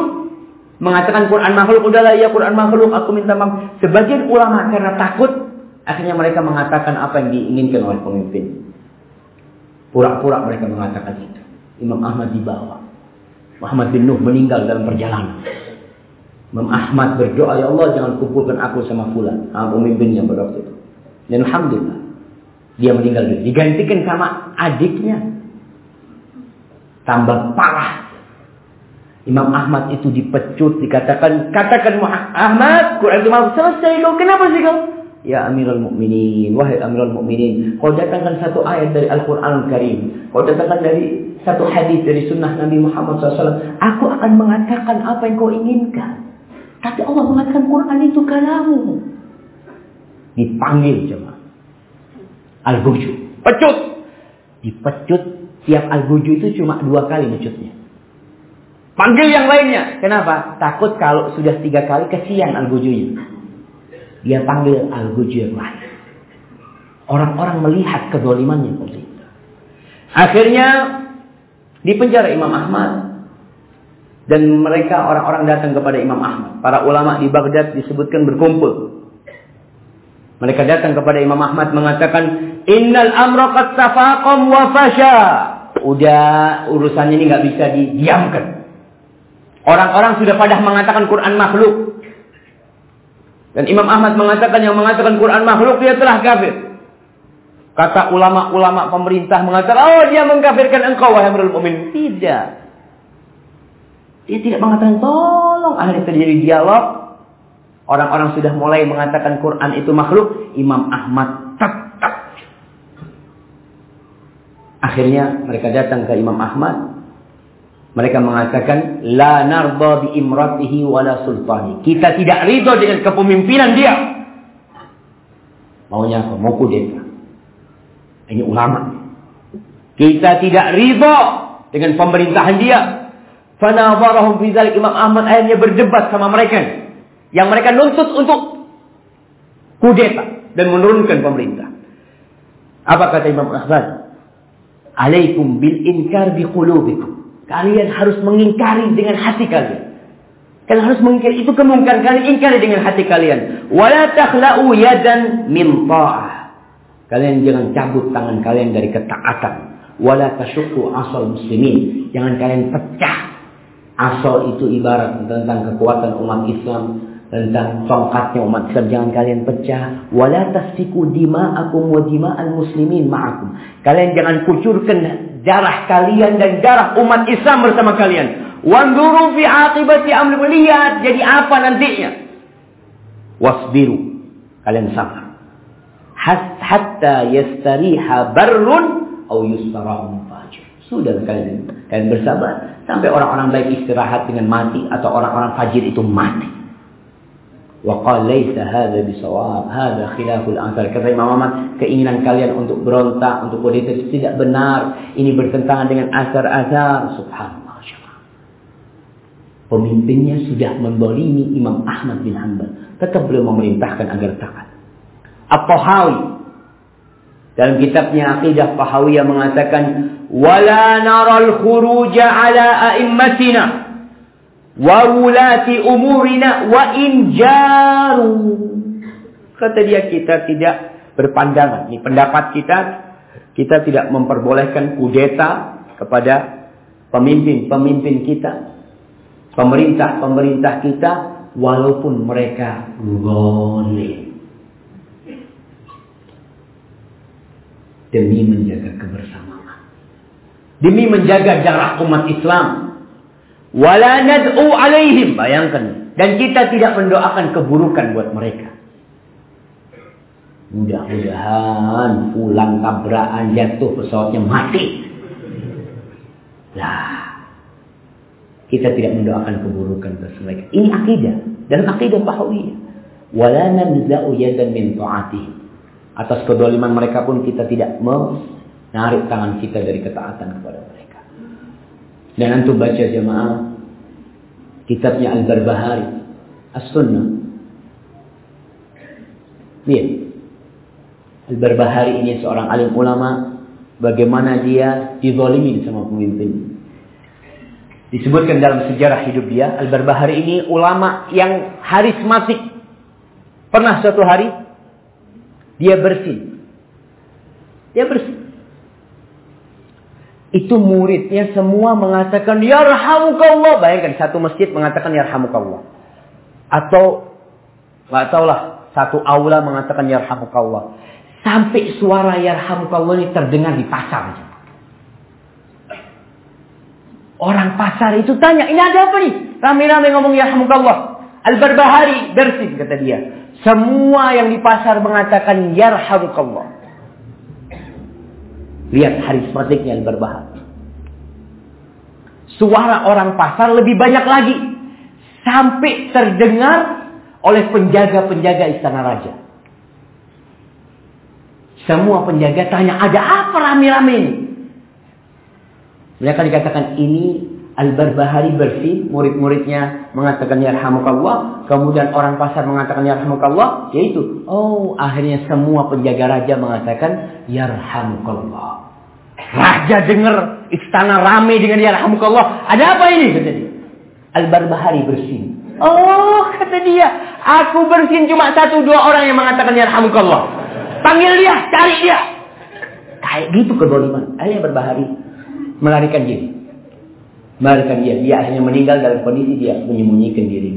mengatakan Quran makhluk. Udahlah ya Quran makhluk, aku minta maaf. Sebagian ulama karena takut akhirnya mereka mengatakan apa yang diinginkan oleh pemimpin. Pura-pura mereka mengatakan itu. Imam Ahmad dibawa. Muhammad bin Nuh meninggal dalam perjalanan. Imam Ahmad berdoa, Ya Allah jangan kumpulkan aku sama fulan. Sama pemimpinnya pada waktu itu. Dan Alhamdulillah. Dia meninggal. Digantikan sama adiknya. Tambah parah. Imam Ahmad itu dipecut. Dikatakan, katakan Ahmad, Quran itu mau selesai kau. Kenapa sih kau? Ya Amirul Mukminin, wahai Amirul Mukminin, kau datangkan satu ayat dari Al-Qur'an Karim. Kau datangkan dari satu hadis dari sunnah Nabi Muhammad SAW. Aku akan mengatakan apa yang kau inginkan. Tapi Allah mengatakan Quran itu kalamu. Dipanggil jemaah. Al-Guju. Pecut. Dipecut. Tiap Al-Guju itu cuma dua kali pecutnya. Panggil yang lainnya. Kenapa? Takut kalau sudah tiga kali kesian Al-Gujunya. Dia panggil lain. Orang-orang melihat kedolimannya. Akhirnya Di penjara Imam Ahmad. Dan mereka orang-orang datang kepada Imam Ahmad. Para ulama di Baghdad disebutkan berkumpul. Mereka datang kepada Imam Ahmad mengatakan, Innal amra qad tafaqam wa fasha. Udah urusannya ini nggak bisa didiamkan. Orang-orang sudah pada mengatakan Quran makhluk. Dan Imam Ahmad mengatakan yang mengatakan Quran makhluk dia telah kafir. Kata ulama-ulama pemerintah mengatakan, oh dia mengkafirkan engkau wahai Amirul Mukminin. Tidak. Dia tidak mengatakan tolong akhirnya terjadi dialog. Orang-orang sudah mulai mengatakan Quran itu makhluk. Imam Ahmad tetap. Akhirnya mereka datang ke Imam Ahmad. Mereka mengatakan la narda bi imratihi wala sultani. Kita tidak ridho dengan kepemimpinan dia. Maunya apa? Mau kudeta. Ini ulama. Kita tidak ridho dengan pemerintahan dia. Fanawarahum fi Imam Ahmad akhirnya berdebat sama mereka. Yang mereka nuntut untuk kudeta dan menurunkan pemerintah. Apa kata Imam Ahmad? Alaikum bil inkar bi qulubikum. Kalian harus mengingkari dengan hati kalian. Kalian harus mengingkari itu kemungkaran kalian ingkari dengan hati kalian. Wala takhla'u yadan min ta'ah. Kalian jangan cabut tangan kalian dari ketaatan. Wala tasyukku asal muslimin. Jangan kalian pecah. Asal itu ibarat tentang kekuatan umat Islam tentang tongkatnya umat Islam jangan kalian pecah wala tasfiku dima'akum wa dima'al muslimin ma'akum kalian jangan kucurkan darah kalian dan darah umat Islam bersama kalian. Wanzuru fi aqibati amri lihat jadi apa nantinya? Wasbiru. Kalian sabar hatta yastariha barrun au yustarahu fajir. Sudah kalian kalian bersabar. Sampai orang-orang baik istirahat dengan mati atau orang-orang fajir itu mati Waqal laisa hadza bisawab, hadza khilaful ansar. Kata Imam Ahmad, keinginan kalian untuk berontak, untuk itu tidak benar. Ini bertentangan dengan asar-asar. Subhanallah. Pemimpinnya sudah membolimi Imam Ahmad bin Hanbal. Tetap belum memerintahkan agar taat. At-Tahawi dalam kitabnya Aqidah Tahawiyah mengatakan wala naral khuruja ala a'immatina wa wulati umurina wa injaru. Kata dia kita tidak berpandangan. Ini pendapat kita. Kita tidak memperbolehkan kudeta kepada pemimpin-pemimpin kita. Pemerintah-pemerintah kita. Walaupun mereka boleh. Demi menjaga kebersamaan. Demi menjaga jarak umat Islam Wala nad'u alaihim. Bayangkan. Dan kita tidak mendoakan keburukan buat mereka. Mudah-mudahan pulang tabrakan jatuh pesawatnya mati. Lah. Kita tidak mendoakan keburukan buat mereka. Ini akidah. Dan akidah bahawiyah. Wala nanza'u yadan min ta'atih. Atas kedoliman mereka pun kita tidak menarik tangan kita dari ketaatan kepada mereka. Dan antum baca jemaah kitabnya Al-Barbahari As-Sunnah. Lihat. Al-Barbahari ini seorang alim ulama bagaimana dia dizalimi sama pemimpin. Disebutkan dalam sejarah hidup dia, Al-Barbahari ini ulama yang harismatik. Pernah suatu hari dia bersih. Dia bersih. Itu muridnya semua mengatakan yarhamukallah. Bayangkan satu masjid mengatakan yarhamukallah. Atau nggak lah satu aula mengatakan yarhamukallah. Sampai suara yarhamukallah ini terdengar di pasar. Orang pasar itu tanya, ini ada apa nih? Rame-rame ngomong yarhamukallah. Al-Barbahari bersih kata dia. Semua yang di pasar mengatakan yarhamukallah. Lihat harismatiknya yang berbahaya. Suara orang pasar lebih banyak lagi. Sampai terdengar oleh penjaga-penjaga istana raja. Semua penjaga tanya, ada apa rame-rame ini? Mereka dikatakan ini Al-Barbahari bersih, murid-muridnya mengatakan yarhamukallah, kemudian orang pasar mengatakan yarhamukallah, yaitu oh akhirnya semua penjaga raja mengatakan yarhamukallah. Raja dengar istana rame dengan dia alhamdulillah. Ada apa ini kata dia. Al-Barbahari bersin. Oh kata dia, aku bersin cuma satu dua orang yang mengatakan ya alhamdulillah. Panggil dia, cari dia. Kayak gitu kedoliman. Akhirnya berbahari melarikan diri. Melarikan dia. Dia akhirnya meninggal dalam kondisi dia menyembunyikan diri.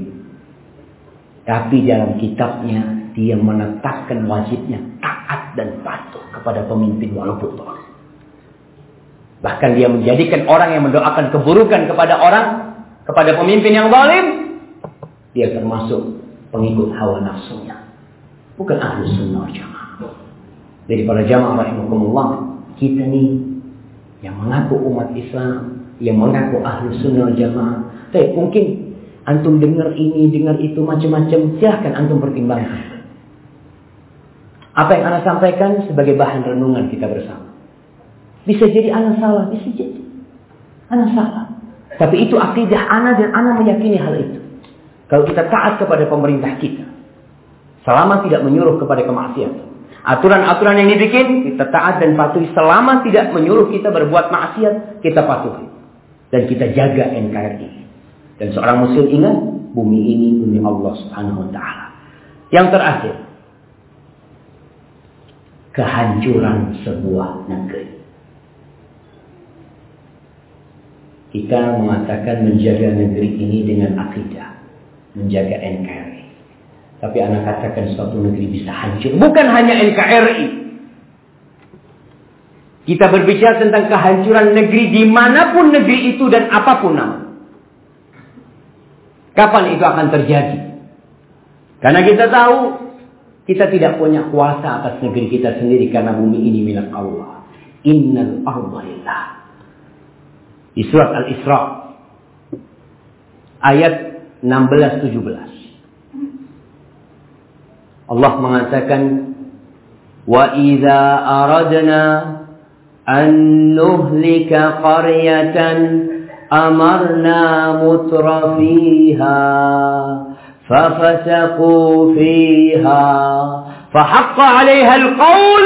Tapi dalam kitabnya dia menetapkan wajibnya taat dan patuh kepada pemimpin walaupun zalim. Bahkan dia menjadikan orang yang mendoakan keburukan kepada orang, kepada pemimpin yang zalim, dia termasuk pengikut hawa nafsunya. Bukan ahli sunnah jamaah. Jadi para jamaah rahimakumullah, kita nih yang mengaku umat Islam, yang mengaku ahli sunnah jamaah. Tapi mungkin antum dengar ini, dengar itu macam-macam, silahkan antum pertimbangkan. Apa yang anda sampaikan sebagai bahan renungan kita bersama. Bisa jadi anak salah, bisa jadi. Anak salah. Tapi itu akidah anak dan anak meyakini hal itu. Kalau kita taat kepada pemerintah kita. Selama tidak menyuruh kepada kemaksiatan. Aturan-aturan yang dibikin, kita taat dan patuhi. Selama tidak menyuruh kita berbuat maksiat, kita patuhi. Dan kita jaga NKRI. Dan seorang muslim ingat, bumi ini bumi Allah subhanahu wa ta'ala. Yang terakhir, kehancuran sebuah negeri. Kita mengatakan menjaga negeri ini dengan akidah. Menjaga NKRI. Tapi anak katakan suatu negeri bisa hancur. Bukan hanya NKRI. Kita berbicara tentang kehancuran negeri di mana pun negeri itu dan apa pun nama. Kapan itu akan terjadi? Karena kita tahu kita tidak punya kuasa atas negeri kita sendiri karena bumi ini milik Allah. Innal arda di surat Al-Isra ayat 16 17. Allah mengatakan wa idza aradna an nuhlika qaryatan amarna mutrafiha ففسقوا فيها فحق عليها القول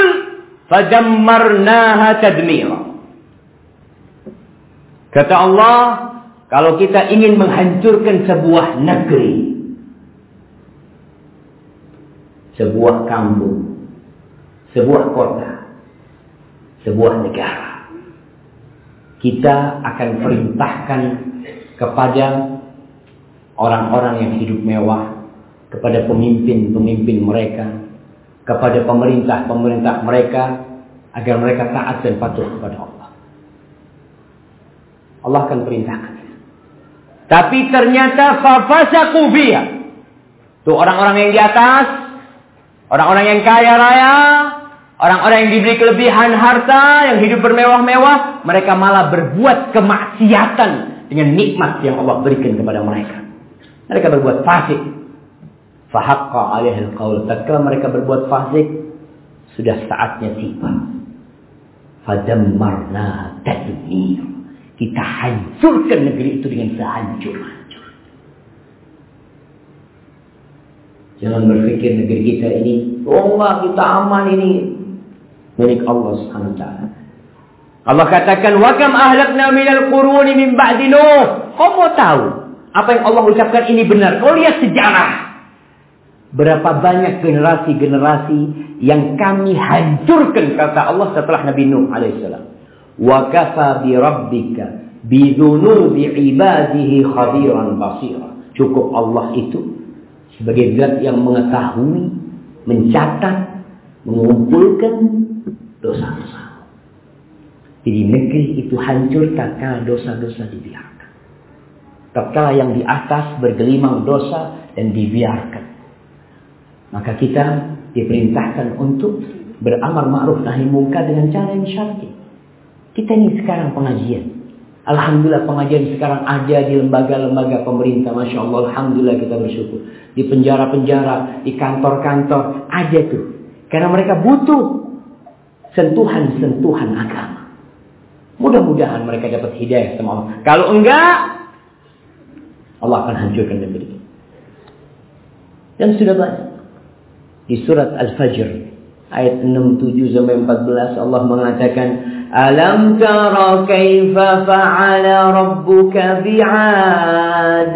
فدمرناها تدميرا Kata Allah, kalau kita ingin menghancurkan sebuah negeri, sebuah kampung, sebuah kota, sebuah negara, kita akan perintahkan kepada orang-orang yang hidup mewah, kepada pemimpin-pemimpin mereka, kepada pemerintah-pemerintah mereka, agar mereka taat dan patuh kepada Allah. Allah akan perintahkan. Tapi ternyata fafasaku biha. Tuh orang-orang yang di atas, orang-orang yang kaya raya, orang-orang yang diberi kelebihan harta, yang hidup bermewah-mewah, mereka malah berbuat kemaksiatan dengan nikmat yang Allah berikan kepada mereka. Mereka berbuat fasik. Fahaqqa alaihil qaul. Tatkala mereka berbuat fasik, sudah saatnya tiba. Fadammarna tadmir. Kita hancurkan negeri itu dengan sehancur-hancur. Jangan berpikir negeri kita ini, oh enggak kita aman ini. Milik Allah wa Allah katakan, "Wa kam ahlakna minal quruni min ba'di Nuh." Kau mau tahu apa yang Allah ucapkan ini benar? Kau lihat sejarah. Berapa banyak generasi-generasi yang kami hancurkan kata Allah setelah Nabi Nuh alaihissalam. Wa kafa bi rabbika bidunubi ibadihi khabiran basira. Cukup Allah itu sebagai zat yang mengetahui, mencatat, mengumpulkan dosa-dosa. Jadi negeri itu hancur tatkala dosa-dosa dibiarkan. Tatkala yang di atas bergelimang dosa dan dibiarkan. Maka kita diperintahkan untuk beramar ma'ruf nahi munkar dengan cara yang syar'i. Kita ini sekarang pengajian. Alhamdulillah pengajian sekarang ada di lembaga-lembaga pemerintah. Masya Allah, Alhamdulillah kita bersyukur. Di penjara-penjara, di kantor-kantor, ada tuh. Karena mereka butuh sentuhan-sentuhan agama. Mudah-mudahan mereka dapat hidayah sama Allah. Kalau enggak, Allah akan hancurkan negeri itu. Dan sudah banyak. Di surat Al-Fajr ayat 67 sampai 14 Allah mengatakan Alam tara kaifa fa'ala rabbuka bi'ad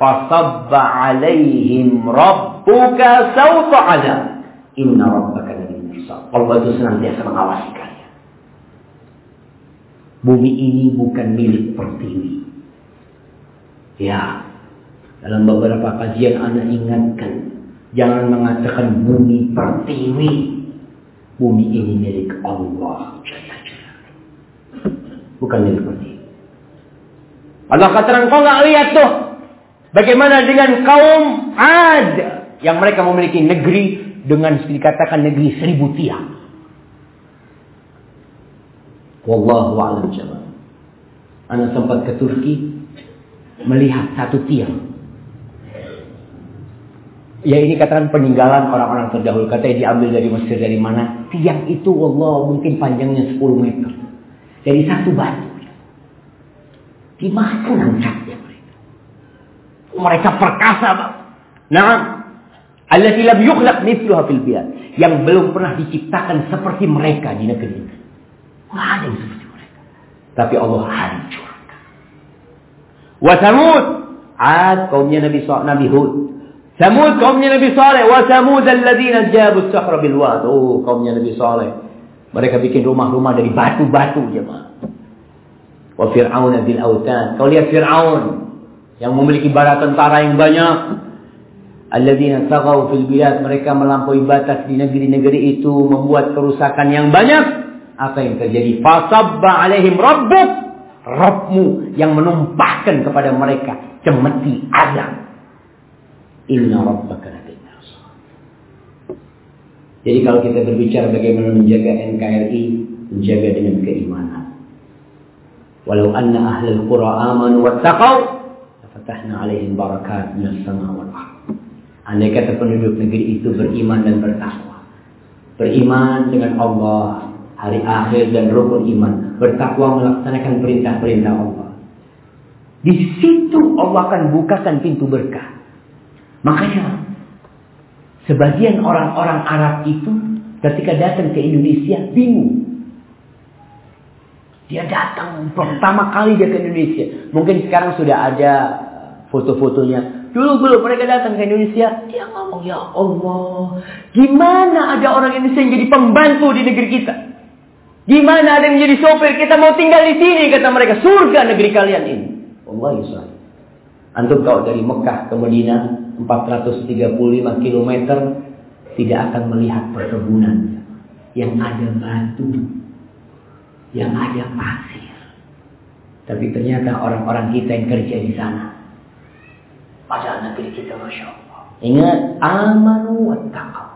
fasabba alaihim rabbuka sawta azab inna rabbaka labil mirsad Allah itu senantiasa mengawasi kalian. Bumi ini bukan milik pertiwi. Ya dalam beberapa kajian anda ingatkan jangan mengatakan bumi pertiwi. Bumi ini milik Allah. Bukan milik pertiwi. Allah katakan kau nggak lihat tuh. Bagaimana dengan kaum Ad yang mereka memiliki negeri dengan dikatakan negeri seribu tiang. Wallahu a'lam jawab. Anda sempat ke Turki melihat satu tiang. Ya ini katakan peninggalan orang-orang terdahulu. Katanya diambil dari Mesir dari mana. Tiang itu Allah mungkin panjangnya 10 meter. Dari satu batu. Nancapnya mereka? Mereka perkasa bang. Nah, Allati lam yukhlaq mithluha fil bilad. Yang belum pernah diciptakan seperti mereka di negeri ini. Tidak ada yang seperti mereka. Tapi Allah hancurkan. Wa Samud. Ad kaumnya Nabi Nabi Hud. Samud kaumnya Nabi Saleh. Wa Samud alladzina jabu sakhra bil wad. Oh kaumnya Nabi Saleh. Mereka bikin rumah-rumah dari batu-batu jemaah. Wa Fir'aun bil autan. Kau lihat Fir'aun yang memiliki bala tentara yang banyak. Alladzina tagaw fil bilad. Mereka melampaui batas di negeri-negeri itu membuat kerusakan yang banyak apa yang terjadi? Fasabba alaihim rabbuk. Rabbmu yang menumpahkan kepada mereka cemeti azab. Inna rabbaka labil Jadi kalau kita berbicara bagaimana menjaga NKRI, menjaga dengan keimanan. Walau anna ahlul qura amanu wattaqau, fatahna alaihim barakat minas sama wal. Andai kata penduduk negeri itu beriman dan bertakwa. Beriman dengan Allah, hari akhir dan rukun iman, bertakwa melaksanakan perintah-perintah Allah. Di situ Allah akan bukakan pintu berkah. Makanya sebagian orang-orang Arab itu ketika datang ke Indonesia bingung. Dia datang pertama kali dia ke Indonesia. Mungkin sekarang sudah ada foto-fotonya. Dulu belum mereka datang ke Indonesia, dia ngomong, ya Allah, gimana ada orang Indonesia yang jadi pembantu di negeri kita? Gimana ada yang menjadi sopir? Kita mau tinggal di sini, kata mereka. Surga negeri kalian ini. Allah Yusuf. Antum kalau dari Mekah ke Madinah 435 km tidak akan melihat perkebunan yang ada batu, yang ada pasir. Tapi ternyata orang-orang kita yang kerja di sana. Padahal negeri kita Masya Allah. Ingat, amanu wa taqaw.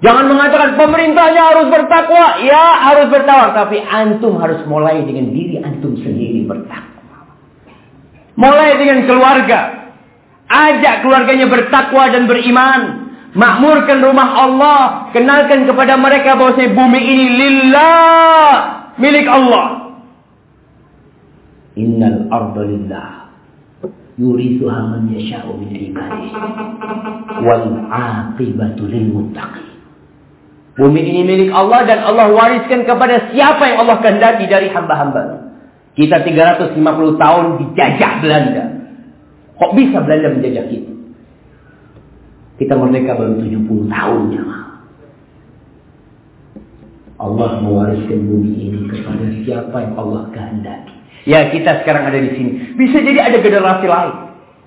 Jangan mengatakan pemerintahnya harus bertakwa. Ya harus bertakwa. Tapi antum harus mulai dengan diri antum sendiri bertakwa. Mulai dengan keluarga. Ajak keluarganya bertakwa dan beriman. Makmurkan rumah Allah. Kenalkan kepada mereka bahwa bumi ini lillah. Milik Allah. Innal arda lillah. Yurithuha man yasha'u min ibadihi. Wal aqibatu lil muttaqin. Bumi ini milik Allah dan Allah wariskan kepada siapa yang Allah kehendaki dari hamba-hamba. Kita 350 tahun dijajah Belanda. Kok bisa Belanda menjajah kita? Kita merdeka baru 70 tahun ya. Allah mewariskan bumi ini kepada siapa yang Allah kehendaki. Ya kita sekarang ada di sini. Bisa jadi ada generasi lain.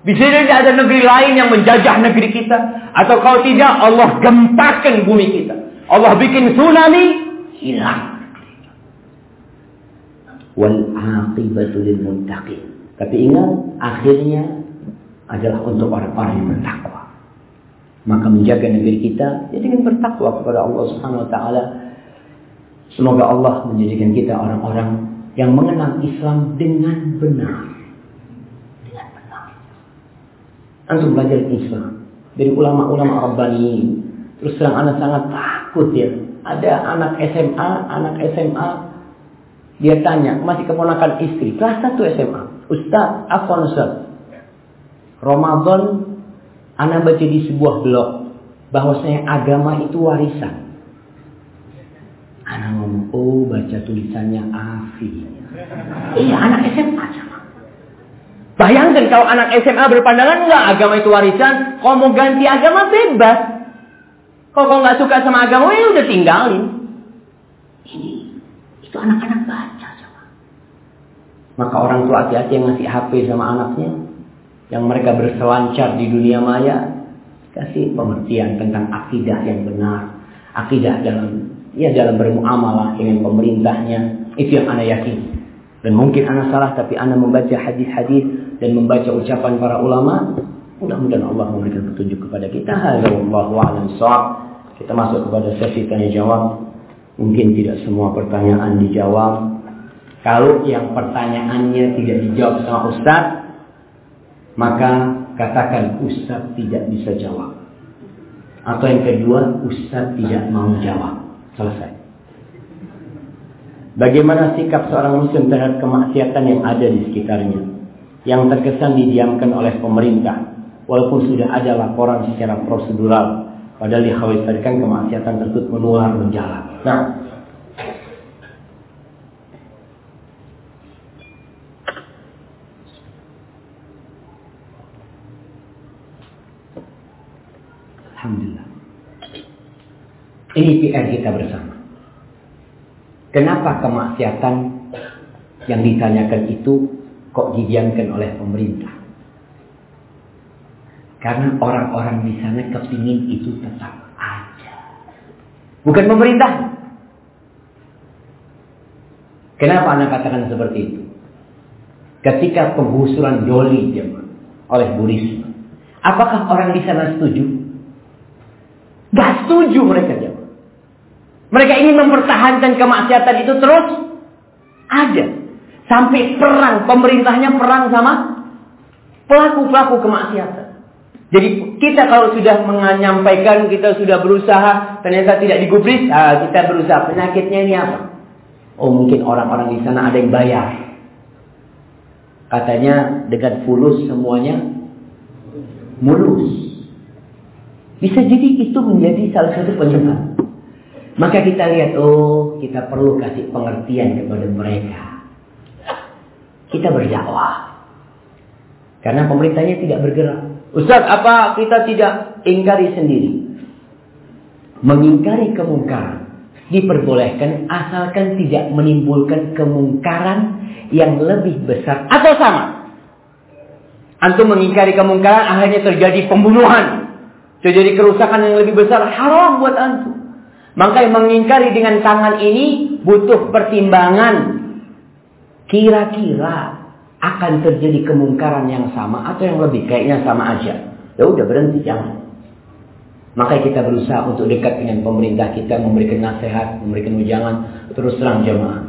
Bisa jadi ada negeri lain yang menjajah negeri kita. Atau kalau tidak Allah gempakan bumi kita. Allah bikin tsunami, hilang. Wal aqibatu muttaqin. Tapi ingat, akhirnya adalah untuk orang-orang yang bertakwa. Maka menjaga negeri kita ya dengan bertakwa kepada Allah Subhanahu wa taala. Semoga Allah menjadikan kita orang-orang yang mengenal Islam dengan benar. Benar. Antum belajar Islam dari ulama-ulama Rabbani. Terus terang anak sangat takut ya. Ada anak SMA, anak SMA dia tanya, masih keponakan istri, kelas 1 SMA. Ustaz, apa Ustaz? Ramadan anak baca di sebuah blog bahwasanya agama itu warisan. Anak ngomong, oh baca tulisannya Afi. Iya, anak SMA sama. Bayangkan kalau anak SMA berpandangan enggak agama itu warisan, kalau mau ganti agama bebas. Kalau kau nggak suka sama agama, ya udah tinggalin. Ini itu anak-anak baca sama. Maka orang tua hati-hati yang ngasih HP sama anaknya, yang mereka berselancar di dunia maya, kasih pengertian tentang akidah yang benar, akidah dalam ya dalam bermuamalah dengan pemerintahnya. Itu yang anak yakin. Dan mungkin anak salah, tapi anak membaca hadis-hadis dan membaca ucapan para ulama. Mudah-mudahan Allah memberikan petunjuk kepada kita. Hadza a'lam Kita masuk kepada sesi tanya jawab. Mungkin tidak semua pertanyaan dijawab. Kalau yang pertanyaannya tidak dijawab sama Ustaz, maka katakan Ustaz tidak bisa jawab. Atau yang kedua, Ustaz tidak mau jawab. Selesai. Bagaimana sikap seorang muslim terhadap kemaksiatan yang ada di sekitarnya? Yang terkesan didiamkan oleh pemerintah. Walaupun sudah ada laporan secara prosedural Padahal dikhawatirkan kemaksiatan tersebut menular menjalar. Nah, Alhamdulillah. Ini PR kita bersama. Kenapa kemaksiatan yang ditanyakan itu kok didiamkan oleh pemerintah? Karena orang-orang di sana kepingin itu tetap ada. Bukan pemerintah. Kenapa Anda katakan seperti itu? Ketika penggusuran Doli oleh Bu Risma. Apakah orang di sana setuju? Gak setuju mereka. Mereka ingin mempertahankan kemaksiatan itu terus ada. Sampai perang, pemerintahnya perang sama pelaku-pelaku kemaksiatan. Jadi kita kalau sudah menyampaikan, kita sudah berusaha, ternyata tidak digubris, ah, kita berusaha. Penyakitnya ini apa? Oh mungkin orang-orang di sana ada yang bayar. Katanya dengan fulus semuanya mulus. Bisa jadi itu menjadi salah satu penyebab. Maka kita lihat, oh kita perlu kasih pengertian kepada mereka. Kita berdakwah. Karena pemerintahnya tidak bergerak. Ustaz, apa kita tidak ingkari sendiri? Mengingkari kemungkaran diperbolehkan asalkan tidak menimbulkan kemungkaran yang lebih besar atau sama. Antum mengingkari kemungkaran akhirnya terjadi pembunuhan, terjadi kerusakan yang lebih besar haram buat antum. Maka yang mengingkari dengan tangan ini butuh pertimbangan. Kira-kira akan terjadi kemungkaran yang sama atau yang lebih kayaknya sama aja. Ya udah berhenti jangan. Maka kita berusaha untuk dekat dengan pemerintah kita, memberikan nasihat, memberikan ujangan, terus terang jemaah.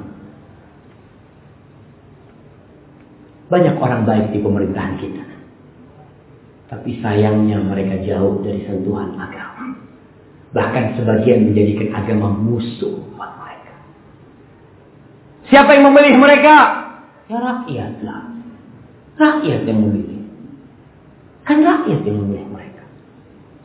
Banyak orang baik di pemerintahan kita. Tapi sayangnya mereka jauh dari sentuhan agama. Bahkan sebagian menjadikan agama musuh buat mereka. Siapa yang memilih mereka? Ya rakyatlah. Rakyat yang memilih. Kan rakyat yang memilih mereka.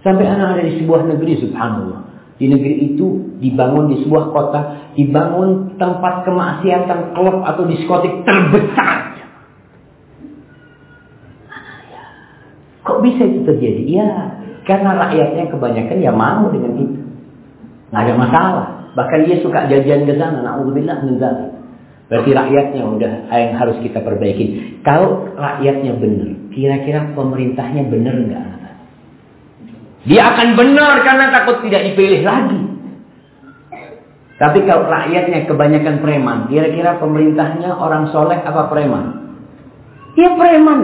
Sampai anak ada di sebuah negeri subhanallah. Di negeri itu dibangun di sebuah kota. Dibangun tempat kemaksiatan klub atau diskotik terbesar. Kok bisa itu terjadi? Ya, karena rakyatnya kebanyakan ya mau dengan itu. Nggak ada masalah. Bahkan dia suka jajan ke sana. Na'udzubillah min Berarti rakyatnya udah yang harus kita perbaiki. Kalau rakyatnya benar, kira-kira pemerintahnya benar nggak? Dia akan benar karena takut tidak dipilih lagi. Tapi kalau rakyatnya kebanyakan preman, kira-kira pemerintahnya orang soleh apa preman? Dia preman.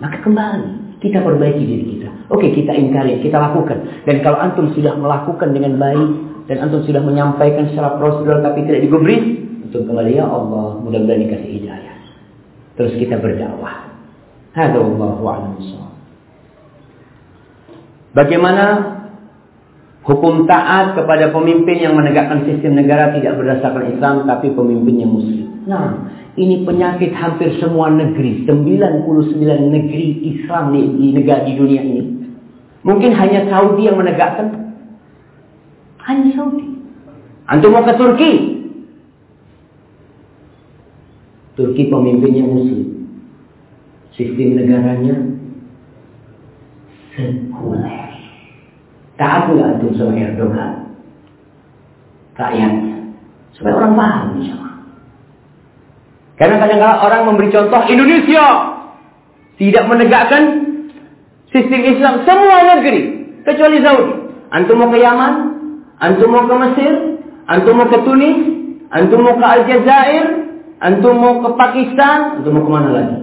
Maka kembali kita perbaiki diri kita. Oke kita ingkari, kita lakukan. Dan kalau antum sudah melakukan dengan baik dan antum sudah menyampaikan secara prosedural tapi tidak digubris, untuk kembali ya Allah mudah-mudahan dikasih hidayah. Terus kita berdakwah. Hada wallahu a'lam Bagaimana hukum taat kepada pemimpin yang menegakkan sistem negara tidak berdasarkan Islam tapi pemimpin yang muslim? Nah, ini penyakit hampir semua negeri. 99 negeri Islam di, di negara di dunia ini. Mungkin hanya Saudi yang menegakkan. Hanya Saudi. Antum mau ke Turki? Turki pemimpinnya muslim. Sistem negaranya sekuler. Taat nggak antum sama Erdogan? Rakyatnya. Supaya orang paham sama. Karena kadang-kadang orang memberi contoh Indonesia tidak menegakkan sistem Islam semua negeri kecuali Saudi. Antum mau ke Yaman, antum mau ke Mesir, antum mau ke Tunis, antum mau ke Aljazair, antum mau ke Pakistan, antum mau ke mana lagi?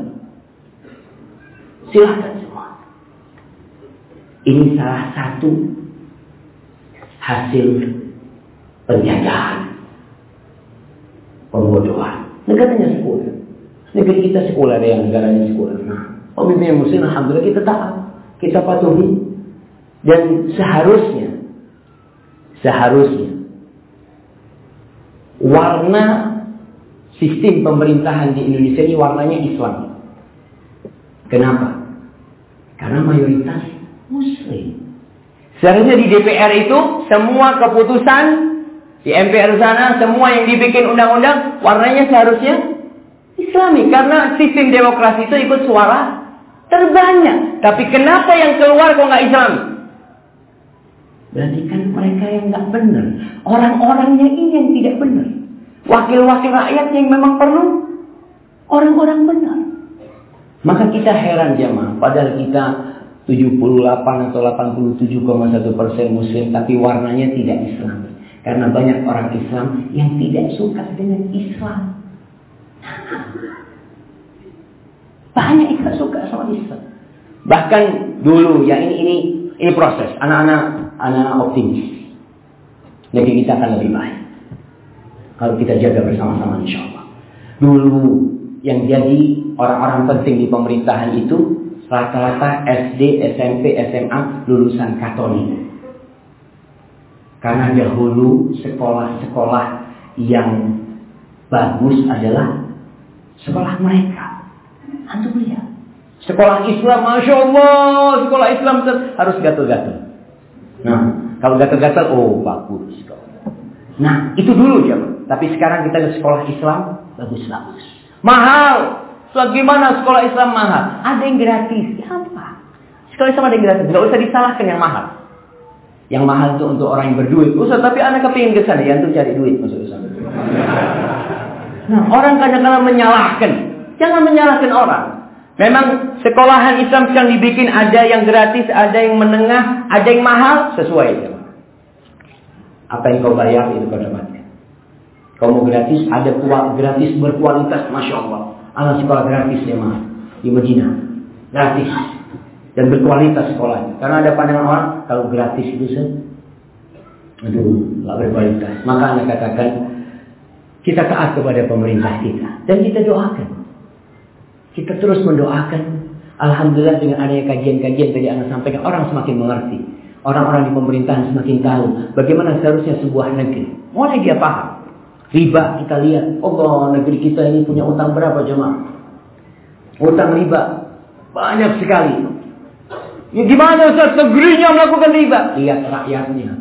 Silahkan semua. Ini salah satu hasil penjajahan, pembodohan. Negaranya sekuler. Negeri kita sekuler yang negaranya sekuler. Nah, pemimpin muslim alhamdulillah kita taat, kita patuhi. Dan seharusnya seharusnya warna sistem pemerintahan di Indonesia ini warnanya Islam. Kenapa? Karena mayoritas muslim. Seharusnya di DPR itu semua keputusan di MPR sana semua yang dibikin undang-undang warnanya seharusnya Islami karena sistem demokrasi itu ikut suara terbanyak. Tapi kenapa yang keluar kok nggak Islami? Berarti kan mereka yang nggak benar. Orang-orangnya ini yang tidak benar. Wakil-wakil rakyat yang memang perlu orang-orang benar. Maka kita heran jamaah, padahal kita 78 atau 87,1 persen muslim, tapi warnanya tidak Islam. Karena banyak orang Islam yang tidak suka dengan Islam. Banyak yang suka sama Islam. Bahkan dulu ya ini ini ini proses. Anak-anak anak optimis. Negeri kita akan lebih baik. Kalau kita jaga bersama-sama insya Allah. Dulu yang jadi orang-orang penting di pemerintahan itu rata-rata SD, SMP, SMA lulusan Katolik. Karena dahulu sekolah-sekolah yang bagus adalah sekolah mereka. Antum lihat. Sekolah Islam, Masya Allah, sekolah Islam harus gatel-gatel. Nah, kalau gatel-gatel, oh bagus. Nah, itu dulu ya. Tapi sekarang kita ke sekolah Islam, bagus-bagus. Mahal. So, gimana sekolah Islam mahal? Ada yang gratis. Ya apa? Sekolah Islam ada yang gratis. Gak usah disalahkan yang mahal. Yang mahal itu untuk orang yang berduit. Usah, tapi anak kepingin ke sana. Ya, untuk cari duit masuk Islam. Nah, orang kadang-kadang menyalahkan. Jangan menyalahkan orang. Memang sekolahan Islam yang dibikin ada yang gratis, ada yang menengah, ada yang mahal, sesuai. Apa yang kau bayar itu kau dapatkan. Kau mau gratis, ada kuat gratis berkualitas, masya Allah. Anak sekolah gratis ya mah di Medina, gratis dan berkualitas sekolahnya. Karena ada pandangan orang kalau gratis itu sih, aduh, nggak berkualitas. Maka anda katakan kita taat kepada pemerintah kita dan kita doakan. Kita terus mendoakan. Alhamdulillah dengan adanya kajian-kajian tadi anda sampaikan orang semakin mengerti. Orang-orang di pemerintahan semakin tahu bagaimana seharusnya sebuah negeri. Mulai dia paham. Riba kita lihat. Allah negeri kita ini punya utang berapa jemaah? Utang riba. Banyak sekali. Ya gimana Ustaz negerinya melakukan riba? Lihat rakyatnya.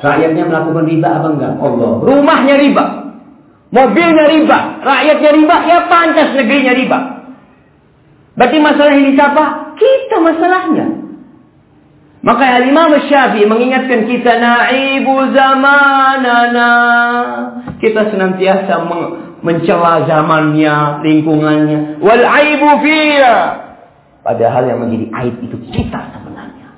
Rakyatnya melakukan riba apa enggak? Allah. Rumahnya riba. Mobilnya riba. Rakyatnya riba. Ya pantas negerinya riba. Berarti masalah ini siapa? Kita masalahnya. Maka Imam Syafi'i mengingatkan kita naibu zamanana. Kita senantiasa mencela zamannya, lingkungannya. Wal aibu fiya. Padahal yang menjadi aib itu kita sebenarnya.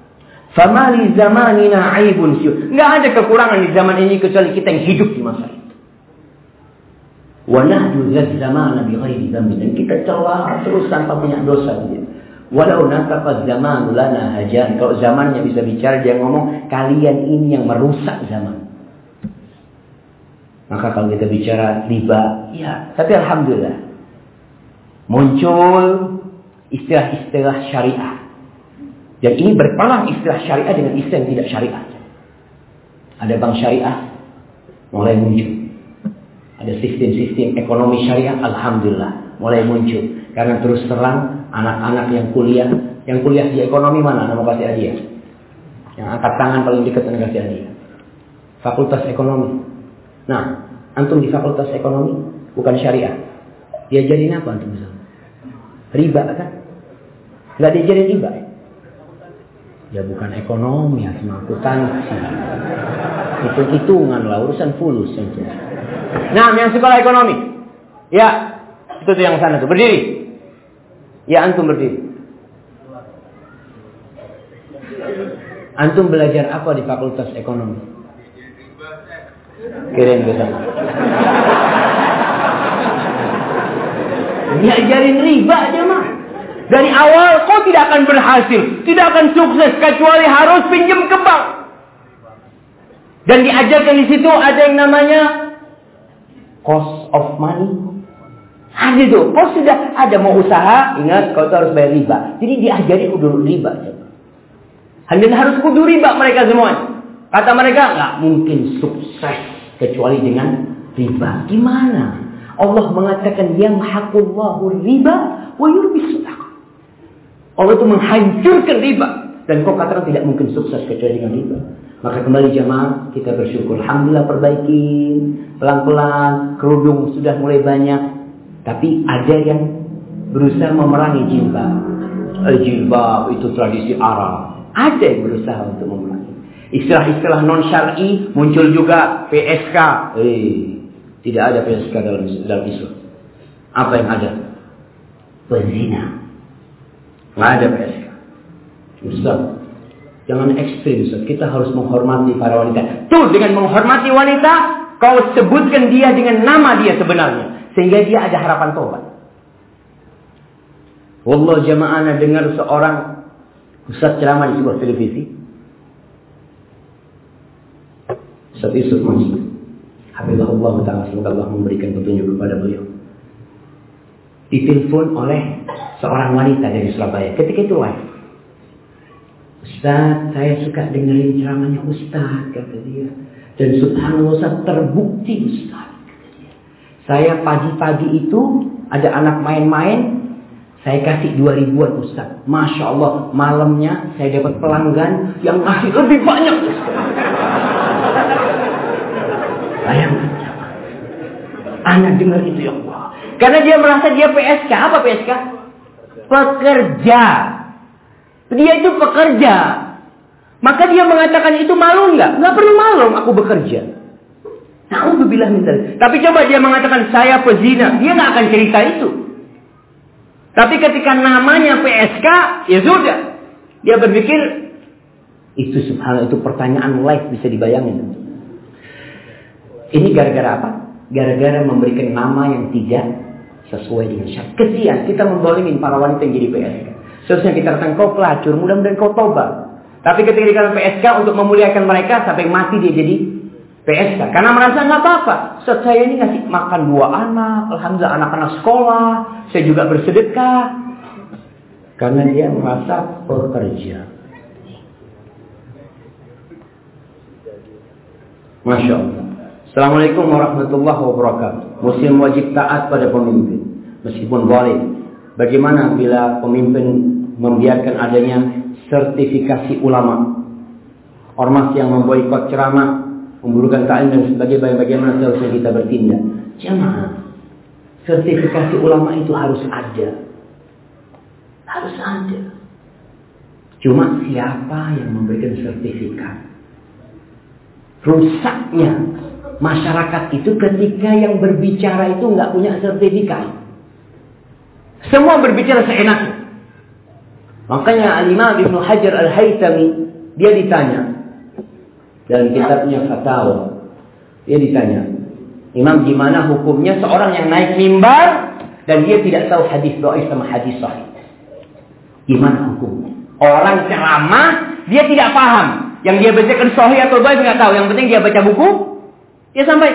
Famali zamanina aibun siu. Enggak ada kekurangan di zaman ini kecuali kita yang hidup di masa itu. Wa nahdu zamana bi ghairi dzambin. Dan kita celah terus tanpa punya dosa dia. Walau nataqa zaman lana hajan. Kalau zamannya bisa bicara dia ngomong kalian ini yang merusak zaman. Maka kalau kita bicara riba, ya, tapi alhamdulillah muncul istilah-istilah syariah. Dan ini berpelang istilah syariah dengan istilah yang tidak syariah. Ada bank syariah mulai muncul. Ada sistem-sistem ekonomi syariah, alhamdulillah mulai muncul. Karena terus terang anak-anak yang kuliah, yang kuliah di ekonomi mana? Nama kasih hadiah. Yang angkat tangan paling dekat dan kasih hadiah. Fakultas ekonomi. Nah, antum di fakultas ekonomi bukan syariah. Diajarin apa antum misalnya? Riba kan? Gak diajarin riba. Ya bukan ekonomi, ya cuma akuntansi. Hitung-hitungan lah, urusan fulus. Itu. Nah, yang sekolah ekonomi. Ya, itu tuh yang sana tuh. Berdiri. Ya, antum berdiri. Antum belajar apa di fakultas ekonomi? Kirim ke sana. Diajarin riba aja mah. Dari awal kau tidak akan berhasil, tidak akan sukses kecuali harus pinjam ke bank. Dan diajarkan di situ ada yang namanya cost of money. Ada itu, kau sudah ada mau usaha, ingat kau harus bayar riba. Jadi diajari kudu riba. Dan harus kudu riba mereka semua. Kata mereka nggak mungkin sukses kecuali dengan riba. Gimana? Allah mengatakan yang hakullahu riba wa yurbis Allah itu menghancurkan riba. Dan kau katakan tidak mungkin sukses kecuali dengan riba. Maka kembali jamaah kita bersyukur. Alhamdulillah perbaiki. Pelan-pelan. Kerudung sudah mulai banyak. Tapi ada yang berusaha memerangi jilbab. Eh, jilbab itu tradisi Arab. Ada yang berusaha untuk memerangi. Istilah-istilah non syar'i muncul juga PSK. Eh, tidak ada PSK dalam dalam Islam. Apa yang ada? Penzina. Nggak ada PSK. Ustaz, jangan ekstrim Ustaz. Kita harus menghormati para wanita. Tuh, dengan menghormati wanita, kau sebutkan dia dengan nama dia sebenarnya. Sehingga dia ada harapan tobat. Wallah jamaah dengar seorang Ustaz ceramah di sebuah televisi. Ustaz Yusuf Mansur. Habibullah Ta'ala semoga Allah memberikan petunjuk kepada beliau. Ditelepon oleh seorang wanita dari Surabaya. Ketika itu live. Ustaz, saya suka dengerin ceramahnya Ustaz, kata dia. Dan subhanallah Ustaz terbukti Ustaz. Saya pagi-pagi itu ada anak main-main, saya kasih dua ribuan Ustaz. Masya Allah, malamnya saya dapat pelanggan yang ngasih lebih banyak Ustaz. Bayangkan. Anak dengar itu ya Allah. Karena dia merasa dia PSK. Apa PSK? pekerja. Dia itu pekerja. Maka dia mengatakan itu malu nggak? Nggak perlu malu, aku bekerja. Alhamdulillah minta. Tapi coba dia mengatakan saya pezina, dia nggak akan cerita itu. Tapi ketika namanya PSK, ya sudah. Dia berpikir itu subhanallah itu pertanyaan live bisa dibayangin. Ini gara-gara apa? Gara-gara memberikan nama yang tidak sesuai dengan syarat. Kesian kita mendolimin para wanita yang jadi PSK. Seharusnya kita katakan kau pelacur, mudah-mudahan kau tobat. Tapi ketika dikatakan PSK untuk memuliakan mereka sampai mati dia jadi PSK. Karena merasa nggak apa-apa. Saat saya ini ngasih makan dua anak, alhamdulillah anak-anak sekolah, saya juga bersedekah. Karena dia merasa pekerja. Masya Allah. Assalamualaikum warahmatullahi wabarakatuh. Muslim wajib taat pada pemimpin meskipun boleh. Bagaimana bila pemimpin membiarkan adanya sertifikasi ulama? Ormas yang memboikot ceramah, memburukan ta'lim dan sebagainya, bagaimana seharusnya kita bertindak? Jamaah, sertifikasi ulama itu harus ada. Harus ada. Cuma siapa yang memberikan sertifikat? Rusaknya masyarakat itu ketika yang berbicara itu nggak punya sertifikat. Semua berbicara seenaknya. Makanya Al-Imam Ibn Hajar Al-Haytami dia ditanya dalam kitabnya Fatwa. Dia ditanya, Imam gimana hukumnya seorang yang naik mimbar dan dia tidak tahu hadis doa sama hadis sahih. Gimana hukumnya? Orang ceramah dia tidak paham. Yang dia bacakan sahih atau baik nggak tahu. Yang penting dia baca buku, dia sampai.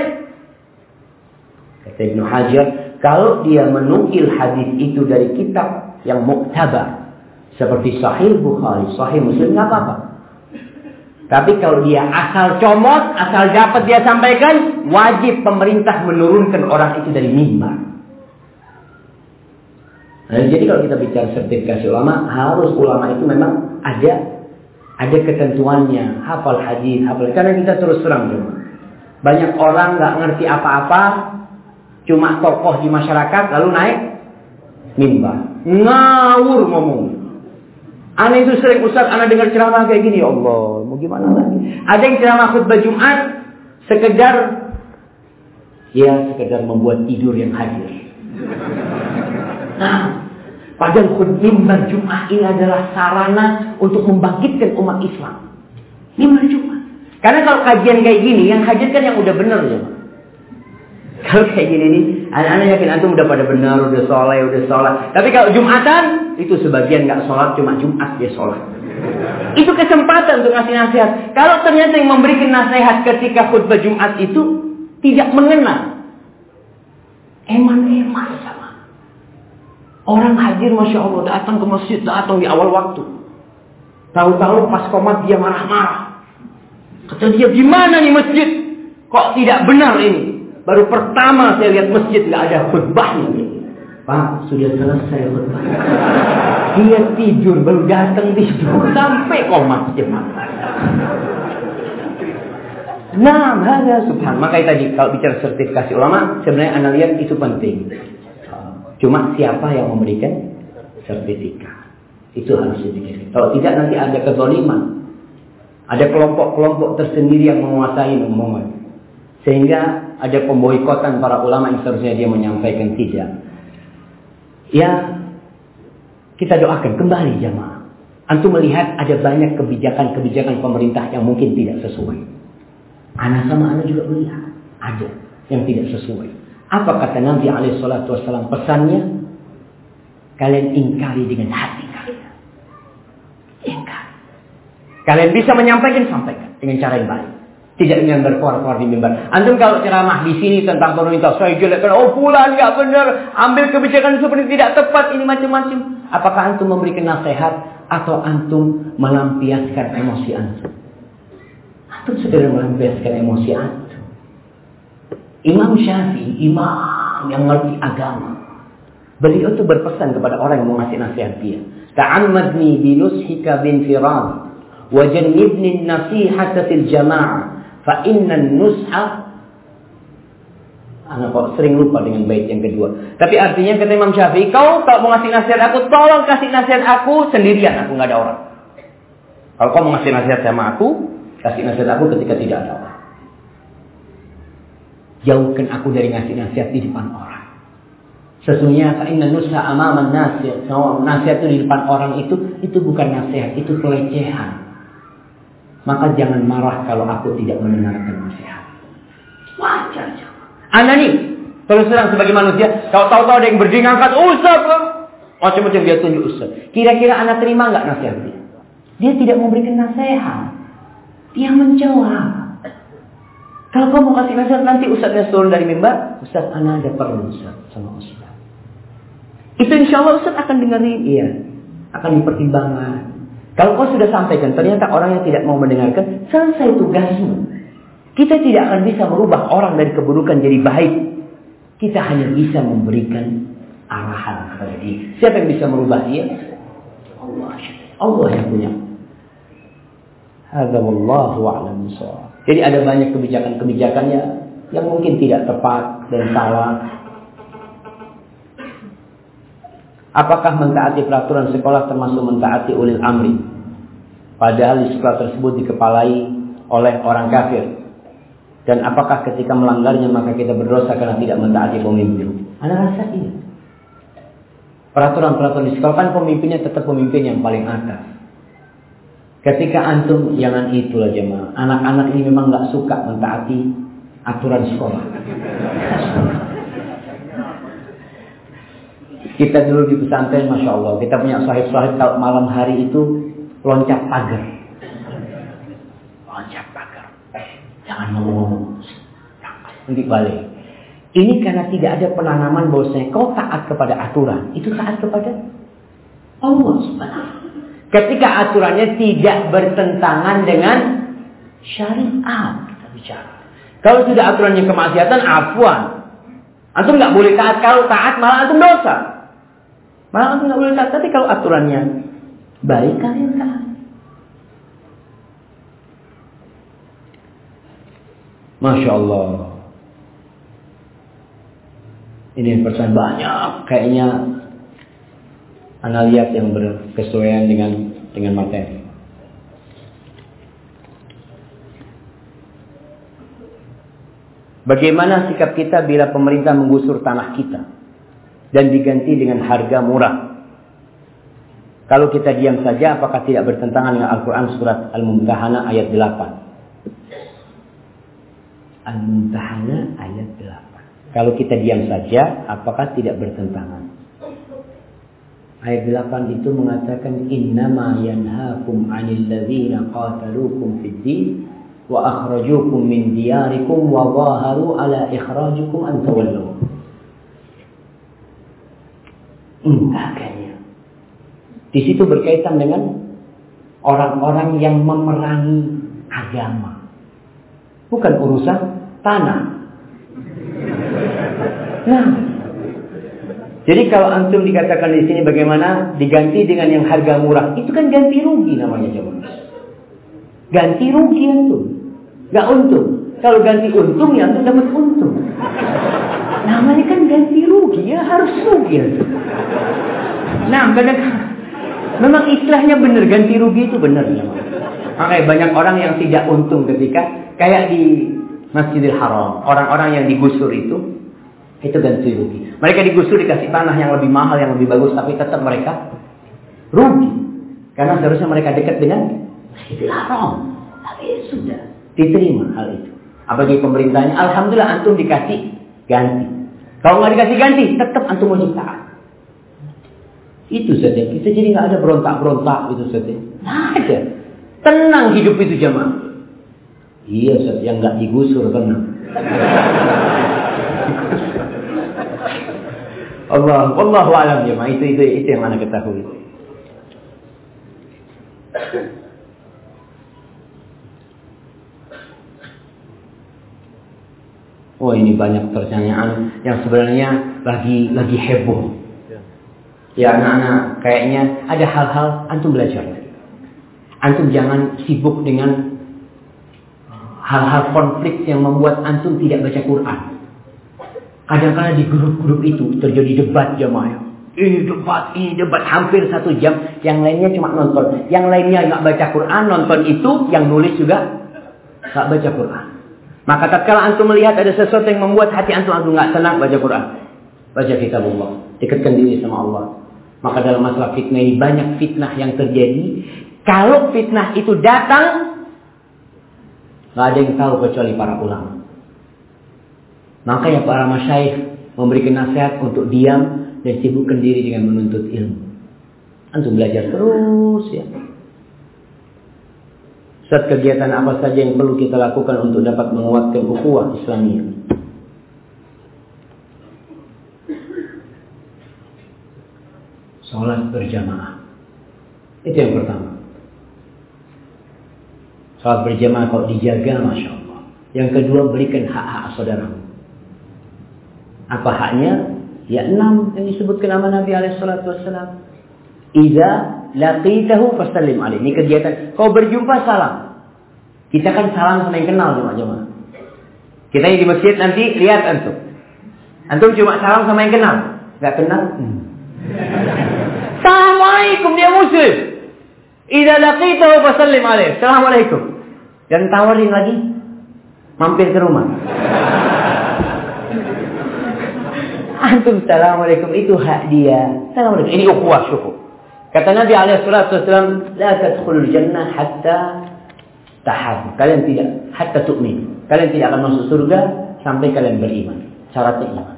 Kata Ibnu Hajar, kalau dia menukil hadis itu dari kitab yang muktabar seperti Sahih Bukhari, Sahih Muslim nggak apa-apa. Tapi kalau dia asal comot, asal dapat dia sampaikan, wajib pemerintah menurunkan orang itu dari mimbar. Nah, jadi kalau kita bicara sertifikasi ulama, harus ulama itu memang ada ada ketentuannya, hafal hadis, hafal karena kita terus terang cuma. Banyak orang nggak ngerti apa-apa, cuma tokoh di masyarakat lalu naik mimbar, ngawur ngomong. Aneh itu sering Ustaz, anak dengar ceramah kayak gini, ya Allah, mau gimana lagi? Ada yang ceramah khutbah Jumat, sekedar, ya sekedar membuat tidur yang hadir. Nah, padahal khutbah Jumat ini adalah sarana untuk membangkitkan umat Islam. Mimbar Jumat. Karena kalau kajian kayak gini, yang hadir kan yang udah benar ya. Kalau kayak gini nih, anak-anak yakin antum udah pada benar, udah soleh, udah sholat. Tapi kalau Jumatan, itu sebagian nggak sholat, cuma Jumat dia sholat. Itu kesempatan untuk ngasih nasihat. Kalau ternyata yang memberikan nasihat ketika khutbah Jumat itu tidak mengenal. Eman-eman sama. Orang hadir Masya Allah datang ke masjid, datang di awal waktu. Tahu-tahu pas komat dia marah-marah. Kata dia, gimana nih masjid? Kok tidak benar ini? Baru pertama saya lihat masjid nggak ada khutbahnya. Pak, sudah selesai khutbah. Dia tidur, baru datang tidur sampai komat jemaah. Nah, ada subhan. Makanya tadi kalau bicara sertifikasi ulama, sebenarnya anda lihat itu penting. Cuma siapa yang memberikan sertifikat? Itu harus dipikirkan. Kalau tidak nanti ada kezoliman. Ada kelompok-kelompok tersendiri yang menguasai umumnya. Sehingga ada pemboikotan para ulama yang seharusnya dia menyampaikan tidak. Ya, kita doakan kembali jamaah. Antum melihat ada banyak kebijakan-kebijakan pemerintah yang mungkin tidak sesuai. Anak sama anak juga melihat ada yang tidak sesuai. Apa kata Nabi Alaihissalam pesannya? Kalian ingkari dengan hati kalian. Ingkari. Kalian bisa menyampaikan, sampaikan dengan cara yang baik. Tidak dengan berkuar-kuar di mimbar. Antum kalau ceramah di sini tentang pemerintah, saya jelekkan, oh pulang nggak benar, ambil kebijakan seperti tidak tepat, ini macam-macam. Apakah antum memberikan nasihat atau antum melampiaskan emosi antum? Antum segera melampiaskan emosi antum. Imam Syafi'i, imam yang mengerti agama. Beliau itu berpesan kepada orang yang mau ngasih nasihat dia. Ta'ammadni binushika bin firad. Nasihata fil jama'ah. Fa innan nus'a Anak kok sering lupa dengan bait yang kedua. Tapi artinya kata Imam Syafi'i, kau kalau mau ngasih nasihat aku, tolong kasih nasihat aku sendirian, aku nggak ada orang. Kalau kau mau ngasih nasihat sama aku, kasih nasihat aku ketika tidak ada orang. Jauhkan aku dari ngasih nasihat di depan orang. Sesungguhnya inna nusa amaman nasihat. Nasihat itu di depan orang itu, itu bukan nasihat, itu pelecehan. Maka jangan marah kalau aku tidak mendengarkan nasihat. Wajar. Anda nih, terus terang sebagai manusia, kalau tahu-tahu ada yang berdiri ngangkat Ustaz, macam-macam dia tunjuk Ustaz. Kira-kira anak terima nggak nasihat dia? Dia tidak memberikan nasihat. Dia menjawab. Kalau kamu mau kasih nasihat nanti Ustaznya turun dari mimbar, Ustaz, anak ada perlu Ustaz sama Ustaz. Itu insya Allah Ustaz akan dengerin, iya. Akan dipertimbangkan. Kalau kau sudah sampaikan, ternyata orang yang tidak mau mendengarkan, selesai tugasmu. Kita tidak akan bisa merubah orang dari keburukan jadi baik. Kita hanya bisa memberikan arahan kepada dia. Siapa yang bisa merubah dia? Allah. Allah yang punya. Hadza wallahu a'lam Jadi ada banyak kebijakan-kebijakannya yang mungkin tidak tepat dan salah. Apakah mentaati peraturan sekolah termasuk mentaati ulil amri? Padahal di sekolah tersebut dikepalai oleh orang kafir. Dan apakah ketika melanggarnya maka kita berdosa karena tidak mentaati pemimpin? Anda rasa ini. Peraturan-peraturan di sekolah kan pemimpinnya tetap pemimpin yang paling atas. Ketika antum jangan itulah jemaah. Anak-anak ini memang nggak suka mentaati aturan sekolah. Kita dulu di pesantren, masya Allah, kita punya sahib-sahib kalau malam hari itu loncat pagar. Loncat pagar. Jangan ngomong-ngomong. Nanti balik. Ini karena tidak ada penanaman bahwasanya kau taat kepada aturan. Itu taat kepada Allah subhanahu Ketika aturannya tidak bertentangan dengan syariat kita bicara. Kalau sudah aturannya kemaksiatan, afwan. Antum nggak boleh taat. Kalau taat malah antum dosa. Malah antum nggak boleh taat. Tapi kalau aturannya baik kalian taat. Masya Allah. Ini pesan banyak kayaknya anda lihat yang berkesesuaian dengan dengan materi. Bagaimana sikap kita bila pemerintah menggusur tanah kita dan diganti dengan harga murah? Kalau kita diam saja, apakah tidak bertentangan dengan Al-Quran surat Al-Mumtahana ayat 8? Al-Mumtahana ayat 8. Kalau kita diam saja, apakah tidak bertentangan? Ayat 8 itu mengatakan innama yanhaakum 'anil ladzina qataluukum fid din wa akhrajukum min diyarikum wa zaharu ala ikhrajukum an tawallu. Entahkannya. Di situ berkaitan dengan orang-orang yang memerangi agama. Bukan urusan tanah. Nah, jadi kalau antum dikatakan di sini bagaimana diganti dengan yang harga murah, itu kan ganti rugi namanya jemaah. Ganti rugi antum. Gak untung. Kalau ganti untung ya untuk dapat untung. Namanya kan ganti rugi ya harus rugi. Nah kadang memang istilahnya benar ganti rugi itu benar. Ya. Makanya banyak orang yang tidak untung ketika kayak di Masjidil Haram orang-orang yang digusur itu itu ganti rugi. Mereka digusur dikasih tanah yang lebih mahal yang lebih bagus tapi tetap mereka rugi karena seharusnya mereka dekat dengan Masjidil Haram. Tapi sudah Diterima hal itu. Apalagi pemerintahnya, Alhamdulillah antum dikasih ganti. Kalau nggak dikasih ganti, tetap antum wajib taat. Itu saja. Kita jadi nggak ada berontak-berontak itu saja. Nggak ada. Tenang hidup itu jamaah. Iya Ustaz, yang nggak digusur tenang. Allah, Allah alam jemaah itu itu itu yang mana ketahui. Oh ini banyak pertanyaan yang sebenarnya lagi lagi heboh. Ya anak-anak kayaknya ada hal-hal antum belajar. Antum jangan sibuk dengan hal-hal konflik yang membuat antum tidak baca Quran. Kadang-kadang di grup-grup itu terjadi debat jamaah. Ini debat, ini debat hampir satu jam. Yang lainnya cuma nonton. Yang lainnya nggak baca Quran, nonton itu. Yang nulis juga nggak baca Quran. Maka tatkala antum melihat ada sesuatu yang membuat hati antum antum nggak tenang baca Quran. Baca kitab Allah. Dekatkan diri sama Allah. Maka dalam masalah fitnah ini banyak fitnah yang terjadi. Kalau fitnah itu datang, nggak ada yang tahu kecuali para ulama. Makanya para masyaikh memberikan nasihat untuk diam dan sibukkan diri dengan menuntut ilmu. Antum belajar terus ya. Saat kegiatan apa saja yang perlu kita lakukan untuk dapat menguatkan ukhuwah Islamiyah. Salat berjamaah. Itu yang pertama. Salat berjamaah kalau dijaga, Masya Allah. Yang kedua, berikan hak-hak saudara. Apa haknya? Ya enam yang disebutkan nama Nabi Alaihissalam. Iza laqitahu fasallim alaih. Ini kegiatan. Kau berjumpa salam. Kita kan salam sama yang kenal cuma cuma. Kita di masjid nanti lihat antum. Antum cuma salam sama yang kenal. Gak kenal? Hmm. Assalamualaikum dia muslim. Idza laqitahu fasallim alaih. Assalamualaikum. Dan tawarin lagi mampir ke rumah. Antum assalamualaikum itu hak dia. Assalamualaikum ini ukhuwah syukur. Kata Nabi Alaihissalam, "La tadkhulul jannah hatta tahab." Kalian tidak hatta tu'min. Kalian tidak akan masuk surga sampai kalian beriman. Syaratnya iman.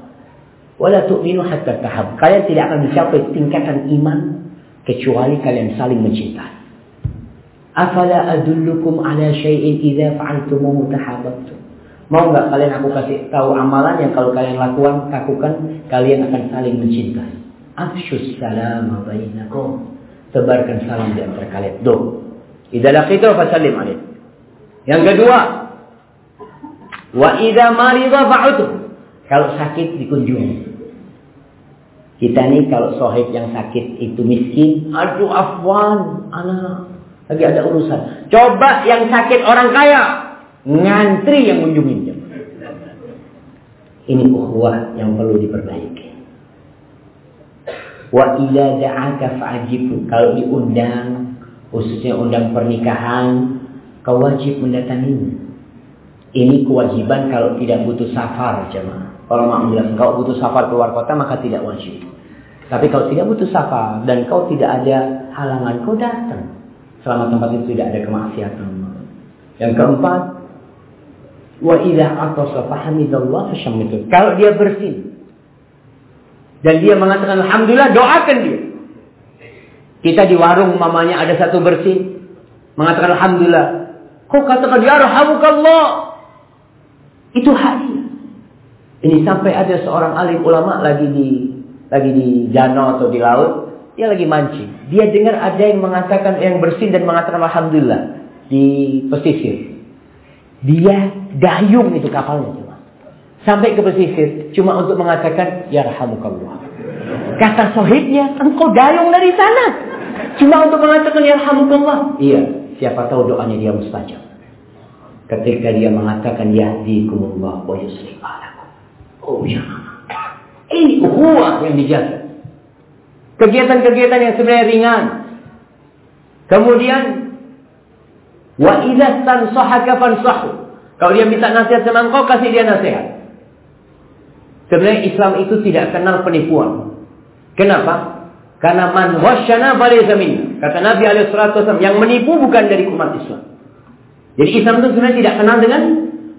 Wala tu'minu hatta tahab. Kalian tidak akan mencapai tingkatan iman kecuali kalian saling mencintai. Afala adullukum ala syai'in idza fa'altumuhu tahabbtum. Mau nggak kalian aku kasih tahu amalan yang kalau kalian lakukan, lakukan kalian akan saling mencintai. Afshus salam bainakum. Sebarkan salam di antara kalian. Do. Idza laqitu fasallim alaih. Yang kedua, wa idza marida fa'udu. Kalau sakit dikunjungi. Kita nih kalau sohib yang sakit itu miskin, aduh afwan, anak lagi ada urusan. Coba yang sakit orang kaya, ngantri yang kunjungin Ini ukhuwah yang perlu diperbaiki. Wa ila da'aka fa'ajibu. Kalau diundang, khususnya undang pernikahan, kau wajib mendatanginya. Ini kewajiban kalau tidak butuh safar, jemaah. Kalau mak bilang kau butuh safar keluar kota maka tidak wajib. Tapi kalau tidak butuh safar dan kau tidak ada halangan, kau datang. Selama tempat itu tidak ada kemaksiatan. Yang keempat, wa idza atasa fahamidallah fashammitu. Kalau dia bersih dan dia mengatakan alhamdulillah, doakan dia. Kita di warung mamanya ada satu bersih mengatakan alhamdulillah. Kau katakan ya rahamukallah. Itu hati. Ini sampai ada seorang alim ulama lagi di lagi di danau atau di laut dia lagi mancing. Dia dengar ada yang mengatakan yang bersin dan mengatakan alhamdulillah di pesisir. Dia dayung itu kapalnya. Sampai ke pesisir cuma untuk mengatakan ya rahamukallah. Kata sohibnya, engkau dayung dari sana. Cuma untuk mengatakan ya rahamukallah. Iya, siapa tahu doanya dia mustajab. Ketika dia mengatakan yahdikumullah wa yusri Oh ya. Ini ukhuwah yang dijaga. Kegiatan-kegiatan yang sebenarnya ringan. Kemudian wa idza tansahaka fansahu. Kalau dia minta nasihat sama engkau, kasih dia nasihat. Sebenarnya Islam itu tidak kenal penipuan. Kenapa? Karena man wasyana falaysa Kata Nabi alaihi yang menipu bukan dari umat Islam. Jadi Islam itu sebenarnya tidak kenal dengan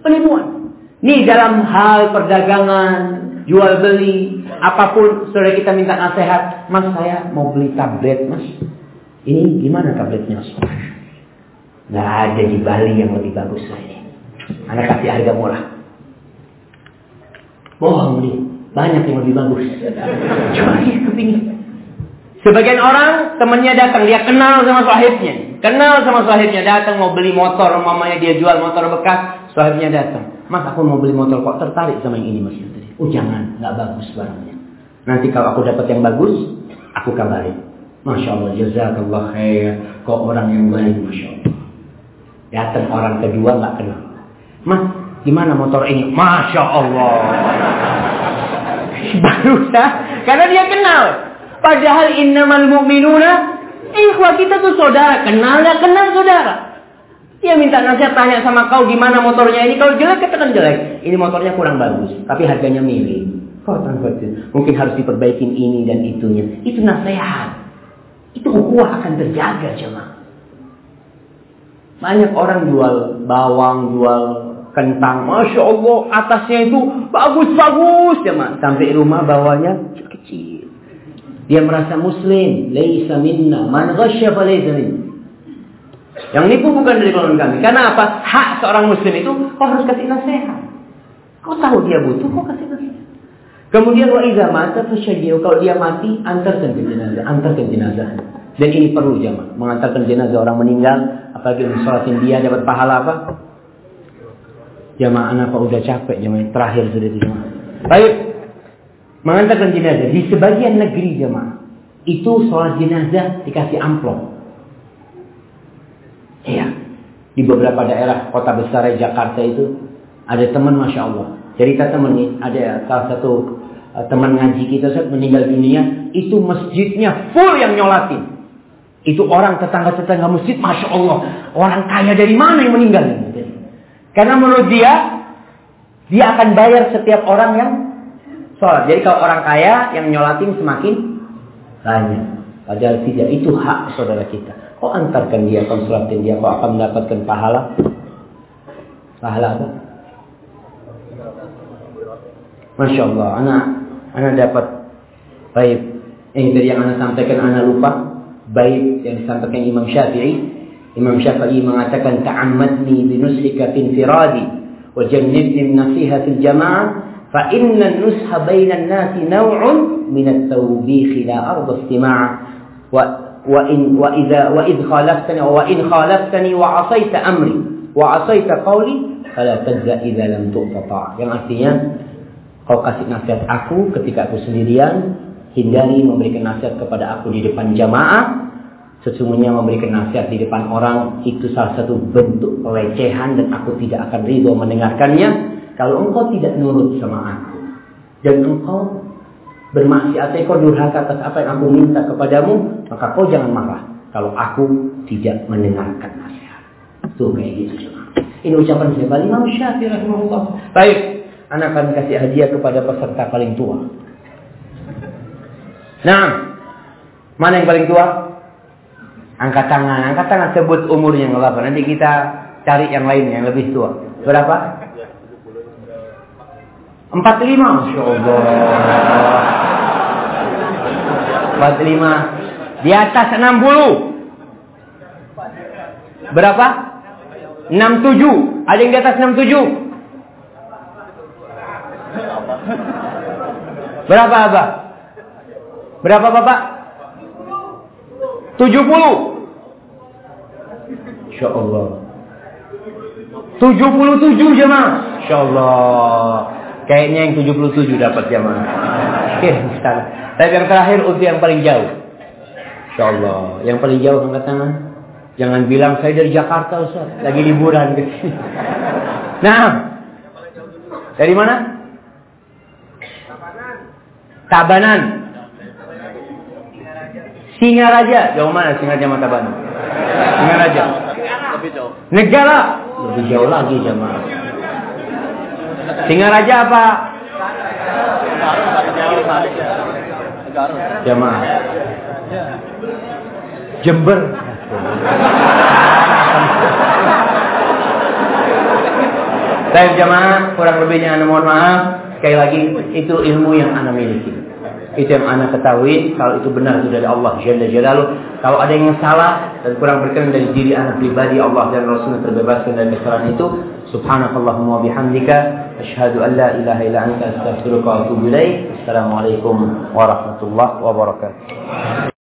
penipuan. Ini dalam hal perdagangan, jual beli, apa pun saudara kita minta nasihat, Mas saya mau beli tablet, Mas. Ini gimana tabletnya, Mas? Nggak ada di Bali yang lebih bagus ini. Anak kasih harga murah. Bohong nih, banyak yang lebih bagus. Cuma dia kepingin. Sebagian orang temannya datang, dia kenal sama sahibnya. Kenal sama sahibnya, datang mau beli motor, mamanya dia jual motor bekas, sahibnya datang. Mas aku mau beli motor kok tertarik sama yang ini mas tadi. Oh jangan, nggak bagus barangnya. Nanti kalau aku dapat yang bagus, aku kabarin. Masya Allah, jazakallah khair. Kok orang yang baik, Masya Allah. Datang orang kedua nggak kenal. Mas, gimana motor ini? Masya Allah. Baru karena dia kenal. Padahal innamal mu'minuna ikhwah kita tuh saudara, kenal ya kenal saudara. Dia minta nasihat tanya sama kau gimana motornya ini. Kalau jelek katakan jelek. Ini motornya kurang bagus. Tapi harganya. Kau Mungkin harus diperbaikin ini dan itunya. Itu nasihat. Itu ukhuwah akan terjaga jemaah. Banyak orang jual bawang, jual kentang. Masya Allah atasnya itu bagus-bagus jemaah. Sampai rumah bawahnya kecil. Dia merasa muslim. Laisa minna. Man ghasya fa minna. Yang nipu bukan dari golongan kami. Karena apa? Hak seorang muslim itu kau harus kasih nasihat. Kau tahu dia butuh, kau kasih nasihat. Kemudian wa idza mata fasyajji'u. Kalau dia mati, antarkan ke jenazah, antarkan jenazah. Dan ini perlu jamaah, mengantarkan jenazah orang meninggal, apalagi sholatin dia dapat pahala apa? Jamaah apa udah capek jamaah terakhir sudah di jamaah. Baik. Mengantarkan jenazah di sebagian negeri jamaah. Itu sholat jenazah dikasih amplop. Iya. Di beberapa daerah kota besar Jakarta itu ada teman masya Allah. Cerita teman nih, ada salah satu uh, teman ngaji kita saat meninggal dunia, itu masjidnya full yang nyolatin. Itu orang tetangga-tetangga masjid, masya Allah, orang kaya dari mana yang meninggal? Karena menurut dia, dia akan bayar setiap orang yang sholat. Jadi kalau orang kaya yang nyolatin semakin banyak. Padahal tidak, itu hak saudara kita. Kau antarkan dia, konsulatin dia, kau akan mendapatkan pahala. Pahala apa? Masya Allah, anak, anak dapat baik. Ini dari yang anak sampaikan, anak lupa. Baik yang disampaikan Imam Syafi'i. Imam Syafi'i mengatakan ta'ammadni binusrika finfiradi wa jannibni nasiha fil jama'ah fa inna nusha bainan nasi naw'un min at-tawbikh la arda istima' wa wa in wa idza wa id khalaftani wa in khalaftani wa 'asaita amri wa 'asaita qawli fala tajza idza lam yang artinya kau kasih nasihat aku ketika aku sendirian hindari memberikan nasihat kepada aku di depan jamaah Sesungguhnya memberikan nasihat di depan orang itu salah satu bentuk pelecehan dan aku tidak akan ridho mendengarkannya kalau engkau tidak nurut sama aku dan engkau bermaksiat kau durhaka atas apa yang aku minta kepadamu maka kau jangan marah kalau aku tidak mendengarkan nasihat. Tuh kayak gitu Ini ucapan siapa? Imam Syafi'i rahimahullah. Baik, anak akan kasih hadiah kepada peserta paling tua. Nah, mana yang paling tua? Angkat tangan, angkat tangan sebut umurnya nggak apa-apa. Nanti kita cari yang lain yang lebih tua. Berapa? 45, Masya Allah. 45. Di atas 60. Berapa? 67. Ada yang di atas 67? Berapa, Abah? Berapa, Bapak? 70. Insya Allah. 77 jemaah. Insya Allah. Kayaknya yang 77 dapat jemaah. Oke, Tapi yang terakhir untuk yang paling jauh. Insya Allah. Yang paling jauh angkat tangan. Jangan bilang saya dari Jakarta Ustaz. Lagi liburan. Nah. Dari mana? Tabanan. Singa Raja, jauh mana Singa Raja Banu? Singa Raja. Negara. Lebih jauh lagi jemaah. Singa Raja apa? Jemaah. Jember. Saya jemaah, kurang lebihnya anda mohon maaf. Sekali lagi, itu ilmu yang anda miliki. Itu yang anak ketahui. Kalau itu benar itu dari Allah Jalla Jalaluh. Kalau ada yang salah dan kurang berkenan dari diri anak pribadi Allah dan Rasulnya terbebaskan dari kesalahan itu. Subhanakallahumma bihamdika. Ashhadu an la ilaha illa anta astaghfiruka wa atubu ilaik. Assalamualaikum warahmatullahi wabarakatuh.